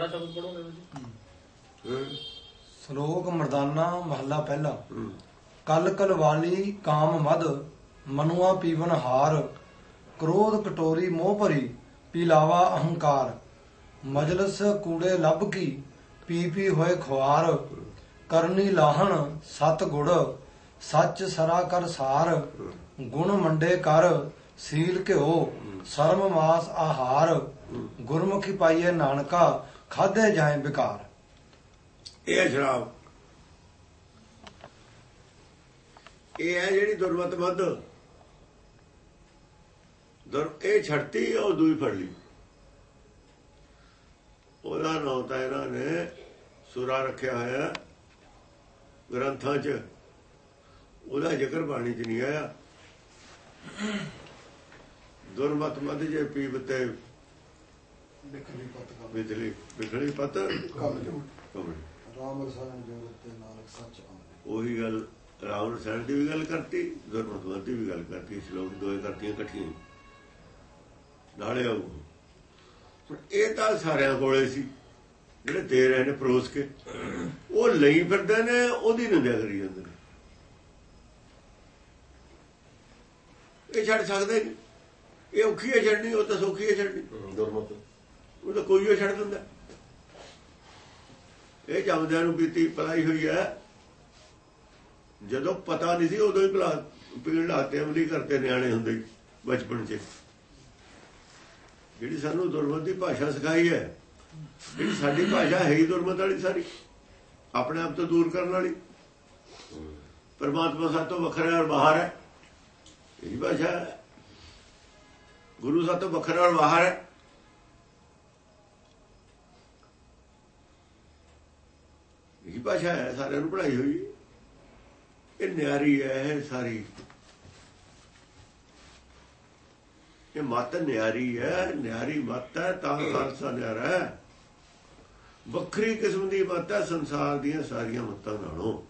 ਸਾਰਾ ਸ਼ਬਦ ਪੜੋਗੇ ਤੁਸੀਂ? ਹੂੰ। ਸ਼ਲੋਕ ਮਰਦਾਨਾ ਮਹੱਲਾ ਪਹਿਲਾ। ਹੂੰ। ਕਲ ਕਲਵਾਲੀ ਕਾਮ ਮਦ ਮਨੁਆ ਪੀਵਨ ਹਾਰ। ਕ੍ਰੋਧ ਕਟੋਰੀ ਮੋਹ ਭਰੀ ਪੀਲਾਵਾ ਅਹੰਕਾਰ। ਮਜਲਸ ਕੂੜੇ ਲੱਭ ਕੀ ਪੀ ਪੀ ਹੋਏ ਖੁਆਰ। ਕਰਨੀ ਲਾਹਣ ਸਤ ਗੁੜ ਸੱਚ ਸਰਾ ਕਰ ਸਾਰ। ਗੁਣ ਮੰਡੇ ਕਰ ਸੀਲ ਘਿਓ। ਸਰਮ ਮਾਸ ਆਹਾਰ। ਗੁਰਮੁਖੀ ਪਾਈਏ ਨਾਨਕਾ। ਖਾਦੇ ਜਾਏ ਬਿਕਾਰ। ਇਹ ਹੈ ਸ਼ਰਾਬ। ਇਹ ਹੈ ਜਿਹੜੀ ਦੁਰਮਤ ਮਦ ਦਰ ਇਹ ਛੱਡਤੀ, ਉਹ ਦੂਈ ਫੜ ਲਈ। ਉਹਦਾ ਨਾਮ ਤਾਂ ਇਹਨਾਂ ਨੇ ਸੁਰਾ ਰੱਖਿਆ ਹੋਇਆ ਗ੍ਰੰਥਾਂ 'ਚ। ਉਹਦਾ ਜ਼ਿਕਰ ਬਾਣੀ 'ਚ ਨਹੀਂ ਆਇਆ। ਦੁਰਮਤ ਮਦ ਜੇ ਪੀਵਤੇ ਬਿਜਲੀ ਪਤ? ਰਾਮ ਰਸਾਇਣ ਜੋਤ ਤੇ ਨਾਨਕ ਸੱਚ ਉਹੀ ਗੱਲ ਰਾਵਣ ਸੈਣ ਦੀ ਵੀ ਗੱਲ ਕਰਤੀ ਦੁਰਮਤਵੰਤ ਦੀ ਵੀ ਗੱਲ ਕਰਤੀ ਸ਼ਲੋਕ ਦੋਏ ਕਰਤੀਆਂ ਇਕੱਠੀਆਂ ਨਾਲੇ ਆਉ ਹੁਣ ਇਹ ਤਾਂ ਸਾਰਿਆਂ ਕੋਲੇ ਸੀ ਜਿਹੜੇ ਦੇ ਰਹੇ ਨੇ ਪਰੋਸ ਕੇ। ਉਹ ਲਈ ਫਿਰਦੇ ਨੇ ਉਹਦੀ ਨਿੰਦਿਆ ਕਰੀ ਜਾਂਦੇ ਨੇ। ਇਹ ਛੱਡ ਸਕਦੇ ਨਹੀਂ। ਇਹ ਔਖੀ ਹੈ ਛੱਡਣੀ ਉਹ ਤਾਂ ਸੌਖੀ ਹੈ ਛੱਡਣੀ। ਦੁਰਮਤ ਉਹ ਤਾਂ ਕੋਈ ਉਹ ਛੱਡ ਦਿੰਦਾ। ਇਹ ਜੰਮਦਿਆਂ ਨੂੰ ਬੀਤੀ ਪਲਾਈ ਹੋਈ ਹੈ। ਜਦੋਂ ਪਤਾ ਨਹੀਂ ਸੀ, ਉਦੋਂ ਹੀ ਪਲਾ ਪੀਣ ਲਾਤੇ ਅਮਲੀ ਕਰਤੇ ਨਿਆਣੇ ਹੁੰਦੇ ਬਚਪਨ 'ਚ। ਜਿਹੜੀ ਸਾਨੂੰ ਦੁਰਮਤ ਦੀ ਭਾਸ਼ਾ ਸਿਖਾਈ ਹੈ, ਜਿਹੜੀ ਸਾਡੀ ਭਾਸ਼ਾ ਹੈ ਹੀ ਦੁਰਮਤ ਵਾਲੀ ਸਾਰੀ, ਆਪਣੇ ਆਪ ਤੋਂ ਦੂਰ ਕਰਨ ਵਾਲੀ। ਪਰਮਾਤਮਾ ਸਾਤੋਂ ਵੱਖਰਾ ਔਰ ਬਾਹਰ ਹੈ। ਇਹ ਭਾਸ਼ਾ ਹੈ। ਗੁਰੂ ਸਾਤੋਂ ਵੱਖਰਾ ਔਰ ਬਾਹਰ ਹੈ। ਭਾਸ਼ਾ ਹੈ, ਸਾਰਿਆਂ ਨੂੰ ਪੜਾਈ ਹੋਈ। ਇਹ ਨਿਆਰੀ ਹੈ, ਇਹ ਸਾਰੀ। ਇਹ ਮਤ ਨਿਆਰੀ ਹੈ, ਨਿਆਰੀ ਮਤ ਹੈ, ਤਾਂ ਖਾਲਸਾ ਨਿਆਰਾ ਹੈ। ਵੱਖਰੀ ਕਿਸਮ ਦੀ ਮਤ ਹੈ, ਸੰਸਾਰ ਦੀਆਂ ਸਾਰੀਆਂ ਮਤਾਂ ਨਾਲੋਂ।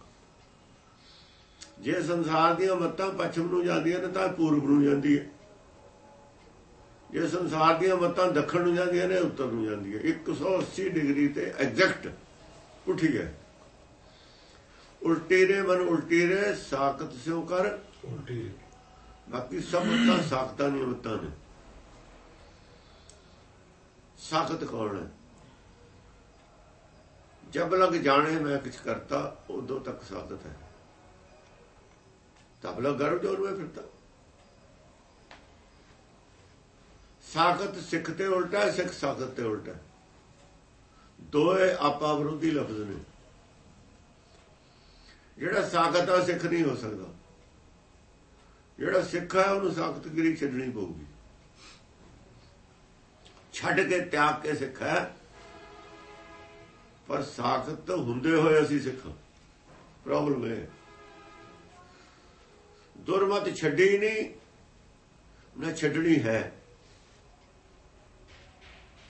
ਜੇ ਸੰਸਾਰ ਦੀਆਂ ਮਤਾਂ ਪੱਛਮ ਨੂੰ ਜਾਂਦੀਆਂ ਨੇ, ਤਾਂ ਪੂਰਬ ਨੂੰ ਜਾਂਦੀ ਹੈ। ਜੇ ਸੰਸਾਰ ਦੀਆਂ ਮਤਾਂ ਦੱਖਣ ਨੂੰ ਜਾਂਦੀਆਂ ਨੇ, ਉੱਤਰ ਨੂੰ ਜਾਂਦੀ ਹੈ। 180 ਡਿਗਰੀ ਤੇ ਐਗਜ਼ੈਕਟ ਉੱਠੀ ਹੈ। ਉਲਟੀ ਰੇ ਮਨ ਉਲਟੀ ਰੇ ਸਾਖਤ ਸਿਉ ਕਰ। ਉਲਟੀ ਬਾਕੀ ਸਭ ਮਤਾਂ ਸਾਖਤਾਂ ਦੀਆਂ ਮਤਾਂ ਨੇ। ਸਾਖਤ ਕੌਣ ਹੈ? ਜਬ ਲਗ ਜਾਣੇ ਮੈਂ ਕੁਛ ਕਰਤਾ ਉਦੋਂ ਤੱਕ ਸਾਖਤ ਹੈ। ਤਬ ਲਗ ਗਰਭ ਜੋਰ ਵਿੱਚ ਫਿਰਤਾ। ਸਾਖਤ ਸਿੱਖ ਤੇ ਉਲਟਾ ਸਿੱਖ ਸਾਖਤ ਤੇ ਉਲਟਾ। ਦੋਏ ਆਪਾ ਵਿਰੋਧੀ ਲਫ਼ਜ਼ ਨੇ। ਜਿਹੜਾ ਸਾਖਤ ਆ, ਸਿੱਖ ਨਹੀਂ ਹੋ ਸਕਦਾ। ਜਿਹੜਾ ਸਿੱਖ ਹੈ ਉਹਨੂੰ ਸਾਖਤਗਿਰੀ ਛੱਡਣੀ ਪਊਗੀ। ਛੱਡ ਕੇ ਤਿਆਗ ਕੇ ਸਿੱਖ ਹੈ। ਪਰ ਸਾਖਤ ਹੁੰਦੇ ਹੋਏ ਅਸੀਂ ਸਿੱਖ ਪ੍ਰੋਬਲਮ ਹੈ। ਦੁਰਮਤ ਛੱਡੀ ਨਹੀਂ, ਨਾ ਛੱਡਣੀ ਹੈ।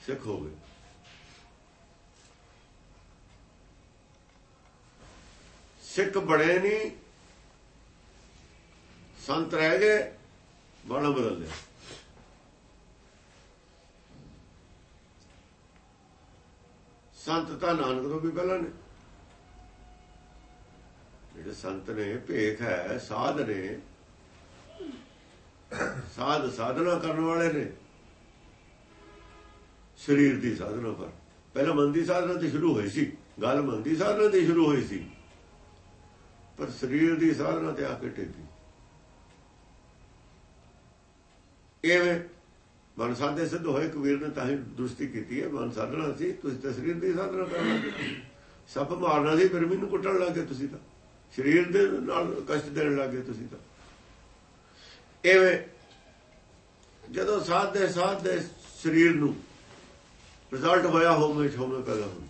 ਸਿੱਖ ਹੋ ਗਏ। ਸਿੱਖ ਬਣੇ ਨਹੀਂ, ਸੰਤ ਰਹਿ ਗਏ, ਬਣ ਬਦਲ ਲਿਆ। ਸੰਤ ਤਾਂ ਨਾਨਕ ਤੋਂ ਵੀ ਪਹਿਲਾਂ ਨੇ। ਜਿਹੜੇ ਸੰਤ ਨੇ, ਭੇਖ ਹੈ, ਸਾਧ ਨੇ, ਸਾਧ ਸਾਧਨਾ ਕਰਨ ਵਾਲੇ ਨੇ। ਸਰੀਰ ਦੀ ਸਾਧਨਾ ਪਰ। ਪਹਿਲਾਂ ਮਨ ਦੀ ਸਾਧਨਾ ਤੇ ਸ਼ੁਰੂ ਹੋਈ ਸੀ, ਗੱਲ ਮਨ ਦੀ ਸਾਧਨਾ ਤੇ ਸ਼ੁਰੂ ਹੋਈ ਸੀ। ਪਰ ਸਰੀਰ ਦੀ ਸਾਧਨਾ ਤੇ ਆ ਕੇ ਟੇਕੀ। ਐਵੇਂ ਮਨ ਸਾਧੇ ਸਿੱਧ ਹੋਏ ਕਬੀਰ ਨੇ ਤਾਂ ਹੀ ਦੁਸਤੀ ਕੀਤੀ ਹੈ, ਮਨ ਸਾਧਨਾ ਸੀ, ਤੁਸੀਂ ਤਾਂ ਸਰੀਰ ਦੀ ਸਾਧਨਾ ਕਰਨ ਲੱਗੇ ਸੱਪ ਮਾਰਨਾ ਸੀ, ਫਿਰ ਮੈਨੂੰ ਕੁੱਟਣ ਲੱਗੇ ਤੁਸੀਂ ਤਾਂ। ਸਰੀਰ ਦੇ ਨਾਲ ਕਸ਼ਟ ਦੇਣ ਲੱਗੇ ਤੁਸੀਂ ਤਾਂ। ਐਵੇਂ ਜਦੋਂ ਸਾਧ ਦੇ ਸਾਧ ਦੇ ਸਰੀਰ ਨੂੰ ਰਿਜ਼ਲਟ ਹੋਇਆ ਹੋਵੇ ਹੋਮੇ ਪੈਦਾ ਹੋਈ।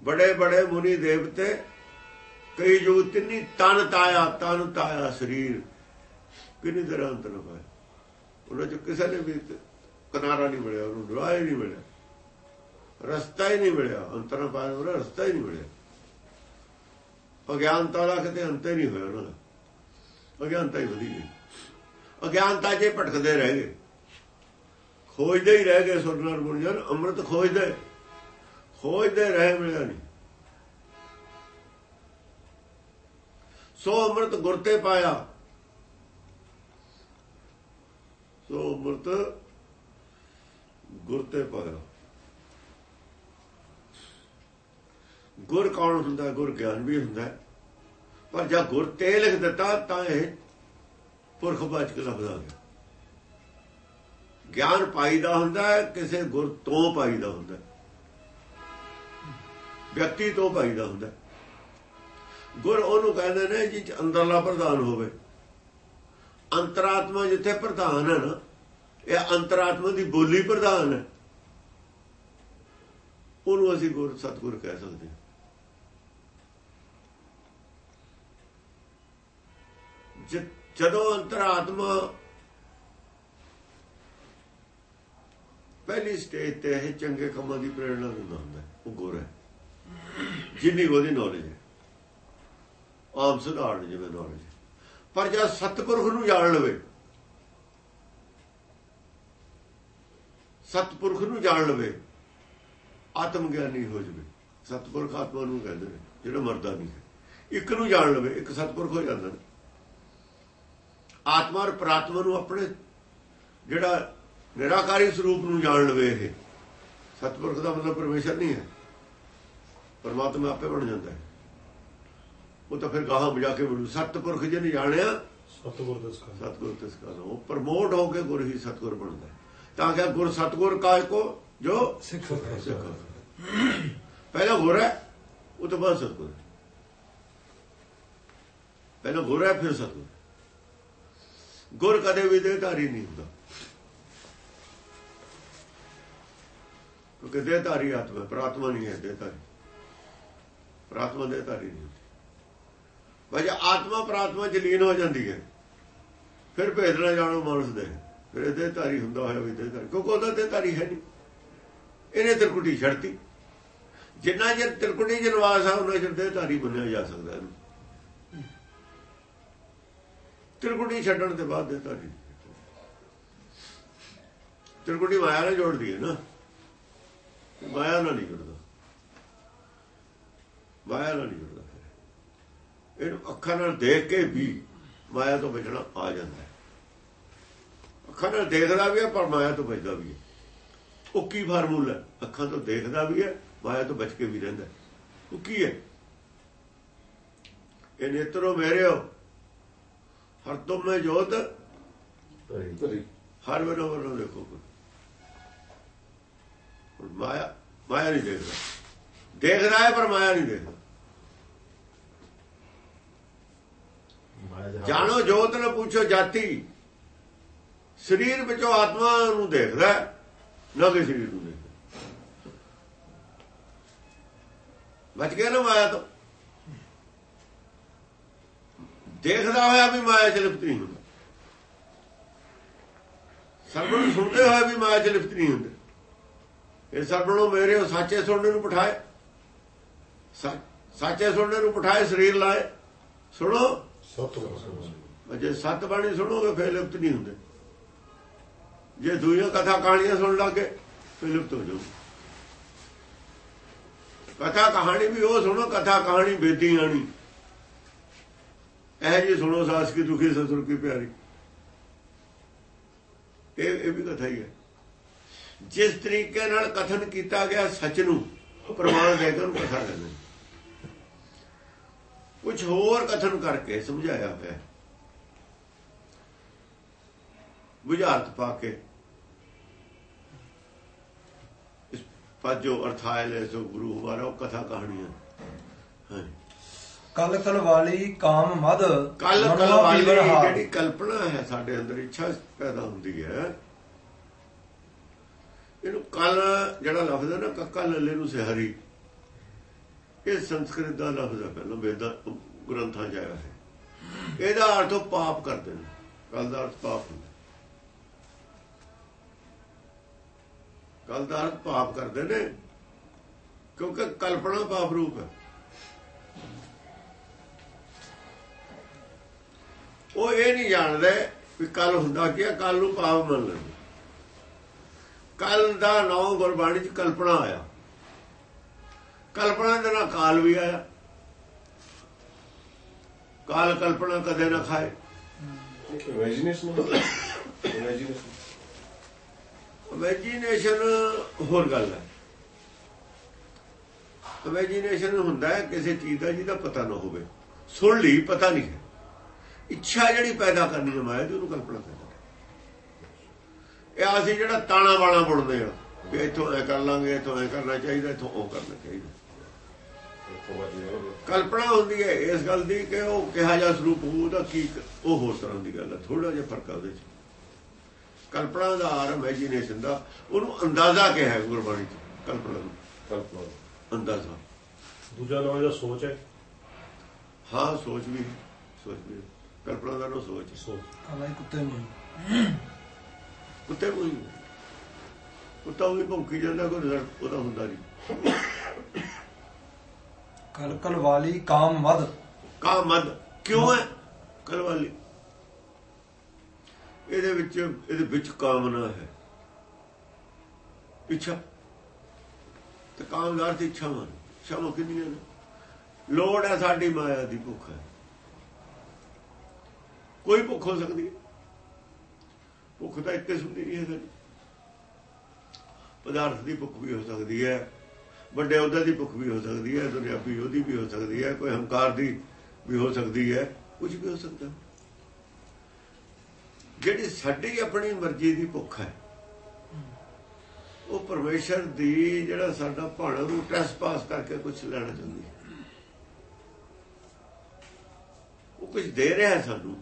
ਬੜੇ ਬੜੇ ਮੁਨੀ ਦੇਵਤੇ ਕਈ ਜੋ ਤਿੰਨੀ ਤਨ ਤਾਇਆ ਤਨ ਤਾਇਆ ਸਰੀਰ। ਕਿੰਨੀ ਤਰ੍ਹਾਂ ਅੰਤਰ ਪਾਇਆ ਉਹਨਾਂ ਚ ਕਿਸੇ ਨੇ ਵੀ ਕਿਨਾਰਾ ਨਹੀਂ ਮਿਲਿਆ, ਉਹਨੂੰ ਰਾਹ ਹੀ ਨਹੀਂ ਮਿਲਿਆ। ਰਸਤਾ ਹੀ ਨਹੀਂ ਮਿਲਿਆ। ਅੰਤਰ ਪਾਇਆ ਉਹਦਾ ਰਸਤਾ ਹੀ ਨਹੀਂ ਮਿਲਿਆ। ਅਗਿਆਨਤਾ ਦਾ ਕਿਤੇ ਅੰਤ ਹੀ ਨਹੀਂ ਹੋਇਆ ਉਹਨਾਂ ਦਾ। ਅਗਿਆਨਤਾ ਹੀ ਵਧੀ ਗਈ। ਅਗਿਆਨਤਾ ਜੇ ਭਟਕਦੇ ਰਹਿ ਗਏ। ਖੋਜਦੇ ਹੀ ਰਹਿ ਗਏ ਸੁਰਨਰ ਗੁਣਜਨ ਅੰਮ੍ਰਿਤ ਖੋਜਦੇ। ਖੋਜਦੇ ਰਹੇ ਮਿਲਿਆ ਨਹੀਂ ਸੋ ਅੰਮ੍ਰਿਤ ਗੁਰ ਤੇ ਪਾਇਆ ਸੋ ਅੰਮ੍ਰਿਤ ਗੁਰ ਤੇ ਪਾਇਆ ਗੁਰ ਕੌਣ ਹੁੰਦਾ? ਗੁਰ ਗਿਆਨ ਵੀ ਹੁੰਦਾ ਪਰ ਜਦ ਗੁਰ ਤੇ ਲਿਖ ਦਿੱਤਾ ਤਾਂ ਇਹ ਪੁਰਖ ਬਾਚ ਕੇ ਲਫ਼ਜ਼ ਆ ਗਿਆ ਗਿਆਨ ਪਾਈਦਾ ਹੁੰਦਾ ਕਿਸੇ ਗੁਰ ਤੋਂ ਪਾਈਦਾ ਹੁੰਦਾ ਵਿਅਕਤੀ ਤੋਂ ਪਾਈਦਾ ਹੁੰਦਾ। ਗੁਰ ਉਹਨੂੰ ਕਹਿੰਦੇ ਨੇ ਜਿਹ ਅੰਦਰਲਾ ਪ੍ਰਧਾਨ ਹੋਵੇ। ਅੰਤਰਾਤਮਾ ਜਿੱਥੇ ਪ੍ਰਧਾਨ ਹੈ ਨਾ, ਇਹ ਅੰਤਰਾਤਮਾ ਦੀ ਬੋਲੀ ਪ੍ਰਧਾਨ ਹੈ। ਉਹਨੂੰ ਅਸੀਂ ਗੁਰ, ਸਤਗੁਰ ਕਹਿ ਸਕਦੇ ਹਾਂ। ਜ- ਜਦੋਂ ਅੰਤਰਾਤਮਾ ਪਹਿਲੀ ਸਟੇਜ ਤੇ ਇਹ ਚੰਗੇ ਕੰਮਾਂ ਦੀ ਪ੍ਰੇਰਣਾ ਦਿੰਦਾ ਹੁੰਦਾ, ਉਹ ਗੁਰ ਹੈ। ਜਿੰਨੀ ਉਹਦੀ ਨੌਲੇਜ ਹੈ। ਆਮ ਸੁਧਾਰਨ ਜਿਵੇਂ ਨੌਲੇਜ ਪਰ ਜਦ ਸਤਪੁਰਖ ਨੂੰ ਜਾਣ ਲਵੇ ਸਤਪੁਰਖ ਨੂੰ ਜਾਣ ਲਵੇ, ਆਤਮ ਗਿਆਨੀ ਹੋ ਜਵੇ। ਸਤਪੁਰਖ ਆਤਮਾ ਨੂੰ ਕਹਿੰਦੇ ਨੇ, ਜਿਹੜਾ ਮਰਦਾ ਨਹੀਂ ਹੈ। ਇੱਕ ਨੂੰ ਜਾਣ ਲਵੇ, ਇੱਕ ਸਤਪੁਰਖ ਹੋ ਜਾਂਦਾ ਨਾ। ਆਤਮਾ ਔਰ ਪ੍ਰਾਤਮਾ ਨੂੰ ਆਪਣੇ ਜਿਹੜਾ ਨਿਰਾਕਾਰੀ ਸਰੂਪ ਨੂੰ ਜਾਣ ਲਵੇ ਇਹ। ਸਤਪੁਰਖ ਦਾ ਮਤਲਬ ਪਰਮੇਸ਼ਰ ਨਹੀਂ ਹੈ। ਪਰਮਾਤਮਾ ਆਪੇ ਬਣ ਜਾਂਦਾ ਹੈ। ਉਹ ਤਾਂ ਫਿਰ ਗਾਹਾਂ ਬਜਾ ਕੇ ਬਣੂ ਸਤਪੁਰਖ ਜੇ ਨਹੀਂ ਜਾਣਿਆ ਸਤਿਗੁਰ ਦਸ ਕਰ ਸਤਗੁਰ ਤਿਸ ਕਾ ਉਹ ਪ੍ਰਮੋਟ ਹੋ ਕੇ ਗੁਰ ਹੀ ਸਤਗੁਰ ਬਣਦਾ। ਤਾਂ ਕਿ ਗੁਰ ਸਤਗੁਰ ਕਾਇ ਕੋ ਜੋ ਸਿੱਖ ਸਿੱਖ ਪਹਿਲਾ ਗੁਰ ਹੈ ਉਹ ਤੋਂ ਬਾਅਦ ਸਤਗੁਰ। ਪਹਿਲਾ ਗੁਰ ਹੈ ਫਿਰ ਸਤਗੁਰ ਗੁਰ ਕਦੇ ਵੀ ਦੇਹਧਾਰੀ ਨਹੀਂ ਹੁੰਦਾ। ਕਿਉਂਕਿ ਦੇਹਧਾਰੀ ਆਤਮਾ ਪ੍ਰਾਤਮਾ ਨਹੀਂ ਹੈ ਦੇਹਧਾਰੀ। ਪ੍ਰਾਤਮਾ ਦੇ ਧਾਰੀ ਨਹੀਂ ਹੁੰਦੀ। ਵਜਾ ਆਤਮਾ ਪ੍ਰਾਤਮਾ ਚ ਲੀਨ ਹੋ ਜਾਂਦੀ ਹੈ, ਫਿਰ ਭੇਦ ਨਾ ਜਾਣੋ ਮਾਨਸ ਦੇ। ਫਿਰ ਇਹਦੇ ਦੇਹਧਾਰੀ ਹੁੰਦਾ ਹੋਇਆ ਵੀ ਦੇਹਧਾਰੀ ਕਿਉਂਕਿ ਉਹਦਾ ਤੇ ਧਾਰੀ ਹੈ ਨਹੀਂ। ਇਹਨੇ ਤਿਰਕੁਟੀ ਛੱਡਤੀ। ਜਿੰਨਾ ਚਿਰ ਤਿਰਕੁਟੀ ਚ ਨਿਵਾਸ ਆ ਉਹਨਾਂ ਚਿਰ ਦੇ ਧਾਰੀ ਬਣਿਆ ਜਾ ਸਕਦਾ ਇਹਨੂੰ। ਤਿਰਕੁਟੀ ਛੱਡਣ ਦੇ ਬਾਅਦ ਦੇ ਧਾਰੀ ਤਿਰਕੁਟੀ ਮਾਇਆ ਨਾਲ ਜੋੜਦੀ ਹੈ ਨਾ। ਮਾਇਆ ਨਾਲ ਨਹੀਂ ਜੁੜਦਾ। ਮਾਇਆ ਨਾਲ ਨਹੀਂ ਜੁੜਦਾ। ਫਿਰ। ਇਹਨੂੰ ਅੱਖਾਂ ਨਾਲ ਦੇਖ ਕੇ ਵੀ ਮਾਇਆ ਤੋਂ ਬਚਣਾ ਆ ਜਾਂਦਾ ਹੈ। ਅੱਖਾਂ ਨਾਲ ਦੇਖਦਾ ਵੀ ਹੈ ਪਰ ਮਾਇਆ ਤੋਂ ਬਚਦਾ ਵੀ ਹੈ। ਉਹ ਕੀ ਫਾਰਮੂਲਾ ਹੈ? ਅੱਖਾਂ ਤੋਂ ਦੇਖਦਾ ਵੀ ਹੈ ਮਾਇਆ ਤੋਂ ਬਚ ਕੇ ਵੀ ਰਹਿੰਦਾ। ਉਹ ਕੀ ਹੈ? ਇਹ ਨੇਤਰੋ ਮੇਰਿਓ ਹਰ ਤੁਮ ਮੈਂ ਜੋਤ ਹਰ ਵੇਲੇ ਵੱਲੋਂ ਦੇਖੋ ਮਾਇਆ ਮਾਇਆ ਨਹੀਂ ਦੇਖਦਾ। ਦੇਖਦਾ ਹੈ ਪਰ ਮਾਇਆ ਨਹੀਂ ਦੇਖਦਾ। ਜਾਣੋ ਜੋਤ ਨੂੰ ਪੁੱਛੋ ਜਾਤੀ। ਸਰੀਰ ਵਿੱਚੋਂ ਆਤਮਾ ਨੂੰ ਦੇਖਦਾ ਨਾ ਕਿ ਸਰੀਰ ਨੂੰ ਦੇਖਦਾ ਬਚ ਗਿਆ ਨਾ ਮਾਇਆ ਤੋਂ? ਦੇਖਦਾ ਹੋਇਆ ਵੀ ਮਾਇਆ ਚ ਲਿਪਤ ਨਹੀਂ ਹੁੰਦਾ। ਸਰਵਣ ਸੁਣਦੇ ਹੋਏ ਵੀ ਮਾਇਆ ਚ ਲਿਪਤ ਨਹੀਂ ਹੁੰਦੇ। ਇਹ ਸਰਵਣੋਂ ਮੇਰੇ ਉਹ ਸਾਚੇ ਸੁਣਨੇ ਨੂੰ ਬਿਠਾਏ। ਸਾ- ਸਾਚੇ ਸੁਣਨੇ ਨੂੰ ਬਿਠਾਏ, ਸਰੀਰ ਲਾਏ। ਸੁਣੋ। ਜੇ ਸੱਤ ਬਾਣੀ ਸੁਣੋਗੇ ਫੇਰ ਲਿਪਤ ਨਹੀਂ ਹੁੰਦੇ। ਜੇ ਦੂਜੀਆਂ ਕਥਾ ਕਹਾਣੀਆਂ ਸੁਣ ਲੱਗੇ ਫੇਰ ਲਿਪਤ ਹੋ ਜਾਓ ਕਥਾ ਕਹਾਣੀ ਵੀ ਉਹ ਸੁਣੋ, ਕਥਾ ਕਹਾਣੀ ਬੇਦੀ ਆਣੀ ਇਹ ਜੀ ਸੁਣੋ ਸਾਸ ਕੀ ਦੁਖੀ ਸਸੁਰ ਕੀ ਪਿਆਰੀ। ਇਹ ਇਹ ਵੀ ਕਥਾ ਹੀ ਹੈ। ਜਿਸ ਤਰੀਕੇ ਨਾਲ ਕਥਨ ਕੀਤਾ ਗਿਆ ਸੱਚ ਨੂੰ ਪ੍ਰਮਾਣ ਦੇ ਕੇ ਉਹਨੂੰ ਕਥਾ ਕਹਿੰਦੇ ਕੁਝ ਹੋਰ ਕਥਨ ਕਰਕੇ ਸਮਝਾਇਆ ਹੋਇਆ। ਬੁਝਾਰਤ ਪਾ ਕੇ। ਇਸ ਪਾਜੋ ਅਰਥਾਇ ਲੈ ਸੋ ਗੁਰੂ ਉਹ ਕਥਾ ਕਹਾਣੀਆਂ। ਹਾਂ ਕਲ ਕਲ ਵਾਲੀ ਕਾਮ ਮਦ ਕੱਲ ਕੱਲ ਵਾਲੀ। ਜਿਹੜੀ ਕਲਪਨਾ ਹੈ ਸਾਡੇ ਅੰਦਰ ਇੱਛਾ ਪੈਦਾ ਹੁੰਦੀ ਹੈ। ਇਹਨੂੰ ਕੱਲ ਜਿਹੜਾ ਲਫ਼ਜ਼ ਹੈ ਨਾ ਕੱਕਾ ਲੱਲੇ ਨੂੰ ਸਿਹਰੀ। ਇਹ ਸੰਸਕ੍ਰਿਤ ਦਾ ਲਫ਼ਜ਼ ਹੈ ਪਹਿਲਾਂ, ਵੇਦਾਂ ਗ੍ਰੰਥਾਂ 'ਚ ਆਇਆ ਹੈ। ਇਹਦਾ ਅਰਥ ਉਹ ਪਾਪ ਕਰਦੇ ਨੇ। ਕੱਲ ਦਾ ਅਰਥ ਪਾਪ ਹੁੰਦਾ ਕੱਲ ਦਾ ਅਰਥ ਪਾਪ ਕਰਦੇ ਨੇ, ਕਿਉਂਕਿ ਕਲਪਨਾ ਪਾਪ ਰੂਪ ਹੈ। ਉਹ ਇਹ ਨਹੀਂ ਜਾਣਦੇ ਵੀ ਕੱਲ ਹੁੰਦਾ ਕੀ ਕੱਲ ਨੂੰ ਪਾਪ ਮੰਨ ਲੈਂਦੇ ਕੱਲ ਦਾ ਨੌ ਗੁਰਬਾਣੀ ਚ ਕਲਪਨਾ ਆਇਆ। ਕਲਪਨਾ ਦੇ ਨਾਲ ਕਾਲ ਵੀ ਆਇਆ। ਕਾਲ ਕਲਪਨਾ ਕਦੇ ਨਾ ਖਾਏ। ਇਮੇਜਿਨੇਸ਼ਨ ਹੋਰ ਗੱਲ ਹੈ। ਇਮੇਜਿਨੇਸ਼ਨ ਹੁੰਦਾ ਹੈ ਕਿਸੇ ਚੀਜ਼ ਦਾ ਜਿਹਦਾ ਪਤਾ ਨਾ ਹੋਵੇ। ਸੁਣ ਲਈ ਪਤਾ ਨਹੀਂ ਹੈ। ਇੱਛਾ ਜਿਹੜੀ ਪੈਦਾ ਕਰਨੀ ਹੈ ਮਾਇਆ ਦੀ ਉਹਨੂੰ ਕਲਪਨਾ ਕਹਿੰਦੇ ਇਹ ਅਸੀਂ ਜਿਹੜਾ ਤਾਣਾ ਵਾਲਾ ਬੁਣਦੇ ਆ ਵੀ ਇੱਥੋਂ ਐ ਕਰ ਲਾਂਗੇ ਇੱਥੋਂ ਐ ਕਰਨਾ ਚਾਹੀਦਾ ਇੱਥੋਂ ਉਹ ਕਰਨਾ ਚਾਹੀਦਾ। ਕਲਪਨਾ ਹੁੰਦੀ ਹੈ ਇਸ ਗੱਲ ਦੀ ਕਿ ਉਹ ਕਿਹਾ ਜਾ ਸਰੂਪ ਉਹਦਾ ਕੀ ਉਹ ਹੋਰ ਤਰ੍ਹਾਂ ਦੀ ਗੱਲ ਹੈ ਥੋੜਾ ਜਿਹਾ ਫ਼ਰਕ ਆ ਉਹਦੇ ਚ। ਕਲਪਨਾ ਦਾ ਆਰ ਇਮੇਜਿਨੇਸ਼ਨ ਦਾ ਉਹਨੂੰ ਅੰਦਾਜ਼ਾ ਕਿਹਾ ਹੈ ਗੁਰਬਾਣੀ ਚ ਕਲਪਨਾ ਨੂੰ। ਕਲਪਨਾ। ਅੰਦਾਜ਼ਾ। ਦੂਜਾ ਨਾਮ ਇਹਦਾ ਸੋਚ ਹੈ। ਹਾਂ ਸੋਚ ਵੀ ਸੋਚ ਵੀ। ਕਲਪਨਾ ਦਾ ਨਾ ਸੋਚ ਸੋਚ। ਹੀ ਕੁੱਤੇ ਨੂੰ। ਕੁੱਤੇ ਕੋਈ ਕੁੱਤਾ ਵੀ ਭੌਂਕੀ ਜਾਂਦਾ ਕੋਈ ਰਿਜ਼ਲਟ ਉਹਦਾ ਹੁੰਦਾ ਨਹੀਂ। ਕਲਕਲ ਵਾਲੀ ਕਾਮ ਮਦ। ਕਾ ਮਦ। ਕਿਉਂ ਹੈ? ਕਲਵਾਲੀ ਇਹਦੇ ਵਿੱਚ ਇਹਦੇ ਵਿੱਚ ਕਾਮਨਾ ਹੈ। ਇੱਛਾ। ਤੇ ਕਾਮਦਾਰ ਦੀ ਇੱਛਾ ਮਨ ਸ਼ਮੋ ਕਿੰਨੀਆਂ ਨੇ? ਲੋੜ ਹੈ ਸਾਡੀ ਮਾਇਆ ਦੀ, ਭੁੱਖ ਹੈ। ਕੋਈ ਭੁੱਖ ਹੋ ਸਕਦੀ ਹੈ। ਭੁੱਖ ਤਾਂ ਇੱਕ ਕਿਸਮ ਦੀ ਹੈ ਸਾਡੀ। ਪਦਾਰਥ ਦੀ ਭੁੱਖ ਵੀ ਹੋ ਸਕਦੀ ਹੈ। ਵੱਡੇ ਅਹੁਦੇ ਦੀ ਭੁੱਖ ਵੀ ਹੋ ਸਕਦੀ ਹੈ, ਦੁਨਿਆਵੀ ਉਹਦੀ ਵੀ ਹੋ ਸਕਦੀ ਹੈ, ਕੋਈ ਹੰਕਾਰ ਦੀ ਵੀ ਹੋ ਸਕਦੀ ਹੈ, ਕੁਝ ਵੀ ਹੋ ਸਕਦਾ। ਜਿਹੜੀ ਸਾਡੀ ਆਪਣੀ ਮਰਜ਼ੀ ਦੀ ਭੁੱਖ ਹੈ, ਉਹ ਪਰਮੇਸ਼ਰ ਦੀ ਜਿਹੜਾ ਸਾਡਾ ਭਾਣਾ ਨੂੰ ਟੈਸਟ ਪਾਸ ਕਰਕੇ ਕੁਝ ਲੈਣਾ ਚਾਹੁੰਦੀ ਹੈ। ਉਹ ਕੁਝ ਦੇ ਰਿਹਾ ਸਾਨੂੰ।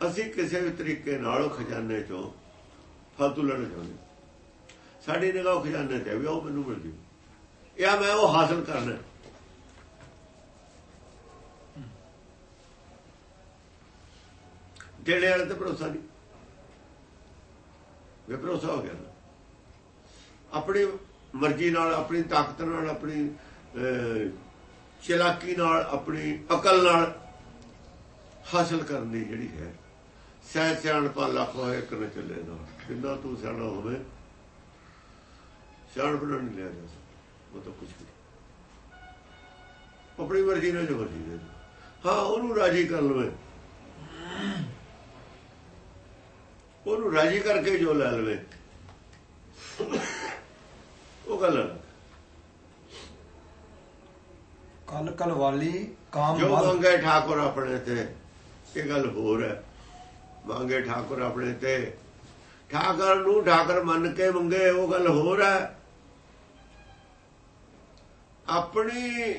ਅਸੀਂ ਕਿਸੇ ਵੀ ਤਰੀਕੇ ਨਾਲ ਉਹ ਖਜ਼ਾਨੇ ਚੋਂ ਫਾਲਤੂ ਲੈਣਾ ਚਾਹੁੰਦੇ ਸਾਡੀ ਨਿਗਾਹ ਉਹ ਖਜ਼ਾਨੇ ਤੇ ਹੈ ਵੀ ਉਹ ਮੈਨੂੰ ਮਿਲ ਜੂ ਜਾਂ ਮੈਂ ਉਹ ਹਾਸਲ ਕਰਨਾ। ਦੇਣੇ ਵਾਲੇ ਤੇ ਭਰੋਸਾ ਨਹੀਂ। ਵੇ ਭਰੋਸਾ ਹੋ ਗਿਆ ਨਾ। ਆਪਣੀ ਮਰਜ਼ੀ ਨਾਲ ਆਪਣੀ ਤਾਕਤ ਨਾਲ ਆਪਣੀ ਅਹ, ਚਲਾਕੀ ਨਾਲ ਆਪਣੀ ਅਕਲ ਨਾਲ ਹਾਸਲ ਕਰਨੀ ਜਿਹੜੀ ਹੈ। ਸਹਿ ਸਿਆਣਪਾ ਲੱਖ ਹੋਏ ਇੱਕ ਨਾ ਚੱਲੇ ਨਾ। ਕਿੰਨਾ ਤੂੰ ਸਿਆਣਾ ਹੋਵੇ ਸਿਆਣਪ ਨਾਲ ਨਹੀਂ ਲਿਆ ਜਾ ਸਕਦਾ ਉਹ ਤਾਂ ਕੁਝ ਵੀ। ਆਪਣੀ ਮਰਜ਼ੀ ਨਾਲ ਜੋ ਮਰਜ਼ੀ ਦੇ। ਹਾਂ ਉਹਨੂੰ ਰਾਜੀ ਕਰ ਲਵੇ। ਉਹਨੂੰ ਰਾਜੀ ਕਰਕੇ ਜੋ ਲੈ ਲਵੇ। ਉਹ ਗੱਲ ਹੈ। ਕਲਕਲ ਵਾਲੀ ਕਾਮ ਜੋ ਮੰਗੇ ਠਾਕੁਰ ਆਪਣੇ ਤੇ ਇਹ ਗੱਲ ਹੋਰ ਹੈ। ਮੰਗੇ ਠਾਕੁਰ ਆਪਣੇ ਤੇ। ਠਾਕਰ ਨੂੰ ਠਾਕਰ ਮੰਨ ਕੇ ਮੰਗੇ ਉਹ ਗੱਲ ਹੋਰ ਹੈ। ਆਪਣੀ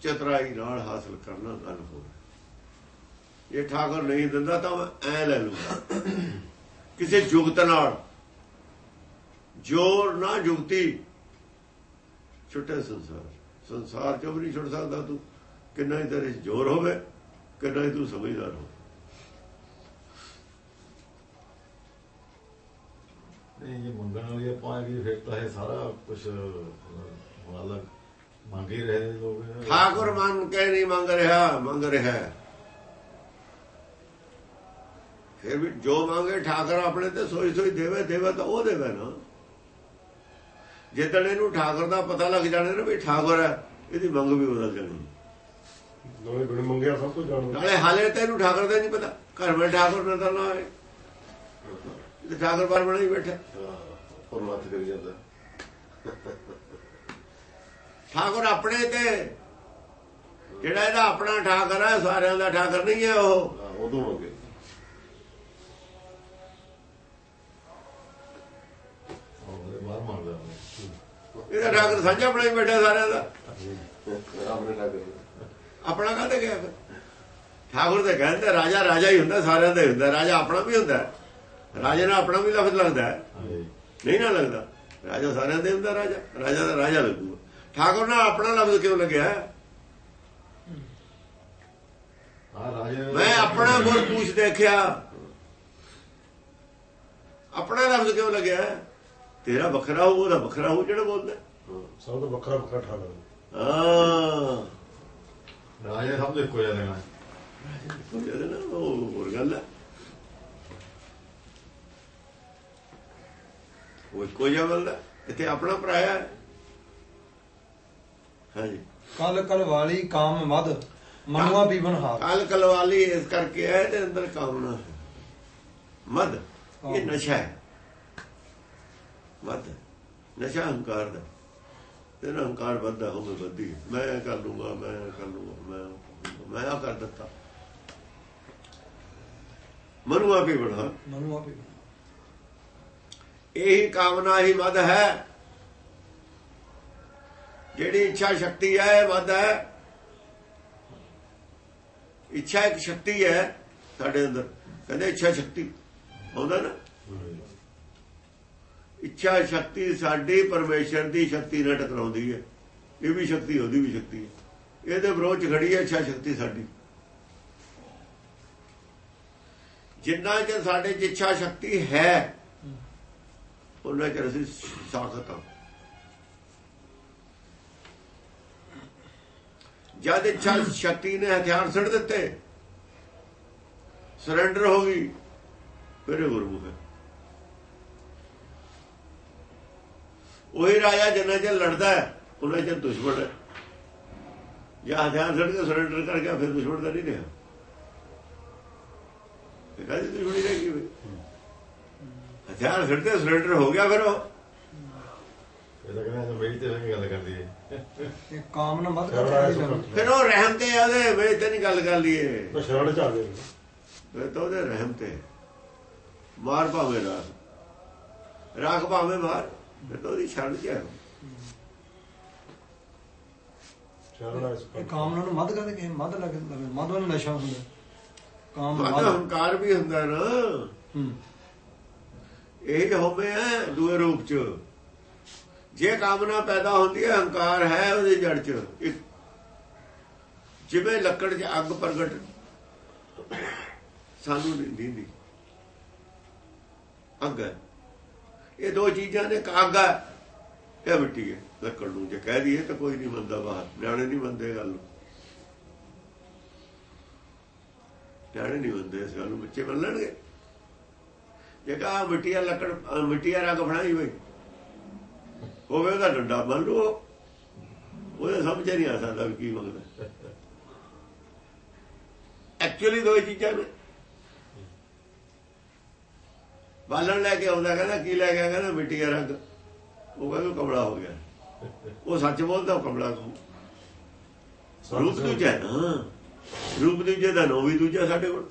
ਚਤਰਾਈ ਨਾਲ ਹਾਸਲ ਕਰਨਾ ਗੱਲ ਹੋਰ ਹੈ। ਇਹ ਠਾਕਰ ਨਹੀਂ ਦਿੰਦਾ ਤਾਂ ਮੈਂ ਐ ਲੈ ਲੂੰਗਾ। ਕਿਸੇ ਜੁਗਤ ਨਾਲ ਜੋਰ ਨਾ ਜੁਗਤੀ। ਛੁੱਟੇ ਸੰਸਾਰ। ਸੰਸਾਰ ਚੋਂ ਨਹੀਂ ਛੁੱਟ ਸਕਦਾ ਤੂੰ? ਕਿੰਨਾ ਹੀ ਤੇਰੇ ਜ਼ੋਰ ਹੋਵੇ, ਕਿੰਨਾ ਹੀ ਤੂੰ ਸਮਝਦਾਰ ਹੋ ਨਹੀਂ ਇਹ ਮੰਗਣ ਵਾਲੀ ਆਪਾਂ ਵੀ ਫਿਰ ਤਾਂ ਇਹ ਸਾਰਾ ਕੁਝ ਮਾਲਕ ਮੰਗ ਹੀ ਰਹੇ ਲੋਕ। ਠਾਕੁਰ ਮੰਨ ਕੇ ਨਹੀਂ ਮੰਗ ਰਿਹਾ ਮੰਗ ਰਿਹਾ। ਹੈ। ਫਿਰ ਵੀ ਜੋ ਮੰਗੇ ਠਾਕੁਰ ਆਪਣੇ ਤੇ ਸੋਈ ਸੋਈ ਦੇਵੇ ਦੇਵੇ ਤਾਂ ਉਹ ਦੇਵੇ ਨਾ। ਜਿੱਦਣ ਇਹਨੂੰ ਠਾਕੁਰ ਦਾ ਪਤਾ ਲੱਗ ਜਾਣਾ ਨਾ ਵੀ ਠਾਕੁਰ ਹੈ ਇਹਦੀ ਮੰਗ ਵੀ ਬਦਲ ਜਾਣੀ। ਨਵੇਂ ਬਿਨ ਮੰਗਿਆ ਸਭ ਕੁਝ ਜਾਣਦਾ ਨਾਲੇ ਹਾਲੇ ਤਾਂ ਇਹਨੂੰ ਠਾਕੁਰ ਦਾ ਨਹੀਂ ਪਤਾ ਘਰ ਵਿੱਚ ਠਾਕੁਰ ਨਜ਼ਰ ਨਾ ਆਏ। ਤੇ ਠਾਕੁਰ ਬਾਰ ਬਣਾ ਹੀ ਬੈਠਾ। ਪਰਮਾਤਮਾ ਕਰੀ ਜਾਂਦਾ। ਠਾਕੁਰ ਆਪਣੇ ਤੇ। ਜਿਹੜਾ ਇਹਦਾ ਆਪਣਾ ਠਾਕਰ ਹੈ ਸਾਰਿਆਂ ਦਾ ਠਾਕਰ ਨਹੀਂ ਹੈ ਉਹ। ਹਾਂ, ਉਦੋਂ ਮੰਗਦਾ ਉਹਨੇ। ਇਹਦਾ ਠਾਕਰ ਸਾਂਝਾ ਬਣਾਈ ਬੈਠਾ ਸਾਰਿਆਂ ਦਾ। ਆਪਣੇ ਕਾਹਦੇ ਗਿਆ ਫਿਰ? ਠਾਕੁਰ ਤੇ ਕਹਿੰਦੇ ਰਾਜਾ ਰਾਜਾ ਹੀ ਹੁੰਦਾ ਸਾਰਿਆਂ ਦਾ ਹੀ ਹੁੰਦਾ। ਰਾਜਾ ਆਪਣਾ ਵੀ ਹੁੰਦਾ। ਹੈ। ਰਾਜੇ ਨਾਲ ਆਪਣਾ ਵੀ ਲਫ਼ਜ਼ ਲੱਗਦਾ। ਹੈ ਨਹੀਂ ਨਾ ਲੱਗਦਾ। ਰਾਜਾ ਸਾਰਿਆਂ ਦਾ ਹੀ ਹੁੰਦਾ ਰਾਜਾ। ਰਾਜਾ ਦਾ ਰਾਜਾ ਲੱਗੂਗਾ। ਠਾਕੁਰ ਨਾਲ ਆਪਣਾ ਲਫ਼ਜ਼ ਕਿਉਂ ਲੱਗਿਆ? ਮੈਂ ਆਪਣਾ ਗੁਰ ਪੂਛ ਦੇਖਿਆ। ਆਪਣਾ ਲਫ਼ਜ਼ ਕਿਉਂ ਲੱਗਿਆ? ਤੇਰਾ ਵੱਖਰਾ ਹੋਊ ਉਹਦਾ ਵੱਖਰਾ ਹੋਊ ਜਿਹੜਾ ਬੋਲਦਾ। ਸਭ ਤੋਂ ਵੱਖਰਾ ਵੱਖਰਾ ਠਾਕਰ ਹੈ। ਹਾਂ। ਰਾਜੇ ਸਭ ਤੋਂ ਇੱਕੋ ਜਿਹਾ ਦੇਣਾ। ਉਹਦੇ ਨਾਲ ਉਹ ਹੋਰ ਗੱਲ ਹੈ। ਉਹ ਜਿਹਾ ਬੋਲਦਾ ਇੱਥੇ ਆਪਣਾ ਪਰਾਇਆ ਹੈ। ਹਾਂਜੀ। ਕਲ ਕਲ ਵਾਲੀ ਕਾਮ ਮਦ ਮਨੁਆ ਪੀਵਨ ਹਾਰ। ਕਾਲ ਕਲਵਾਲੀ ਇਸ ਕਰਕੇ ਹੈ ਤੇ ਅੰਦਰ ਕਾਮਨਾ ਹੈ। ਮਦ ਇਹ ਨਸ਼ਾ ਹੈ। ਮਦ ਨਸ਼ਾ ਹੰਕਾਰ ਦਾ। ਤੇ ਨਾ ਹੰਕਾਰ ਵੱਧਦਾ ਹੋਵੇ ਵੱਧੀ। ਮੈਂ ਕਰ ਲੂੰਗਾ ਮੈਂ ਕਰ ਲੂੰਗਾ ਮੈਂ ਮੈਂ ਆ ਕਰ ਦਿੱਤਾ। ਮਨੁਆ ਵੀ ਬਣਾ ਮਨੁਆ ਪੀਵਨ ਇਹੀ ਕਾਮਨਾ ਹੀ ਮਦ ਹੈ। ਜਿਹੜੀ ਇੱਛਾ ਸ਼ਕਤੀ ਹੈ, ਇਹ ਵੱਧ ਹੈ। ਇੱਛਾ ਇੱਕ ਸ਼ਕਤੀ ਹੈ ਸਾਡੇ ਅੰਦਰ। ਕਹਿੰਦੇ ਇੱਛਾ ਸ਼ਕਤੀ। ਆਉਂਦਾ ਨਾ? ਇੱਛਾ ਸ਼ਕਤੀ ਸਾਡੀ ਪਰਮੇਸ਼ਰ ਦੀ ਸ਼ਕਤੀ ਨਾਲ ਟਕਰਾਉਂਦੀ ਹੈ। ਇਹ ਵੀ ਸ਼ਕਤੀ, ਉਹਦੀ ਵੀ ਸ਼ਕਤੀ ਹੈ। ਇਹਦੇ ਵਿਰੋਧ ਚ ਖੜੀ ਹੈ ਇੱਛਾ ਸ਼ਕਤੀ ਸਾਡੀ। ਜਿੰਨਾ ਚਿਰ ਸਾਡੇ ਚ ਇੱਛਾ ਸ਼ਕਤੀ ਹੈ, ਉਹਨਾਂ ਚਿਰ ਅਸੀਂ ਸਾਖਤ ਹਾਂ। ਜਦ ਇੱਛਾ ਸ਼ਕਤੀ ਨੇ ਹਥਿਆਰ ਛੱਡ ਦਿੱਤੇ ਸਰੈਂਡਰ ਹੋ ਗਈ, ਫਿਰ ਇਹ ਹੈ। ਉਹੀ ਰਾਜਾ ਜਿੰਨਾ ਚਿਰ ਲੜਦਾ ਹੈ ਉਹਨਾਂ ਚਿਰ ਦੁਸ਼ਮਣ ਹੈ। ਜੇ ਹਥਿਆਰ ਛੱਡ ਕੇ ਸਰੈਂਡਰ ਕਰ ਗਿਆ, ਫਿਰ ਦੁਸ਼ਮਣ ਦਾ ਨਹੀਂ ਰਿਹਾ। ਇਹ ਕਹਿੰਦੇ ਦੁਸ਼ਮਣੀ ਰਹਿ ਗਈ ਹਥਿਆਰ ਛੱਡ ਕੇ ਸਰੈਂਡਰ ਹੋ ਗਿਆ ਫਿਰ ਉਹ। ਇਹ ਤਾਂ ਕਹਿੰਦਾ ਮੇਰੀ ਤੇ ਗੱਲ ਕਰਦੀ ਹੈ। ਇਹ ਕਾਮ ਨਾ ਮਦ ਸ਼ਰਣ ਕਰ ਆਇਆ ਰਹੀ ਸੁੱਖ ਫਿਰ ਉਹ ਰਹਿਮ ਤੇ ਆ ਉਹਦੇ ਵੇ ਤੇ ਨਹੀਂ ਗੱਲ ਕਰ ਲਈਏ। ਮੈਂ ਸ਼ਰਣ ਚ ਆ ਗਿਆ ਫਿਰ ਤਾਂ ਉਹਦੇ ਰਹਿਮ ਤੇ। ਮਾਰ ਭਾਵੇਂ ਰਾਖ। ਰਾਖ ਭਾਵੇਂ ਮਾਰ ਫਿਰ ਤਾਂ ਉਹਦੀ ਸ਼ਰਣ ਆਇਆ ਸੁੱਖ ਇਹ ਕਾਮ ਨੂੰ ਮਦ ਕਰਦੇ ਕਿ ਮਦ ਲੱਗ ਮਦ ਵਾਲਾ ਨਸ਼ਾ ਹੁੰਦਾ ਕਾਮ ਮਤ ਮਦ ਹੰਕਾਰ ਵੀ ਹੁੰਦਾ ਨਾ। ਹੂੰ। ਇਹ ਹੋਵੇ ਦੂਏ ਰੂਪ ਚ। ਜੇ ਕਾਮਨਾ ਪੈਦਾ ਹੁੰਦੀ ਹੈ ਹੰਕਾਰ ਹੈ ਉਹਦੇ ਜੜ ਚ। ਇੱਕ ਜਿਵੇਂ ਲੱਕੜ 'ਚ ਅੱਗ ਪ੍ਰਗਟ, ਸਾਨੂੰ ਨਹੀਂ ਦਿੰਦੀ। ਅੱਗ ਹੈ। ਇਹ ਦੋ ਚੀਜ਼ਾਂ ਨੇ, ਇੱਕ ਅੱਗ ਹੈ, ਇਹ ਮਿੱਟੀ ਹੈ। ਲੱਕੜ ਨੂੰ ਜੇ ਕਹਿ ਦਈਏ ਤਾਂ ਕੋਈ ਨਹੀਂ ਮੰਨਦਾ ਬਾਹਰ। ਨਿਆਣੇ ਨਹੀਂ ਮੰਨਦੇ ਗੱਲ ਨੂੰ। ਨਿਆਣੇ ਨਹੀਂ ਮੰਨਦੇ ਇਸ ਗੱਲ ਨੂੰ, ਬੱਚੇ ਮੰਨ ਲੈਣਗੇ ਜੇ ਕਹਾ ਮਿੱਟੀ ਆ ਲੱਕੜ, ਅਹ ਮਿੱਟੀ ਆ ਰੰਗ ਬਣਾਈ ਹੋਈ ਹੋਵੇ ਉਹਦਾ ਡੰਡਾ ਮੰਨ ਲਓ। ਉਹਦੇ ਸਮਝ ਨਹੀਂ ਆ ਸਕਦਾ ਵੀ ਕੀ ਮੰਗਦਾ ਐਕਚੁਅਲੀ ਦੋ ਚੀਜ਼ਾਂ ਨੇ। ਬਾਲਣ ਲੈ ਕੇ ਆਉਂਦਾ ਕਹਿੰਦਾ ਕੀ ਲੈ ਗਿਆ? ਕਹਿੰਦਾ ਮਿੱਟੀ ਦਾ ਰੰਗ। ਉਹ ਕਹਿੰਦਾ ਕਮਲਾ ਹੋ ਗਿਆ। ਉਹ ਸੱਚ ਬੋਲਦਾ ਉਹ ਕਮਲਾ ਰੂਪ ਦੂਜਾ ਨਾ। ਰੂਪ ਦੂਜੇ ਦਾ ਨੋ ਵੀ ਦੂਜਾ ਸਾਡੇ ਕੋਲ।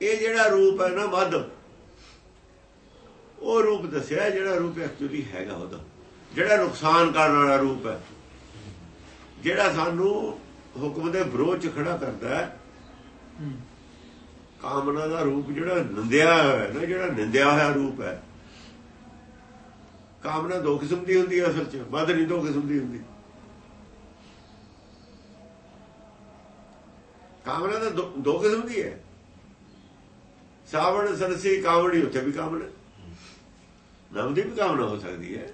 ਇਹ ਜਿਹੜਾ ਰੂਪ ਹੈ ਨਾ ਮਦ ਉਹ ਰੂਪ ਦੱਸਿਆ ਜਿਹੜਾ ਰੂਪ ਐਕਚੁਅਲੀ ਹੈਗਾ ਉਹਦਾ। ਜਿਹੜਾ ਨੁਕਸਾਨ ਕਰਨ ਵਾਲਾ ਰੂਪ ਹੈ। ਜਿਹੜਾ ਸਾਨੂੰ ਹੁਕਮ ਦੇ ਵਿਰੋਧ ਚ ਖੜਾ ਕਰਦਾ ਹੈ, ਕਾਮਨਾ ਦਾ ਰੂਪ ਜਿਹੜਾ ਨਿੰਦਿਆ ਹੋਇਆ ਨਾ, ਜਿਹੜਾ ਨਿੰਦਿਆ ਹੋਇਆ ਰੂਪ ਹੈ। ਕਾਮਨਾ ਦੋ ਕਿਸਮ ਦੀ ਹੁੰਦੀ ਹੈ ਅਸਲ ਚ, ਵੱਧ ਨਹੀਂ ਦੋ ਕਿਸਮ ਦੀ ਹੁੰਦੀ। ਕਾਮਨਾ ਤਾਂ ਦੋ- ਦੋ ਕਿਸਮ ਦੀ ਹੈ। ਸਾਵਣ ਸਰਸੀ ਕਾਮੜੀ ਉੱਥੇ ਵੀ ਕਾਮਨਾ ਨਾਮ ਦੀ ਵੀ ਕਾਮਨਾ ਹੋ ਸਕਦੀ ਹੈ।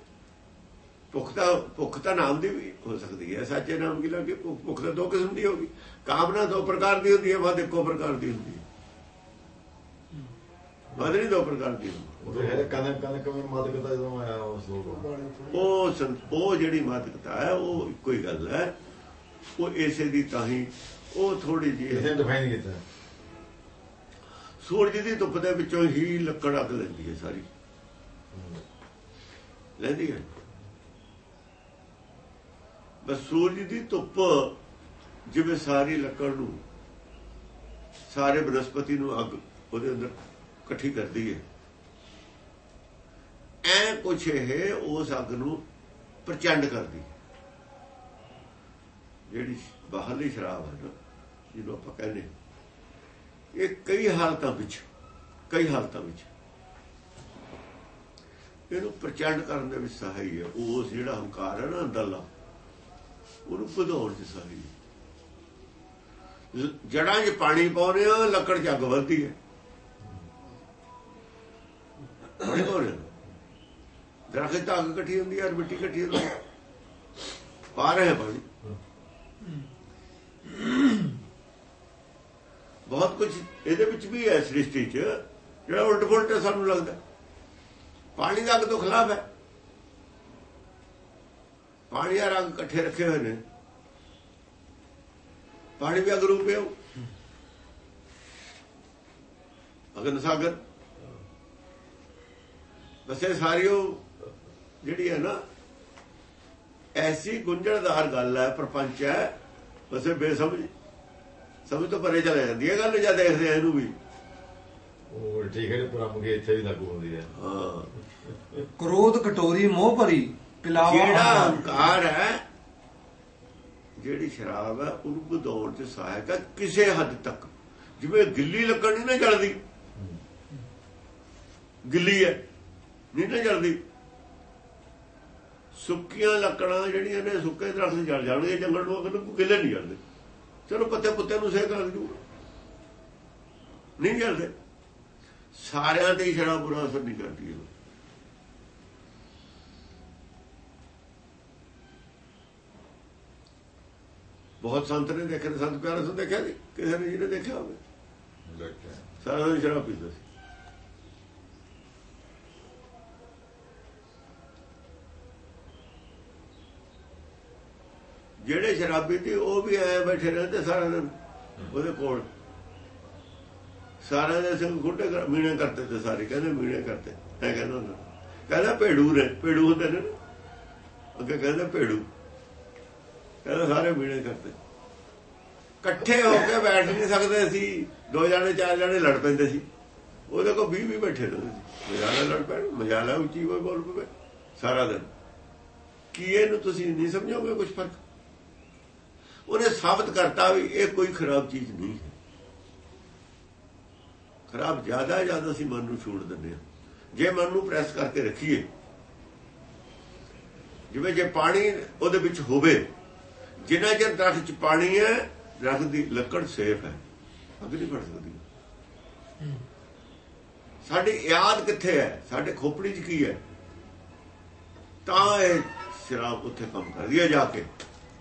ਭੁੱਖ ਤਾਂ ਭੁੱਖ ਤਾਂ ਨਾਮ ਦੀ ਵੀ ਹੋ ਸਕਦੀ ਹੈ। ਸੱਚੇ ਨਾਮ ਕੀ ਲੱਗੇ? ਭੁੱਖ ਤਾਂ ਦੋ ਕਿਸਮ ਦੀ ਹੋਗੀ ਕਾਮਨਾ ਦੋ ਪ੍ਰਕਾਰ ਦੀ ਹੁੰਦੀ ਹੈ ਮਦ ਇੱਕੋ ਪ੍ਰਕਾਰ ਦੀ ਹੁੰਦੀ ਹੈ। ਨਹੀਂ ਦੋ ਪ੍ਰਕਾਰ ਦੀ ਉਹ ਉਹ ਜਿਹੜੀ ਮਾਤਕਤਾ ਹੈ ਉਹ ਇੱਕੋ ਹੀ ਗੱਲ ਹੈ। ਉਹ ਇਸੇ ਦੀ ਤਾਂ ਹੀ ਉਹ ਥੋੜੀ ਜਿਹੀ ਇਸੇ ਡਿਫਾਈਨ ਕੀਤਾ। ਸੂਰਜ ਦੀ ਧੁੱਪ ਦੇ ਵਿੱਚੋਂ ਹੀ ਲੱਕੜ ਅੱਗ ਲੈਂਦੀ ਹੈ ਸਾਰੀ। ਲੈਂਦੀ ਹੈ ਬਸ ਸੂਰਜ ਦੀ ਧੁੱਪ ਜਿਵੇਂ ਸਾਰੀ ਲੱਕੜ ਨੂੰ, ਸਾਰੇ ਬਨਸਪਤੀ ਨੂੰ ਅੱਗ ਉਹਦੇ ਅੰਦਰ ਇਕੱਠੀ ਕਰਦੀ ਹੈ। ਐ ਕੁਛ ਇਹ ਉਸ ਅੱਗ ਨੂੰ ਪ੍ਰਚੰਡ ਕਰਦੀ ਹੈ। ਜਿਹੜੀ ਬਾਹਰਲੀ ਸ਼ਰਾਬ ਹੈ ਨਾ, ਜਿਹਨੂੰ ਆਪਾਂ ਕਹਿੰਦੇ ਇਹ ਕਈ ਹਾਲਤਾਂ ਵਿੱਚ, ਕਈ ਹਾਲਤਾਂ ਵਿੱਚ ਇਹਨੂੰ ਪ੍ਰਚੰਡ ਕਰਨ ਦੇ ਵਿੱਚ ਸਹਾਈ ਹੈ। ਉਹ ਜਿਹੜਾ ਹੰਕਾਰ ਹੈ ਨਾ ਅੰਦਰਲਾ, ਉਹਨੂੰ ਵਧਾਉਣ ਚ ਸਹਾਈ ਹੈ। ਜੜਾਂ 'ਚ ਪਾਣੀ ਪਾਉਂਦੇ ਆ, ਲੱਕੜ 'ਚ ਅੱਗ ਵੱਧਦੀ ਹੈ। ਦਰਖਤ ਤਾਂ ਅੱਗ ਇਕੱਠੀ ਹੁੰਦੀ ਹੈ ਮਿੱਟੀ ਇਕੱਠੀ ਹੁੰਦੀ ਹੈ। ਪਾ ਰਹੇ ਪਾਣੀ। ਬਹੁਤ ਕੁਝ ਇਹਦੇ ਵਿੱਚ ਵੀ ਹੈ ਸ੍ਰਿਸ਼ਟੀ 'ਚ। ਜਿਹੜਾ ਉਲਟ ਪੁਲਟ ਹੈ ਸਾਨੂੰ ਲੱਗਦਾ। ਪਾਣੀ ਦਾ ਅੱਗ ਤੋਂ ਖਿਲਾਫ ਹੈ। ਪਾਣੀ ਆ ਰੰਗ ਇਕੱਠੇ ਰੱਖੇ ਹੋਏ ਨੇ। ਪਾਣੀ ਵੀ ਅਗ ਰੂਪ ਹੈ ਉਹ। ਅਗਨ ਸਾਗਰ। ਬਸ ਇਹ ਸਾਰੀ ਉਹ ਜਿਹੜੀ ਹੈ ਨਾ ਐਸੀ ਗੁੰਝਲਦਾਰ ਗੱਲ ਹੈ ਪ੍ਰਪੰਚ ਹੈ। ਇਹ ਬੇਸਮਝ। ਸਮਝ ਤੋਂ ਪਰੇ ਚਲੇ ਜਾਂਦੀ ਹੈ ਗੱਲ ਜਦ ਦੇਖਦੇ ਆ ਇਹਨੂੰ ਵੀ। ਉਹ ਠੀਕ ਹੈ ਬ੍ਰਹਮ ਕੇ ਇੱਥੇ ਵੀ ਲਾਗੂ ਹੁੰਦੀ ਹੈ। ਹਾਂ। ਕ੍ਰੋਧ ਕਟੋਰੀ ਮੋਹ ਭਰੀ ਪਿਲਾਵਾ ਜਿਹੜਾ। ਹੰਕਾਰ ਹੈ ਜਿਹੜੀ ਸ਼ਰਾਬ ਹੈ ਉਹਨੂੰ ਵਧਾਉਣ ਚ ਸਹਾਇਕ ਹੈ ਕਿਸੇ ਹੱਦ ਤੱਕ। ਜਿਵੇਂ ਗਿੱਲੀ ਲੱਕੜ ਨਹੀਂ ਨਾ ਜਲਦੀ। ਗਿੱਲੀ ਹੈ ਨਹੀਂ ਨਾ ਜਲਦੀ। ਸੁੱਕੀਆਂ ਲੱਕੜਾਂ ਜਿਹੜੀਆਂ ਨੇ ਸੁੱਕੇ ਦਰਖਤ ਜਲ ਜਾਣਗੇ ਜੰਗਲ ਨੂੰ ਅਗਰ ਕੋਈ ਗਿੱਲੇ ਨਹੀਂ ਜਲਦੇ। ਚਲੋ ਪੱਤੇ ਪੁੱਤੇ ਨੂੰ ਸੇਕ ਲੱਗ ਜੂ ਨਹੀਂ ਜਲਦੇ। ਸਾਰਿਆਂ ਤੇ ਹੀ ਸ਼ਰਾਬ ਬੁਰਾ ਅਸਰ ਨਹੀਂ ਕਰਦੀ ਉਹ ਬਹੁਤ ਸੰਤ ਨੇ ਦੇਖੇ ਸੰਤ ਪਿਆਰੇ ਤੋਂ ਦੇਖਿਆ ਜੀ। ਕਿਸੇ ਨੇ ਜਿਹਨੇ ਦੇਖਿਆ ਹੋਵੇ। ਸਾਰਾ ਦਿਨ ਸ਼ਰਾਬ ਪੀਂਦਾ ਸੀ। ਜਿਹੜੇ ਸ਼ਰਾਬੀ ਸੀ ਉਹ ਵੀ ਆਏ ਬੈਠੇ ਰਹਿੰਦੇ ਸਾਰਾ ਦਿਨ ਉਹਦੇ ਕੋਲ। ਸਾਰਿਆਂ ਦੇ ਸਿੰਘ ਖੁੱਡੇ ਮੀਣੇ ਕਰਤੇ ਤੇ ਸਾਰੇ ਕਹਿੰਦੇ ਮੀਣੇ ਕਰਤੇ ਐ ਕਹਿੰਦਾ ਹੁੰਦਾ। ਕਹਿੰਦਾ ਭੇੜੂ ਨੇ ਭੇੜੂ ਹੁੰਦੇ ਨਾ। ਅੱਗੇ ਕਹਿੰਦੇ ਭੇੜੂ। ਕਹਿੰਦਾ ਸਾਰੇ ਮੀਣੇ ਕਰਤੇ ਇਕੱਠੇ ਹੋ ਕੇ ਬੈਠ ਨਹੀਂ ਸਕਦੇ ਸੀ ਦੋ ਜਾਣੇ, ਚਾਰ ਜਾਣੇ ਲੜ ਪੈਂਦੇ ਸੀ। ਉਹਦੇ ਕੋਲ 20 ਵੀ ਬੈਠੇ ਰਹਿੰਦੇ ਸੀ। ਮਜਾਲਾ ਲੜ ਪੈਣ, ਮਜਾਲਾ ਉੱਚੀ ਕੋਈ ਬੋਲ ਪਵੇ, ਸਾਰਾ ਦਿਨ। ਕੀ ਇਹਨੂੰ ਤੁਸੀਂ ਨਹੀਂ ਸਮਝੋਗੇ ਕੁਝ ਫ਼ਰਕ? ਉਹਨੇ ਸਾਬਤ ਕਰਤਾ ਵੀ ਇਹ ਕੋਈ ਖਰਾਬ ਚੀਜ਼ ਨਹੀਂ ਹੈ। ਖਰਾਬ ਜ਼ਿਆਦਾ ਜ਼ਿਆਦਾ ਅਸੀਂ ਮਨ ਨੂੰ ਛੋੜ ਦਿੰਦੇ ਹਾਂ। ਜੇ ਮਨ ਨੂੰ ਪ੍ਰੈਸ ਕਰਕੇ ਰੱਖੀਏ, ਜਿਵੇਂ ਜੇ ਪਾਣੀ ਉਹਦੇ ਵਿੱਚ ਹੋਵੇ ਜਿੰਨਾ ਚਿਰ ਦਰਖਤ ਚ ਪਾਣੀ ਹੈ ਦਰਖਤ ਦੀ ਲੱਕੜ ਸੇਫ ਹੈ। ਅੱਗ ਨਹੀਂ ਫੜ ਸਕਦੀ। ਸਾਡੀ ਯਾਦ ਕਿੱਥੇ ਹੈ? ਸਾਡੇ ਖੋਪੜੀ 'ਚ ਕੀ ਹੈ? ਤਾਂ ਇਹ ਸ਼ਰਾਬ ਉੱਥੇ ਕੰਮ ਕਰਦੀ ਹੈ ਜਾ ਕੇ।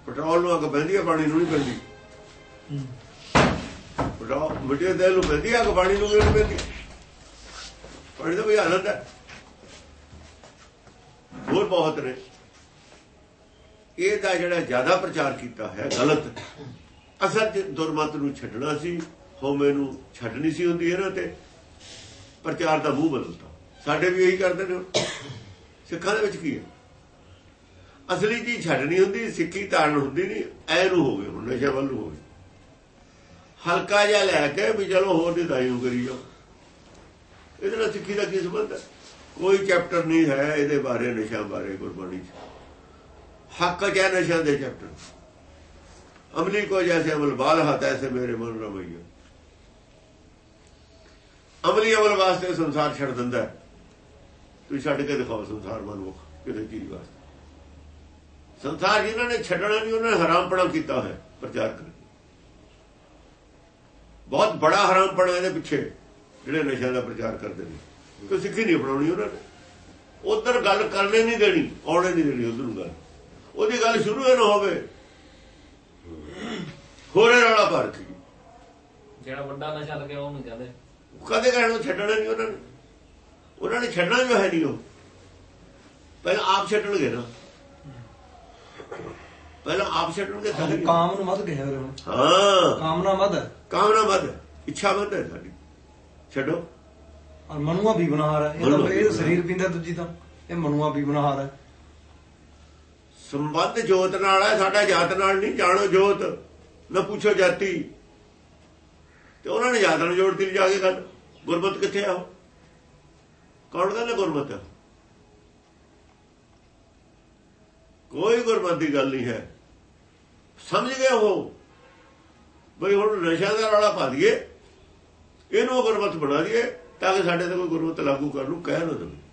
ਪੈਟਰੋਲ ਨੂੰ ਅੱਗ ਪੈਂਦੀ ਹੈ, ਪਾਣੀ ਨੂੰ ਨਹੀਂ ਪੈਂਦੀ। ਪੈਟਰੋਲ ਮਿੱਟੀ ਦੇ ਨੂੰ ਪੈਂਦੀ ਹੈ, ਅੱਗ ਪਾਣੀ ਨੂੰ ਨਹੀਂ ਪੈਂਦੀ? ਪਾਣੀ ਦਾ ਵੀ ਹਾਲਤ ਹੈ? ਹੋਰ ਬਹੁਤ ਨੇ। ਇਹਦਾ ਜਿਹੜਾ ਜ਼ਿਆਦਾ ਪ੍ਰਚਾਰ ਕੀਤਾ ਹੈ, ਗਲਤ, ਅਸਲ 'ਚ ਦੁਰਮਤ ਨੂੰ ਛੱਡਣਾ ਸੀ ਹਉਮੈ ਨੂੰ ਛੱਡਣੀ ਸੀ ਹੁੰਦੀ ਇਹਨਾਂ ਤੇ, ਪ੍ਰਚਾਰ ਦਾ ਮੂੰਹ ਬਦਲਤਾ। ਸਾਡੇ ਵੀ ਇਹੀ ਕਰਦੇ ਨੇ ਸਿੱਖਾਂ ਦੇ ਵਿੱਚ ਕੀ ਹੈ? ਅਸਲੀ ਚੀਜ਼ ਛੱਡਣੀ ਹੁੰਦੀ, ਸਿੱਖੀ ਤਾਰਨ ਹੁੰਦੀ ਨਹੀਂ, ਐ ਨੂੰ ਹੋਵੇ ਹੁਣ ਨਸ਼ੇ ਵੱਲ ਨੂੰ ਹੋਵੇ ਹਲਕਾ ਜਿਹਾ ਲੈ ਕੇ ਵੀ ਚਲੋ ਹੋਰ ਦੀ ਦਾਈ ਨੂੰ ਕਰੀ ਜਾਓ। ਇਹਦੇ ਨਾਲ ਸਿੱਖੀ ਦਾ ਕੀ ਸੰਬੰਧ ਹੈ? ਕੋਈ ਚੈਪਟਰ ਨਹੀਂ ਹੈ ਇਹਦੇ ਬਾਰੇ, ਨਸ਼ਿਆਂ ਬਾਰੇ ਗੁਰਬਾਣੀ 'ਚ। ਹੱਕ ਹੈ ਨਸ਼ਿਆਂ ਦੇ ਚੈਪਟਰ ਅਮਲੀ ਕੋ ਜੈਸੇ ਅਮਲ, ਬਾਲ ਹੱਥ ਐਸੇ ਮੇਰੇ ਮਨ ਰਮਈਆ ਅਮਲੀ ਅਮਲ ਵਾਸਤੇ ਸੰਸਾਰ ਛੱਡ ਦਿੰਦਾ ਹੈ। ਤੁਸੀਂ ਛੱਡ ਕੇ ਦਿਖਾਓ ਸੰਸਾਰ ਮਨ ਕਿਤੇ ਚੀਜ਼ ਵਾਸਤੇ। ਸੰਸਾਰ ਜਿਨ੍ਹਾਂ ਨੇ ਛੱਡਣਾ ਨਹੀਂ, ਉਹਨਾਂ ਨੇ ਹਰਾਮਪਣਾ ਕੀਤਾ ਹੈ ਪ੍ਰਚਾਰ ਕਰਕੇ। ਬਹੁਤ ਬੜਾ ਹਰਾਮਪਣਾ ਇਹਦੇ ਪਿੱਛੇ, ਜਿਹੜੇ ਨਸ਼ਿਆਂ ਦਾ ਪ੍ਰਚਾਰ ਕਰਦੇ ਨੇ। ਕੋਈ ਸਿੱਖੀ ਨਹੀਂ ਅਪਣਾਉਣੀ ਉਹਨਾਂ ਨੇ। ਉਧਰ ਗੱਲ ਕਰਨੇ ਨਹੀਂ ਦੇਣੀ, ਆਉਣੇ ਨਹੀਂ ਦੇਣੀ, ਉਧਰ ਨੂੰ ਗੱਲ। ਉਹਦੀ ਗੱਲ ਸ਼ੁਰੂ ਹੀ ਨਾ ਹੋਵੇ। ਹੋਰੇ ਵਾਲਾ ਫ਼ਰਕ ਹੀ ਜਿਹੜਾ ਵੱਡਾ ਨਸ਼ਾ ਲੱਗਿਆ ਉਹਨੂੰ ਕਹਿੰਦੇ। ਕਦੇ ਕਹਿਣ ਨੂੰ ਛੱਡਣਾ ਨਹੀਂ ਉਹਨਾਂ ਨੇ। ਉਹਨਾਂ ਨੇ ਛੱਡਣਾ ਜੋ ਹੈ ਨਹੀਂ ਉਹ। ਪਹਿਲਾਂ ਆਪ ਛੱਡਣਗੇ ਨਾ। ਪਹਿਲਾਂ ਆਪ ਛੱਡਣਗੇ ਤਾਂ ਕਾਮ ਨੂੰ ਮਤ ਕਹਿਆ ਰਹੇ ਹਾਂ। ਕਾਮਨਾ ਮਦ ਹੈ ਕਾਮਨਾ ਮਦ ਇੱਛਾ ਮਦ ਹੈ ਸਾਡੀ। ਛੱਡੋ। ਔਰ ਮਨੂਆ ਵੀ ਬਨਾਹਾਰ ਹੈ ਇਹ। ਸਰੀਰ ਪੀਂਦਾ ਦੂਜੀ ਤਾਂ। ਇਹ ਮਨੂਆ ਵੀ ਬਨਾਹਾਰ ਹੈ ਸੰਬੰਧ ਜੋਤ ਨਾਲ ਹੈ, ਸਾਡਾ ਜਾਤ ਨਾਲ ਨਹੀਂ, ਜਾਣੋ ਜੋਤ, ਨਾ ਪੁੱਛੋ ਜਾਤੀ। ਤੇ ਉਹਨਾਂ ਨੇ ਜਾਤ ਨਾਲ ਜੋੜਤੀ ਜਾ ਕੇ ਗੱਲ। ਗੁਰਮਤ ਕਿੱਥੇ ਆ ਕੌਣ ਕਹਿੰਦਾ ਗੁਰਮਤ? ਕੋਈ ਗੁਰਮਤ ਦੀ ਗੱਲ ਨਹੀਂ ਹੈ। ਸਮਝ ਗਏ ਉਹ? ਬਈ ਹੁਣ ਨਸ਼ਾ ਦਾ ਰੌਲਾ ਪਾ ਦਈਏ। ਇਹਨੂੰ ਗੁਰਮਤ ਬਣਾ ਦਈਏ, ਤਾਂ ਕਿ ਸਾਡੇ ਤੇ ਕੋਈ ਗੁਰਮਤ ਲਾਗੂ ਕਰਨ ਨੂੰ ਕਹਿ ਨਾ ਦੇਵੇ।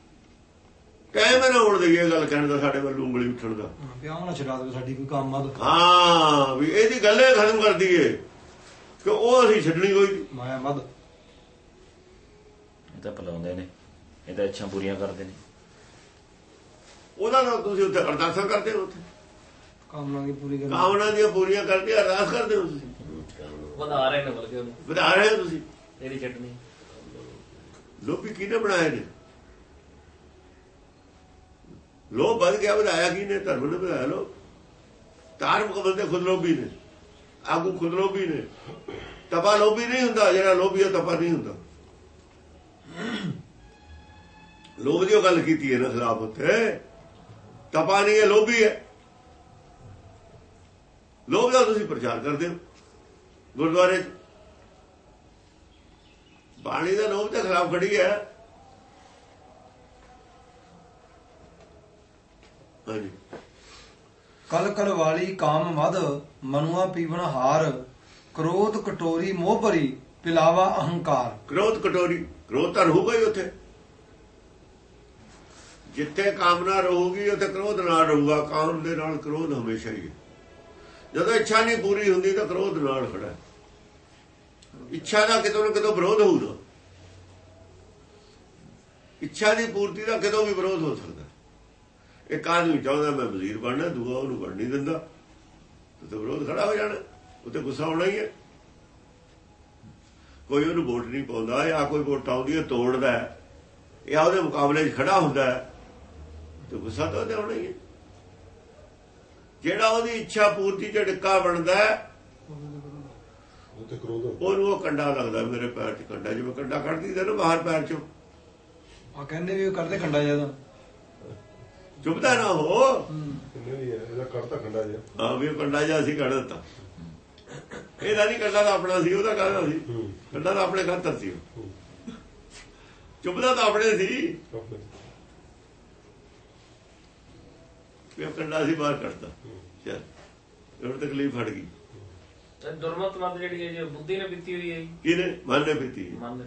ਟਾਈਮ ਨਾ ਹੋਣ ਦਈਏ ਗੱਲ ਕਹਿਣ ਦਾ ਸਾਡੇ ਵੱਲ ਉਂਗਲੀ ਉੱਠਣ ਦਾ। ਪਿਆਹ ਨਾ ਛਡਾ ਦੇ ਸਾਡੀ ਕੋਈ ਕੰਮ ਮਦ ਹਾਂ ਵੀ ਇਹਦੀ ਗੱਲ ਹੀ ਖਤਮ ਕਰ ਦਈਏ ਕਿ ਉਹ ਅਸੀਂ ਛੱਡਣੀ ਕੋਈ। ਮਾਇਆ ਮਦ ਇਹ ਤਾਂ ਭਲਾਉਂਦੇ ਨੇ ਇਹ ਤਾਂ ਇੱਛਾ ਪੂਰੀਆਂ ਕਰਦੇ ਨੇ। ਉਹਦਾ ਨਾਲ ਤੁਸੀਂ ਉੱਥੇ ਅਰਦਾਸਾਂ ਕਰਦੇ ਹੋ ਉੱਥੇ? ਕਾਮਨਾ ਦੀ ਪੂਰੀ ਕਰ ਕਾਮਨਾ ਦੀਆਂ ਪੂਰੀਆਂ ਕਰਦੇ ਅਰਦਾਸ ਕਰਦੇ ਹੋ ਤੁਸੀਂ? ਵਧਾ ਰਹੇ ਨੇ ਬਲਕਿ ਉਹਨੂੰ। ਵਧਾ ਰਹੇ ਹੋ ਤੁਸੀਂ? ਇਹਦੀ ਚਟਨੀ। ਲੋਭੀ ਕਿਹਨੇ ਬਣਾਏ ਨੇ? ਲੋਭ ਵੱਧ ਗਿਆ, ਵਧਾਇਆ ਕੀ ਨੇ ਧਰਮ ਨੇ ਵਧਾਇਆ ਲੋ ਧਾਰਮਿਕ ਬੰਦੇ ਖੁਦ ਲੋਭੀ ਨੇ। ਆਗੂ ਖੁਦ ਲੋਭੀ ਨੇ। ਤਪਾ ਲੋਭੀ ਨਹੀਂ ਹੁੰਦਾ, ਜਿਹੜਾ ਲੋਭੀ ਹੈ ਤਪਾ ਨਹੀਂ ਹੁੰਦਾ। ਲੋਭ ਦੀ ਉਹ ਗੱਲ ਕੀਤੀ ਹੈ ਨਾ ਖਿਲਾਫ ਉੱਥੇ ਤਪਾ ਨਹੀਂ ਹੈ, ਲੋਭੀ ਹੈ। ਲੋਭ ਦਾ ਤੁਸੀਂ ਪ੍ਰਚਾਰ ਕਰਦੇ ਹੋ ਗੁਰਦੁਆਰੇ 'ਚ। ਬਾਣੀ ਦਾ ਲੋਭ ਤਾਂ ਖਰਾਬ ਖੜੀ ਹੈ। ਹਾਂਜੀ। ਕਲ ਕਲ ਵਾਲੀ ਕਾਮ ਮਦ ਮਨੁਆ ਪੀਵਨ ਹਾਰ ਕ੍ਰੋਧ ਕਟੋਰੀ ਮੋਹ ਭਰੀ ਪਿਲਾਵਾ ਅਹੰਕਾਰ। ਕ੍ਰੋਧ ਕਟੋਰੀ ਕ੍ਰੋਧ ਤਾਂ ਰਹੂਗਾ ਹੀ ਉੱਥੇ। ਜਿੱਥੇ ਕਾਮਨਾ ਰਹੂਗੀ ਉੱਥੇ ਕ੍ਰੋਧ ਨਾਲ ਰਹੂਗਾ। ਕਾਮ ਦੇ ਨਾਲ ਕ੍ਰੋਧ ਹਮੇਸ਼ਾ ਹੀ ਜਦੋਂ ਇੱਛਾ ਨਹੀਂ ਪੂਰੀ ਹੁੰਦੀ ਤਾਂ ਕ੍ਰੋਧ ਨਾਲ ਖੜਾ। ਇੱਛਾ ਦਾ ਕਿਤੋਂ ਨਾ ਕਿਤੋਂ ਵਿਰੋਧ ਹੋਊਗਾ। ਇੱਛਾ ਦੀ ਪੂਰਤੀ ਦਾ ਕਿਤੋਂ ਵੀ ਵਿਰੋਧ ਹੋ ਸਕਦਾ ਇੱਕ ਆਦਮੀ ਚਾਹੁੰਦਾ? ਮੈਂ ਵਜ਼ੀਰ ਬਣਨਾ ਦੂਆ ਉਹਨੂੰ ਬਣ ਨਹੀਂ ਦਿੰਦਾ। ਤੇ ਵਿਰੋਧ ਖੜਾ ਹੋ ਜਾਣਾ। ਉੱਤੇ ਗੁੱਸਾ ਆਉਣਾ ਹੀ ਹੈ। ਕੋਈ ਉਹਨੂੰ ਵੋਟ ਨਹੀਂ ਪਾਉਂਦਾ ਜਾਂ ਕੋਈ ਵੋਟ ਆਉਂਦੀ ਹੈ ਤੋੜਦਾ ਹੈ। ਜਾਂ ਉਹਦੇ ਮੁਕਾਬਲੇ 'ਚ ਖੜਾ ਹੁੰਦਾ ਹੈ। ਤੇ ਗੁੱਸਾ ਤਾਂ ਉਹਦੇ ਆਉਣਾ ਹੀ ਹੈ। ਜਿਹੜਾ ਉਹਦੀ ਇੱਛਾ ਪੂਰਤੀ 'ਚ ਡਿੱਕਾ ਬਣਦਾ ਹੈ ਉਹ ਤੇ ਕ੍ਰੋਧ। ਹੁੰਦਾ। ਉਹਨੂੰ ਉਹ ਕੰਡਾ ਲੱਗਦਾ ਮੇਰੇ ਪੈਰ 'ਚ ਕੰਡਾ ਜਿਵੇਂ ਕੰਡਾ ਕੱਢਦੀ ਦਾ ਨਾ ਬਾਹਰ ਪੈਰ 'ਚੋਂ। ਆ ਕਹਿੰਦੇ ਵੀ ਉਹ ਕਰਦੇ ਖੰਡਾ ਜ਼ਿਆਦਾ। ਚੁੱਪਦਾ ਨਾ ਹੋ। ਵੀ ਹੈ ਇਹਦਾ ਕਰਤਾ ਖੰਡਾ ਜਿਹਾ ਹਾਂ ਵੀ ਕੰਡਾ ਜਿਹਾ ਅਸੀਂ ਕੱਢ ਦਿੱਤਾ। ਇਹਦਾ ਨਹੀਂ ਕੰਡਾ ਆਪਣਾ ਸੀ ਉਹਦਾ ਕਾਹਦਾ ਸੀ। ਕੰਡਾ ਤਾਂ ਆਪਣੇ ਖਾਤਰ ਸੀ। ਚੁੱਪਦਾ ਤਾਂ ਆਪਣੇ ਸੀ। ਵੀ ਕੰਡਾ ਸੀ ਬਾਹਰ ਕੱਢਤਾ ਚਲ ਹੁਣ ਤਕਲੀਫ ਫੜ ਗਈ। ਤੇ ਦੁਰਮਤ ਮਤ ਜਿਹੜੀ ਹੈ ਜੀ ਬੁੱਧੀ ਨੇ ਪੀਤੀ ਹੋਈ ਹੈ ਕਿਹਨੇ? ਮਨ ਨੇ ਪੀਤੀ ਮਨ ਨੇ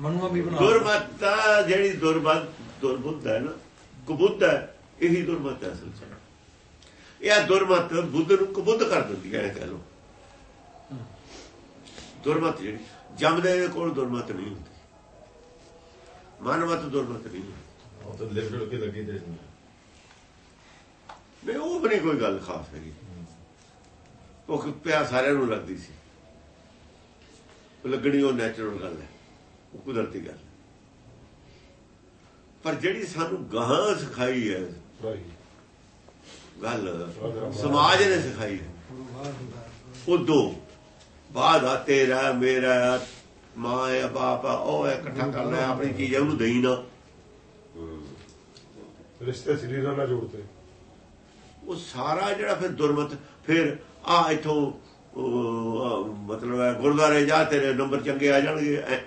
ਮਨੁਆ ਪੀਵਨ ਹਾਰ ਦੁਰਮਤ ਜਿਹੜੀ ਦੁਰਮਤ ਦੁਰਬੁੱਧ ਹੈ ਨਾ ਕੁਬੁੱਧ ਹੈ। ਇਹੀ ਦੁਰਮਤ ਹੈ ਅਸਲ ਚ। ਇਹ ਦੁਰਮਤ ਬੁੱਧ ਨੂੰ ਕੁਬੁੱਧ ਕਰ ਦਿੰਦੀ ਹੈ ਕਹਿ ਲਓ। ਦੁਰਮਤ ਜਿਹੜੀ ਜੰਮਦੇ ਦੇ ਕੋਲ ਦੁਰਮਤ ਨਹੀਂ ਹੁੰਦੀ। ਮਨਮਤ ਦੁਰਮਤ ਨਹੀਂ ਹੁੰਦੀ। ਉਹ ਤਾਂ ਲਿਖ ਲਿਖ ਕੇ ਲੱਗੀ ਤੇ ਨਹੀਂ। ਉਹ ਨਹੀਂ ਕੋਈ ਗੱਲ ਖਾਸ ਹੈਗੀ। ਉਹ ਪਿਆ ਸਾਰਿਆਂ ਨੂੰ ਲੱਗਦੀ ਸੀ। ਉਹ ਲੱਗਣੀ ਉਹ ਨੈਚੁਰਲ ਗੱਲ ਹੈ। ਉਹ ਕੁਦਰਤੀ ਗੱਲ। ਪਰ ਜਿਹੜੀ ਸਾਨੂੰ ਗਾਹਾਂ ਸਿਖਾਈ ਹੈ ਗੱਲ ਸਮਾਜ ਨੇ ਸਿਖਾਈ। ਹੈ ਉਹ ਦੋ ਬਾਦ ਆ ਤੇਰਾ ਮੇਰਾ ਮਾਂ ਬਾਪ ਆ ਉਹ ਇਕੱਠਾ ਕਰ ਲੈ ਆਪਣੀ ਚੀਜ਼ ਉਹਨੂੰ ਦੇਈ ਨਾ। ਰਿਸ਼ਤੇ ਸਰੀਰਾਂ ਨਾਲ ਜੋੜਦੇ ਉਹ ਸਾਰਾ ਜਿਹੜਾ ਫਿਰ ਦੁਰਮਤ ਫਿਰ ਆ ਇਥੋਂ ਮਤਲਬ ਹੈ ਗੁਰਦਾਰੇ ਜਾ ਤੇਰੇ ਨੰਬਰ ਚੰਗੇ ਆ ਜਾਣਗੇ ਐ।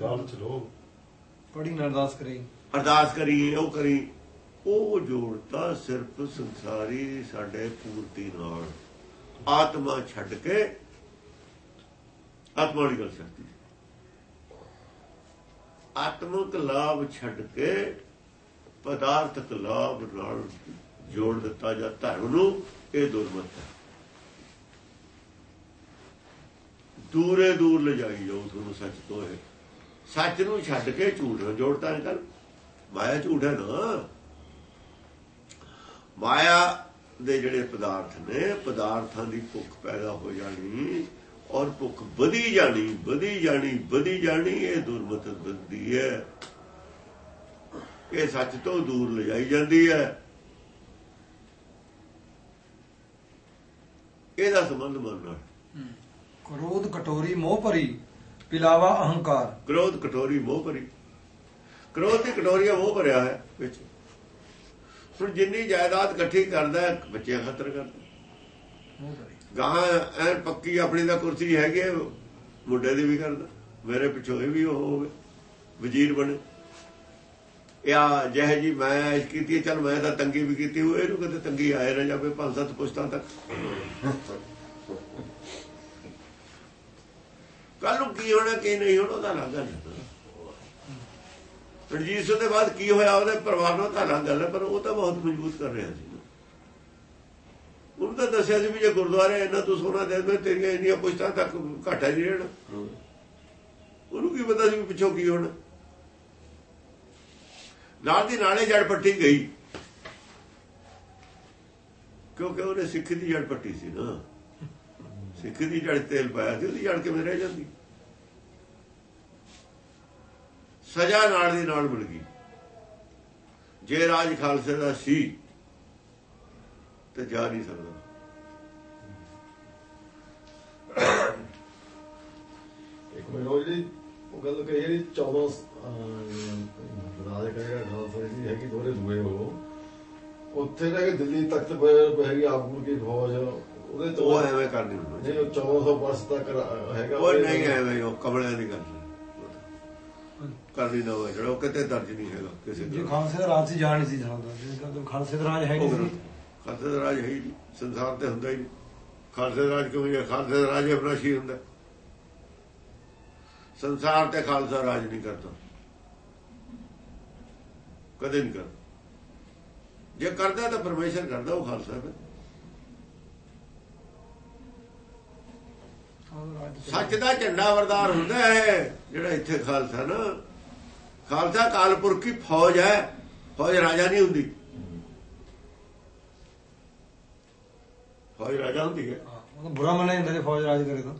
ਲਾਲਚ ਲੋਭ ਪੜੀ ਨਾ ਅਰਦਾਸ ਕਰੀ। ਅਰਦਾਸ ਕਰੀ ਉਹ ਕਰੀ। ਉਹ ਜੋੜਤਾ ਸਿਰਫ ਸੰਸਾਰੀ ਸਾਡੇ ਪੂਰਤੀ ਨਾਲ ਆਤਮਾ ਛੱਡ ਕੇ ਆਤਮਾ ਦੀ ਗੱਲ ਸ਼ਕਤੀ ਆਤਮਿਕ ਲਾਭ ਛੱਡ ਕੇ ਪਦਾਰਥਕ ਲਾਭ ਨਾਲ ਜੋੜ ਦਿੱਤਾ ਜਾਂ ਧਰਮ ਨੂੰ, ਇਹ ਦੁਰਮਤ ਹੈ। ਦੂਰੇ ਦੂਰ ਲਿਜਾਈ ਜਾਓ, ਤੁਹਾਨੂੰ ਸੱਚ ਤੋਂ ਇਹ। ਸੱਚ ਨੂੰ ਛੱਡ ਕੇ ਝੂਠ ਨਾਲ ਜੋੜਤਾ ਨਹੀਂ ਕਰ ਮਾਇਆ ਝੂਠ ਹੈ ਨਾ। ਮਾਇਆ ਦੇ ਜਿਹੜੇ ਪਦਾਰਥ ਨੇ ਪਦਾਰਥਾਂ ਦੀ ਭੁੱਖ ਪੈਦਾ ਹੋ ਜਾਣੀ ਔਰ ਭੁੱਖ ਵਧੀ ਜਾਣੀ ਵਧੀ ਜਾਣੀ ਵਧੀ ਜਾਣੀ ਇਹ ਦੁਰਮਤ ਬੰਦੀ ਹੈ। ਇਹ ਸੱਚ ਤੋਂ ਦੂਰ ਲਿਜਾਈ ਜਾਂਦੀ ਹੈ। ਇਹਦਾ ਸੰਬੰਧ ਮਨ ਨਾਲ ਕ੍ਰੋਧ ਕਟੋਰੀ ਮੋਹ ਭਰੀ ਪਿਲਾਵਾ ਅਹੰਕਾਰ। ਕ੍ਰੋਧ ਕਟੋਰੀ ਮੋਹ ਭਰੀ। ਕ੍ਰੋਧ ਦੀ ਕਟੋਰੀਆਂ ਮੋਹ ਭਰਿਆ ਹੈ ਵਿੱਚ। ਹੁਣ ਜਿੰਨੀ ਜਾਇਦਾਦ ਇਕੱਠੀ ਕਰਦਾ ਬੱਚਿਆਂ ਖਾਤਰ ਕਰਦਾ। ਮੋਹ ਐ ਪੱਕੀ ਆਪਣੀ ਦਾ ਕੁਰਸੀ ਹੈਗੀ ਮੁੰਡੇ ਦੀ ਵੀ ਕਰਦਾ। ਮੇਰੇ ਪਿੱਛੋਂ ਇਹ ਵੀ ਉਹ ਹੋਵੇ, ਵਜ਼ੀਰ ਬਣੇ। ਯਾ ਜਿਹੇ ਜੀ ਮੈਂ ਐਸ਼ ਕੀਤੀ ਚਲ ਮੈਂ ਤਾਂ ਤੰਗੀ ਵੀ ਕੀਤੀ ਹੋਏ ਇਹਨੂੰ ਕਦੇ ਤੰਗੀ ਆਏ ਨਾ ਜਾਵੇ, ਪੰਜ ਸੱਤ ਪੁਸ਼ਤਾਂ ਤੱਕ। ਕੱਲ ਨੂੰ ਕੀ ਹੋਣਾ, ਕੀ ਨਹੀਂ ਹੋਣਾ, ਉਹਦਾ ਅਲੱਗ ਰਣਜੀਤ ਸਿੰਘ ਦੇ ਬਾਅਦ ਕੀ ਹੋਇਆ? ਉਹਦੇ ਪਰਿਵਾਰ ਨਾਲ ਤਾਂ ਅਲੱਗ ਗੱਲ ਹੈ ਪਰ ਉਹ ਤਾਂ ਬਹੁਤ ਮਜ਼ਬੂਤ ਕਰ ਰਿਹਾ ਸੀ। ਉਹਨੂੰ ਤਾਂ ਦੱਸਿਆ ਸੀ ਵੀ ਜੇ ਗੁਰਦੁਆਰੇ ਇਹਨਾਂ ਤੂੰ ਸੋਨਾ ਦੇ ਦੇ ਤੇਰੀਆਂ ਇੰਨੀਆਂ ਪੁਸ਼ਤਾਂ ਤੱਕ ਘਾਟਾ ਨਹੀਂ ਰਹਿਣਾ। ਉਹਨੂੰ ਕੀ ਪਤਾ ਸੀ ਵੀ ਪਿੱਛੋਂ ਕੀ ਹੋਣਾ। ਨਾਲ ਦੀ ਨਾਲੇ ਜੜ ਪੱਟੀ ਗਈ। ਕਿਉਂਕਿ ਉਹਨੇ ਸਿੱਖ ਦੀ ਜੜ ਪੱਟੀ ਸੀ ਨਾ। ਸਿੱਖ ਦੀ ਜੜ ਤੇਲ ਪਾਇਆ ਸੀ ਉਹਦੀ ਜੜ ਕਿਵੇਂ ਰਹਿ ਜਾਂਦੀ? ਸਜ਼ਾ ਨਾਲ ਦੀ ਨਾਲ ਮਿਲ ਗਈ। ਜੇ ਰਾਜ ਖਾਲਸੇ ਦਾ ਸੀ ਤੇ ਜਾ ਨਹੀਂ ਸਕਦਾ। ਇੱਕ ਮਿੰਟ ਉਹ ਗੱਲ ਕਹੀ ਜਿਹੜੀ 14 ਰਾਜ ਕਹੇਗਾ ਖਾਲਸਾ ਜੀ ਹੈਗੀ ਦੋਰੇ ਦੂਏ ਉਹ। ਉੱਥੇ ਰਹਿ ਕੇ ਦਿੱਲੀ ਪਏ ਹੈਗੀ ਆਪੂਰ ਕੀ ਫੌਜ। ਉਹਦੇ ਤੋਂ ਐਵੇਂ ਕਰਨੀ ਹੁੰਦੀ ਉਹ 1400 ਵਰਸ ਤੱਕ ਹੈਗਾ। ਉਹ ਨਹੀਂ ਐਵੇਂ ਉਹ ਕਮਲਿਆਂ ਦੀ ਗੱਲ ਕਰਨੀ ਨਾ ਹੋਵੇ ਜਿਹੜਾ ਉਹ ਕਿਤੇ ਦਰਜ ਨਹੀਂ ਹੈਗਾ ਕਿਸੇ ਜੇ ਖਾਲਸੇ ਦਾ ਰਾਜ ਸੀ ਜਾਣ ਨਹੀਂ ਸੀ ਸਕਦਾ ਖਾਲਸੇ ਦਾ ਰਾਜ ਹੈ ਨਹੀਂ ਖਾਲਸੇ ਦਾ ਰਾਜ ਹੈ ਹੀ ਸੰਸਾਰ ਤੇ ਹੁੰਦਾ ਹੀ ਖਾਲਸੇ ਦਾ ਰਾਜ ਕਿਉਂ ਹੈ? ਖਾਲਸੇ ਦਾ ਰਾਜ ਆਪਣਾ ਸ਼ੀ ਹੁੰਦਾ। ਸੰਸਾਰ ਤੇ ਖਾਲਸਾ ਰਾਜ ਨਹੀਂ ਕਰਦਾ। ਕਦੇ ਨਹੀਂ ਕਰਦਾ। ਜੇ ਕਰਦਾ ਤਾਂ ਪਰਮੇਸ਼ਰ ਕਰਦਾ ਉਹ ਖਾਲਸਾ ਹੈ ਸੱਚ ਦਾ ਝੰਡਾ ਵਰਦਾਰ ਹੁੰਦਾ ਹੈ ਜਿਹੜਾ ਇੱਥੇ ਖਾਲਸਾ ਨਾ ਖਾਲਸਾ ਕਾਲਪੁਰਖੀ ਫੌਜ ਹੈ। ਫੌਜ ਰਾਜਾ ਨਹੀਂ ਹੁੰਦੀ। ਫੌਜ ਰਾਜਾ ਹੁੰਦੀ ਹੈ। ਉਹ ਬੁਰਾ ਮੰਨਿਆ ਜਾਂਦਾ ਜੇ ਫੌਜ ਰਾਜ ਕਰੇ ਤਾਂ।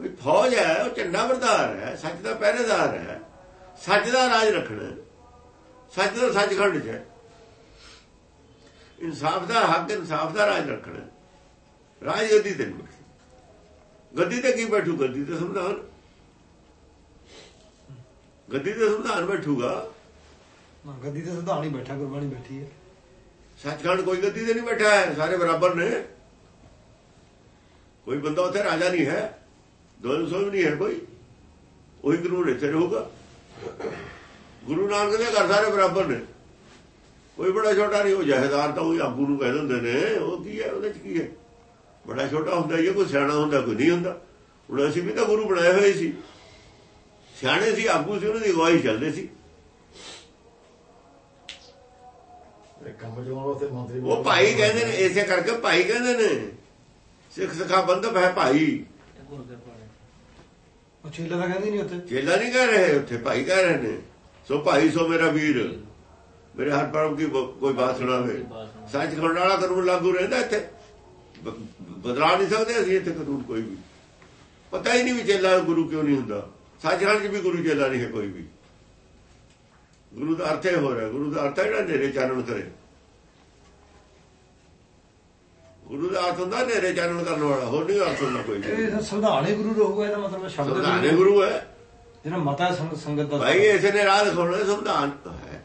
ਵੀ ਫੌਜ ਹੈ ਉਹ ਝੰਡਾ ਵਰਦਾਰ ਹੈ ਸੱਚ ਦਾ ਪਹਿਰੇਦਾਰ ਹੈ। ਸੱਚ ਦਾ ਰਾਜ ਰੱਖਣਾ। ਸੱਚ ਦਾ ਸੱਚਖੰਡ 'ਚ ਇਨਸਾਫ ਦਾ ਹੱਕ ਇਨਸਾਫ ਦਾ ਰਾਜ ਰੱਖਣਾ। ਰਾਜ ਗੱਦੀ ਤੇ ਗੱਦੀ ਤੇ ਕੀ ਬੈਠੂ? ਗੱਦੀ ਤੇ ਸੰਵਿਧਾਨ ਗੱਦੀ ਤੇ ਸੰਵਿਧਾਨ ਬੈਠੂਗਾ। ਨਾ, ਗੱਦੀ ਤੇ ਸਿਧਾਣ ਹੀ ਬੈਠਾ ਗੁਰਬਾਣੀ ਬੈਠੀ ਹੈ। ਸੱਚਖੰਡ ਕੋਈ ਗੱਦੀ ਤੇ ਨਹੀਂ ਬੈਠਾ ਹੈ ਸਾਰੇ ਬਰਾਬਰ ਨੇ। ਕੋਈ ਬੰਦਾ ਉੱਥੇ ਰਾਜਾ ਨਹੀਂ ਹੈ ਦੋਨੋਂ ਸੋ ਨਹੀਂ ਹੈ ਕੋਈ। ਉਹੀ ਕਾਨੂੰਨ ਇੱਥੇ ਰਹੂਗਾ। ਗੁਰੂ ਨਾਨਕ ਦੇ ਘਰ ਸਾਰੇ ਬਰਾਬਰ ਨੇ। ਕੋਈ ਬੜਾ ਛੋਟਾ ਨਹੀਂ ਉਹ ਜਹੇਦਾਰ ਤਾਂ ਉਹ ਆਗੂ ਨੂੰ ਕਹਿ ਦਿੰਦੇ ਨੇ ਉਹ ਕੀ ਹੈ ਉਹਦੇ ਚ ਕੀ ਹੈ? ਬੜਾ ਛੋਟਾ ਹੁੰਦਾ ਹੀ ਹੈ, ਕੋਈ ਸਿਆਣਾ ਹੁੰਦਾ ਕੋਈ ਨਹੀਂ ਹੁੰਦਾ। ਹੁਣ ਅਸੀਂ ਵੀ ਤਾਂ ਗੁਰੂ ਬਣਾਏ ਹੋਏ ਸੀ। ਸਿਆਣੇ ਸੀ ਆਗੂ ਸੀ ਉਹਨਾਂ ਦੀ ਅਗਵਾਈ ਚੱਲਦੇ ਸੀ। ਉਹ ਭਾਈ ਕਹਿੰਦੇ ਨੇ ਇਸੇ ਕਰਕੇ ਭਾਈ ਕਹਿੰਦੇ ਨੇ। ਸਿੱਖ ਸਖਾ ਬੰਦਪ ਹੈ ਭਾਈ। ਉਹ ਚੇਲਾ ਤਾਂ ਕਹਿੰਦੀ ਨਹੀਂ ਉੱਥੇ। ਚੇਲਾ ਨਹੀਂ ਕਹਿ ਰਹੇ ਉੱਥੇ ਭਾਈ ਕਹਿ ਰਹੇ ਨੇ। ਸੋ ਭਾਈ ਸੋ ਮੇਰਾ ਵੀਰ ਮੇਰੇ ਹਰ ਪਰਮ ਦੀ ਕੋਈ ਬਾਤ ਸੁਣਾਵੇ। ਸੱਚ ਖੰਡ ਵਾਲਾ ਕਾਨੂੰਨ ਲਾਗੂ ਰਹਿੰਦਾ ਇੱਥੇ। ਬਦਲਾ ਨਹੀਂ ਸਕਦੇ ਅਸੀਂ ਇੱਥੇ ਕਾਨੂੰਨ ਕੋਈ ਵੀ। ਪਤਾ ਹੀ ਨਹੀਂ ਵੀ ਚੇਲਾ ਗੁਰੂ ਕਿਉਂ ਨਹੀਂ ਹੁੰਦਾ। ਸੱਚਖੰਡ 'ਚ ਵੀ ਗੁਰੂ ਚੇਲਾ ਨਹੀਂ ਹੈ ਕੋਈ ਵੀ। ਗੁਰੂ ਦਾ ਅਰਥ ਇਹ ਹੋ ਰਿਹਾ ਗੁਰੂ ਦਾ ਅਰਥ ਹੈ ਜਿਹੜਾ ਨੇਰੇ ਚਾਨਣ ਕਰੇ। ਗੁਰੂ ਦਾ ਅਰਥ ਹੁੰਦਾ ਨੇਰੇ ਚਾਨਣ ਕਰਨ ਵਾਲਾ ਹੋਰ ਨਹੀਂ ਅਰਥ ਹੁੰਦਾ ਕੋਈ। ਇਹ ਹੀ ਗੁਰੂ ਰਹੂਗਾ ਇਹਦਾ ਮਤਲਬ ਸ਼ਬਦ ਸੰਵਿਧਾਨੇ ਗੁਰੂ ਹੈ। ਜਿਹੜਾ ਮਤਾ ਸੰਗ- ਸੰਗਤ ਦਾ ਭਾਈ ਇਸੇ ਨੇ ਰਾਹ ਦਿਖਾਉਣਾ ਸੰਵਿਧਾਨ ਹੈ।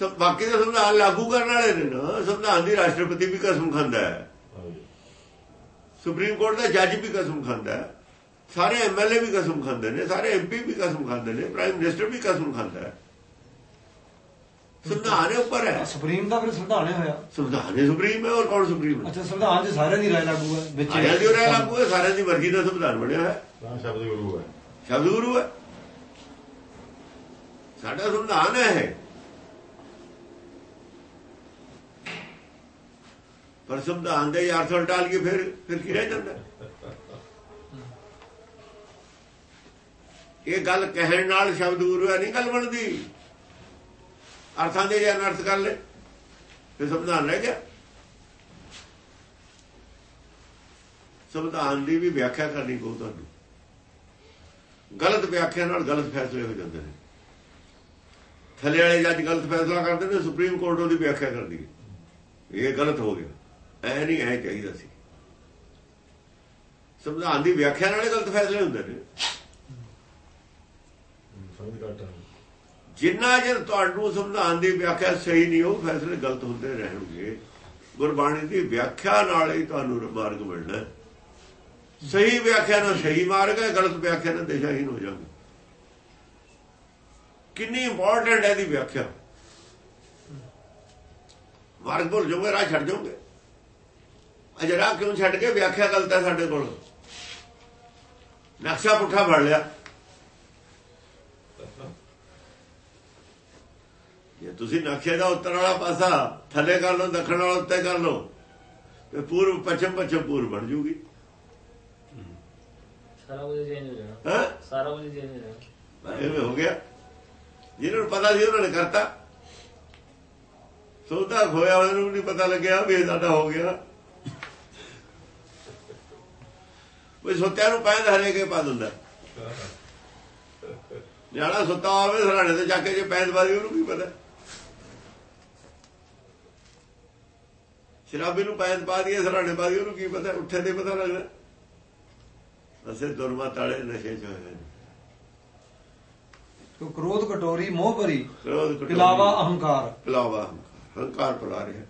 ਸਭ ਬਾਕੀ ਦਾ ਸੰਵਿਧਾਨ ਲਾਗੂ ਕਰਨ ਵਾਲੇ ਨੇ ਨਾ ਸੰਵਿਧਾਨ ਦੀ ਰਾਸ਼ਟਰਪਤੀ ਵੀ ਕਸਮ ਖਾਂਦਾ ਹੈ। ਸੁਪਰੀਮ ਕੋਰਟ ਦਾ ਜੱਜ ਵੀ ਕਸਮ ਖਾਂਦਾ ਹੈ। ਸਾਰੇ ਐਮਐਲਏ ਵੀ ਕਸਮ ਖਾਂਦੇ ਨੇ ਸਾਰੇ ਐਮਪੀ ਵੀ ਕਸਮ ਖਾਂਦੇ ਨੇ ਪ੍ਰਾਈਮ ਮਿਨਿਸਟਰ ਵੀ ਕਸਮ ਖਾਂਦਾ ਹੈ। ਸੰਵਿਧਾਨ ਦੇ ਉੱਪਰ ਹੈ। ਸੁਪਰੀਮ ਦਾ ਫਿਰ ਸੰਵਿਧਾਨ ਹੋਇਆ। ਸੰਵਿਧਾਨ ਸੁਪਰੀਮ ਹੈ ਔਰ ਕੌਣ ਸੁਪਰੀਮ ਹੈ? ਅੱਛਾ ਸੰਵਿਧਾਨ 'ਚ ਸਾਰਿਆਂ ਦੀ ਰਾਏ ਲਾਗੂ ਹੈ ਵਿੱਚ ਆਇਆ ਦੀ ਰਾਏ ਲਾਗੂ ਹੈ ਸਾਰਿਆਂ ਦੀ ਮਰਜ਼ੀ ਦਾ ਸੰਵਿਧਾਨ ਬਣਿਆ ਹੈ। ਤਾਂ ਸ਼ਬਦ ਗੁਰੂ ਹੈ। ਸ਼ਬਦ ਗੁਰੂ ਹੈ। ਸਾਡਾ ਸੰਵਿਧਾਨ ਹੈ ਇਹ। ਪਰ ਸੰਵਿਧਾਨ ਦੇ ਅਰਥ ਉਲਟਾ ਲਈਏ ਫਿਰ ਫਿਰ ਕੀ ਰਹਿ ਜਾਂਦਾ? ਇਹ ਗੱਲ ਕਹਿਣ ਨਾਲ ਸ਼ਬਦ ਗੁਰੂ ਹੈ, ਨਹੀਂ ਗੱਲ ਬਣਦੀ। ਅਰਥਾਂ ਦੇ ਜੇ ਅਨਰਥ ਕਰ ਲੈ ਫਿਰ ਸੰਵਿਧਾਨ ਰਹਿ ਗਿਆ। ਸੰਵਿਧਾਨ ਦੀ ਵੀ ਵਿਆਖਿਆ ਕਰਨੀ ਪਊ ਤੁਹਾਨੂੰ। ਗਲਤ ਵਿਆਖਿਆ ਨਾਲ ਗਲਤ ਫੈਸਲੇ ਹੋ ਜਾਂਦੇ ਨੇ। ਥੱਲੇ ਵਾਲੇ ਜੱਜ ਗਲਤ ਫੈਸਲਾ ਕਰਦੇ ਨੇ, ਸੁਪਰੀਮ ਕੋਰਟ ਉਹਦੀ ਵਿਆਖਿਆ ਕਰਦੀ ਹੈ। ਇਹ ਗਲਤ ਹੋ ਗਿਆ। ਐ ਨਹੀਂ, ਐ ਚਾਹੀਦਾ ਸੀ। ਸੰਵਿਧਾਨ ਦੀ ਵਿਆਖਿਆ ਨਾਲ ਗਲਤ ਫੈਸਲੇ ਹੁੰਦੇ ਨੇ। ਸਮਝ ਘੱਟ ਜਿੰਨਾ ਚਿਰ ਤੁਹਾਨੂੰ ਸੰਵਿਧਾਨ ਦੀ ਵਿਆਖਿਆ ਸਹੀ ਨਹੀਂ, ਉਹ ਫੈਸਲੇ ਗਲਤ ਹੁੰਦੇ ਰਹਿਣਗੇ। ਗੁਰਬਾਣੀ ਦੀ ਵਿਆਖਿਆ ਨਾਲ ਹੀ ਤੁਹਾਨੂੰ ਮਾਰਗ ਮਿਲਣਾ ਸਹੀ ਵਿਆਖਿਆ ਨਾਲ ਸਹੀ ਮਾਰਗ ਹੈ, ਗਲਤ ਵਿਆਖਿਆ ਨਾਲ ਦਿਸ਼ਾਹੀਨ ਹੋ ਜਾਓਗੇ ਕਿੰਨੀ ਇੰਪੋਰਟੈਂਟ ਹੈ ਦੀ ਵਿਆਖਿਆ। ਮਾਰਗ ਭੁੱਲ ਜਾਓਗੇ, ਰਾਹ ਛੱਡ ਜਾਓਗੇ। ਅਜੇ ਰਾਹ ਕਿਉਂ ਛੱਡ ਕੇ ਵਿਆਖਿਆ ਗਲਤ ਹੈ ਸਾਡੇ ਕੋਲ? ਨਕਸ਼ਾ ਪੁੱਠਾ ਫੜ ਲਿਆ। ਜੇ ਤੁਸੀਂ ਨਕਸ਼ੇ ਦਾ ਉੱਤਰ ਵਾਲਾ ਪਾਸਾ ਥੱਲੇ ਕਰ ਲਓ ਦੱਖਣ ਵਾਲਾ ਉੱਤੇ ਕਰ ਲਓ ਤੇ ਪੂਰਬ ਪੱਛਮ ਪੱਛਮ ਪੂਰਬ ਬਣ ਜੂਗੀ। ਸਾਰਾ ਕੁਝ ਚੇਂਜ ਹੋ ਜਾਣਾ। ਹਾਂ? ਸਾਰਾ ਕੁਝ ਚੇਂਜ ਹੋ ਜਾਣਾ। ਐਵੇਂ ਹੋ ਗਿਆ। ਜਿਹਨਾਂ ਨੂੰ ਪਤਾ ਸੀ ਉਹਨਾਂ ਨੇ ਕਰਤਾ। ਸੌਦਾ ਖੋਇਆ ਹੋਇਆ ਨੂੰ ਨਹੀਂ ਪਤਾ ਲੱਗਿਆ ਵੀ ਇਹ ਸਾਡਾ ਹੋ ਗਿਆ। ਉਹ ਸੋਤਿਆਂ ਨੂੰ ਪੈਂਦ ਹਰੇ ਕੇ ਪਾ ਦਿੰਦਾ। ਨਿਆਣਾ ਸੁੱਤਾ ਹੋਵੇ ਸਰਾਣੇ ਤੇ ਜਾ ਕੇ ਜੇ ਪੈਂਦ ਬਾਦੀ ਉਹਨੂੰ ਕੀ ਪਤਾ। ਸ਼ਰਾਬੀ ਨੂੰ ਪੈਂਦ ਪਾ ਦਈਏ ਸਰਾਣੇ ਪਾ ਦਈਏ ਉਹਨੂੰ ਕੀ ਪਤਾ ਉੱਠੇ ਤੇ ਪਤਾ ਲੱਗਦਾ। ਅਸੇ ਦੁਰਮਤ ਵਾਲੇ ਨਸ਼ੇ ਚ ਹੋਏ ਨੇ। ਤੋ ਕ੍ਰੋਧ ਕਟੋਰੀ ਮੋਹ ਭਰੀ ਕ੍ਰੋਧ ਕਟੋਰੀ, ਪਿਲਾਵਾ ਅਹੰਕਾਰ। ਪਿਲਾਵਾ ਹੰਕਾਰ ਪਲਾ ਰਿਹਾ।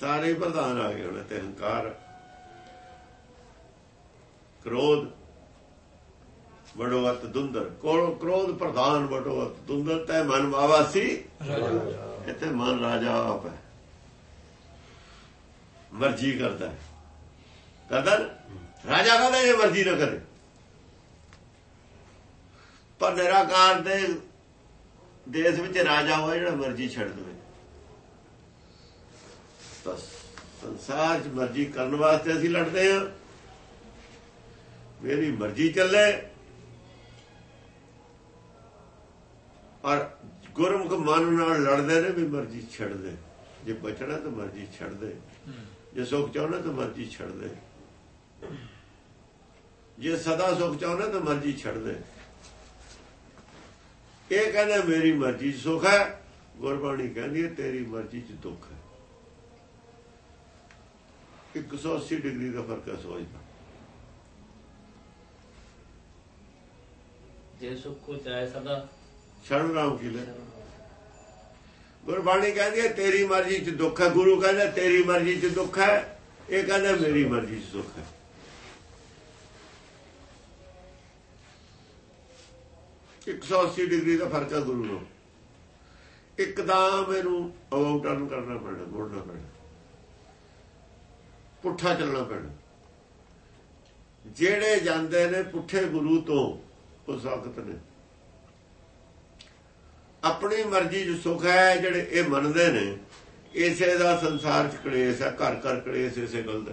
ਸਾਰੇ ਪ੍ਰਧਾਨ ਆ ਗਏ ਹੁਣ ਤੇ ਹੰਕਾਰ ਕ੍ਰੋਧ ਵਡੋਵਤ ਦੁੰਦਰ। ਕੋਲ ਕ੍ਰੋਧ ਪ੍ਰਧਾਨ ਵਡੋਵਤ ਦੁੰਦਰ, ਤੈ ਮਨ ਮਾਵਾਸੀ ਇੱਥੇ ਮਨ ਰਾਜਾ ਆਪ ਹੈ। ਮਰਜ਼ੀ ਕਰਦਾ ਹੈ। ਕਰਦਾ ਰਾਜਾ ਕਹਿੰਦਾ ਇਹ ਮਰਜ਼ੀ ਨਾ ਕਰੇ। ਪਰ ਨਿਰਾਕਾਰ ਦੇ ਦੇਸ਼ ਵਿੱਚ ਰਾਜਾ ਹੋਇਆ ਜਿਹੜਾ ਮਰਜ਼ੀ ਛੱਡ ਦੇਵੇ। ਬਸ। ਸੰਸਾਰ 'ਚ ਮਰਜ਼ੀ ਕਰਨ ਵਾਸਤੇ ਅਸੀਂ ਲੜਦੇ ਹਾਂ। ਮੇਰੀ ਮਰਜ਼ੀ ਚੱਲੇ। ਔਰ ਗੁਰਮੁਖ ਮਨ ਨਾਲ ਲੜਦੇ ਨੇ ਵੀ ਮਰਜ਼ੀ ਛੱਡ ਦੇ। ਜੇ ਬਚਣਾ ਤਾਂ ਮਰਜ਼ੀ ਛੱਡ ਦੇ। ਜੇ ਸੁਖ ਚਾਹਣਾ ਤਾਂ ਮਰਜ਼ੀ ਛੱਡ ਦੇ। ਜੇ ਸਦਾ ਸੁਖ ਚਾਹਣਾ ਤਾਂ ਮਰਜ਼ੀ ਛੱਡ ਦੇ। ਇਹ ਕਹਿੰਦਾ ਮੇਰੀ ਮਰਜ਼ੀ 'ਚ ਸੁਖ ਹੈ, ਗੁਰਬਾਣੀ ਕਹਿੰਦੀ ਹੈ ਤੇਰੀ ਮਰਜ਼ੀ 'ਚ ਦੁੱਖ ਹੈ। 180 ਡਿਗਰੀ ਦਾ ਫ਼ਰਕ ਹੈ ਸੋਚਦਾ ਜੇ ਸੁਖ ਕੋ ਚਾਹੇ ਸਦਾ ਸ਼ਰਨ ਰਾਮ ਕੀ ਲੈ ਗੁਰਬਾਣੀ ਕਹਿੰਦੀ ਹੈ, ਤੇਰੀ ਮਰਜ਼ੀ 'ਚ ਦੁੱਖ ਹੈ, ਗੁਰੂ ਕਹਿੰਦਾ, ਤੇਰੀ ਮਰਜ਼ੀ 'ਚ ਦੁੱਖ ਹੈ। ਇਹ ਕਹਿੰਦਾ, ਮੇਰੀ ਮਰਜ਼ੀ 'ਚ ਦੁੱਖ ਹੈ। ਇੱਕ ਸੌ ਅੱਸੀ ਡਿਗਰੀ ਦਾ ਫ਼ਰਕ ਹੈ ਗੁਰੂ ਨੂੰ। ਇੱਕਦਮ ਇਹਨੂੰ ਅਬਾਊਟ ਕਰਨਾ ਪੈਣਾ, ਮੋੜਨਾ ਪੈਣਾ। ਪੁੱਠਾ ਚੱਲਣਾ ਪੈਣਾ। ਜਿਹੜੇ ਜਾਂਦੇ ਨੇ ਪੁੱਠੇ ਗੁਰੂ ਤੋਂ, ਉਹ ਸਾਖਤ ਨੇ। ਆਪਣੀ ਮਰਜ਼ੀ ਜੋ ਸੁਖ ਹੈ ਜਿਹੜੇ ਇਹ ਮੰਨਦੇ ਨੇ ਇਸੇ ਦਾ ਸੰਸਾਰ ਚ ਕਲੇਸ਼ ਹੈ ਘਰ ਘਰ ਕਲੇਸ਼ ਇਸੇ ਗੱਲ ਦਾ।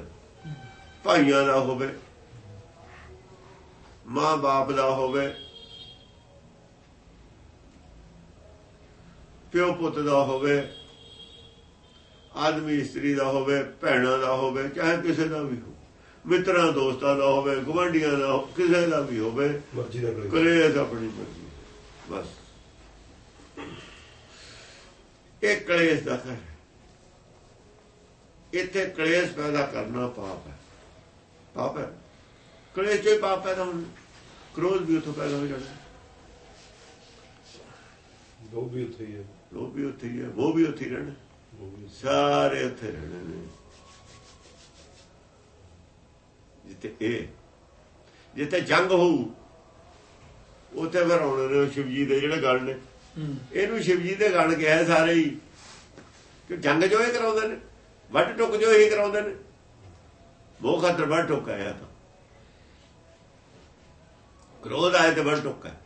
ਭਾਈਆਂ ਦਾ ਹੋਵੇ ਮਾਂ ਬਾਪ ਦਾ ਹੋਵੇ ਪਿਓ ਪੁੱਤ ਦਾ ਹੋਵੇ ਆਦਮੀ ਇਸਤਰੀ ਦਾ ਹੋਵੇ ਭੈਣਾਂ ਦਾ ਹੋਵੇ ਚਾਹੇ ਕਿਸੇ ਦਾ ਵੀ ਹੋ ਮਿੱਤਰਾਂ ਦੋਸਤਾਂ ਦਾ ਹੋਵੇ ਗੁਆਂਢੀਆਂ ਦਾ ਕਿਸੇ ਦਾ ਵੀ ਹੋਵੇ ਮਰਜ਼ੀ ਦਾ ਕਰੇ ਕਲੇਸ਼ ਆਪਣੀ ਮਰਜ਼ੀ ਬਸ। ਇਹ ਕਲੇਸ਼ ਦਾ ਘਰ ਹੈ। ਇੱਥੇ ਕਲੇਸ਼ ਪੈਦਾ ਕਰਨਾ ਪਾਪ ਹੈ। ਪਾਪ ਹੈ। ਕਲੇਸ਼ ਜੋ ਪਾਪ ਪੈਦਾ ਹੋਣਾ। ਕ੍ਰੋਧ ਵੀ ਉੱਥੋਂ ਪੈਦਾ ਹੋ ਜਾਣਾ। ਦੋ ਵੀ ਉੱਥੇ ਹੀ ਹੈ। ਉਹ ਵੀ ਉੱਥੇ ਹੀ ਹੈ। ਉਹ ਵੀ ਉੱਥੇ ਰਹਿਣਾ। ਸਾਰੇ ਉੱਥੇ ਰਹਿਣੇ ਨੇ। ਜਿੱਥੇ ਇਹ ਜਿੱਥੇ ਜੰਗ ਹੋਊ ਉੱਥੇ ਫਿਰ ਆਉਣੇ ਨੇ ਸ਼ਿਵਜੀ ਦੇ ਜਿਹੜੇ ਗਣ ਨੇ। ਇਹਨੂੰ ਸ਼ਿਵਜੀ ਦੇ ਗਣ ਕਿਹਾ ਸਾਰੇ ਹੀ ਕਿ ਜੰਗ ਜੋ ਇਹ ਕਰਾਉਂਦੇ ਨੇ ਵੱਟ ਟੁੱਕ ਜੋ ਇਹ ਕਰਾਉਂਦੇ ਨੇ ਮੋਹ ਖਾਤਰ ਵੱਟ ਟੁੱਕ ਆਇਆ ਤਾਂ। ਕ੍ਰੋਧ ਆਇਆ ਤੇ ਵੱਟ ਟੁੱਕ ਹੈ।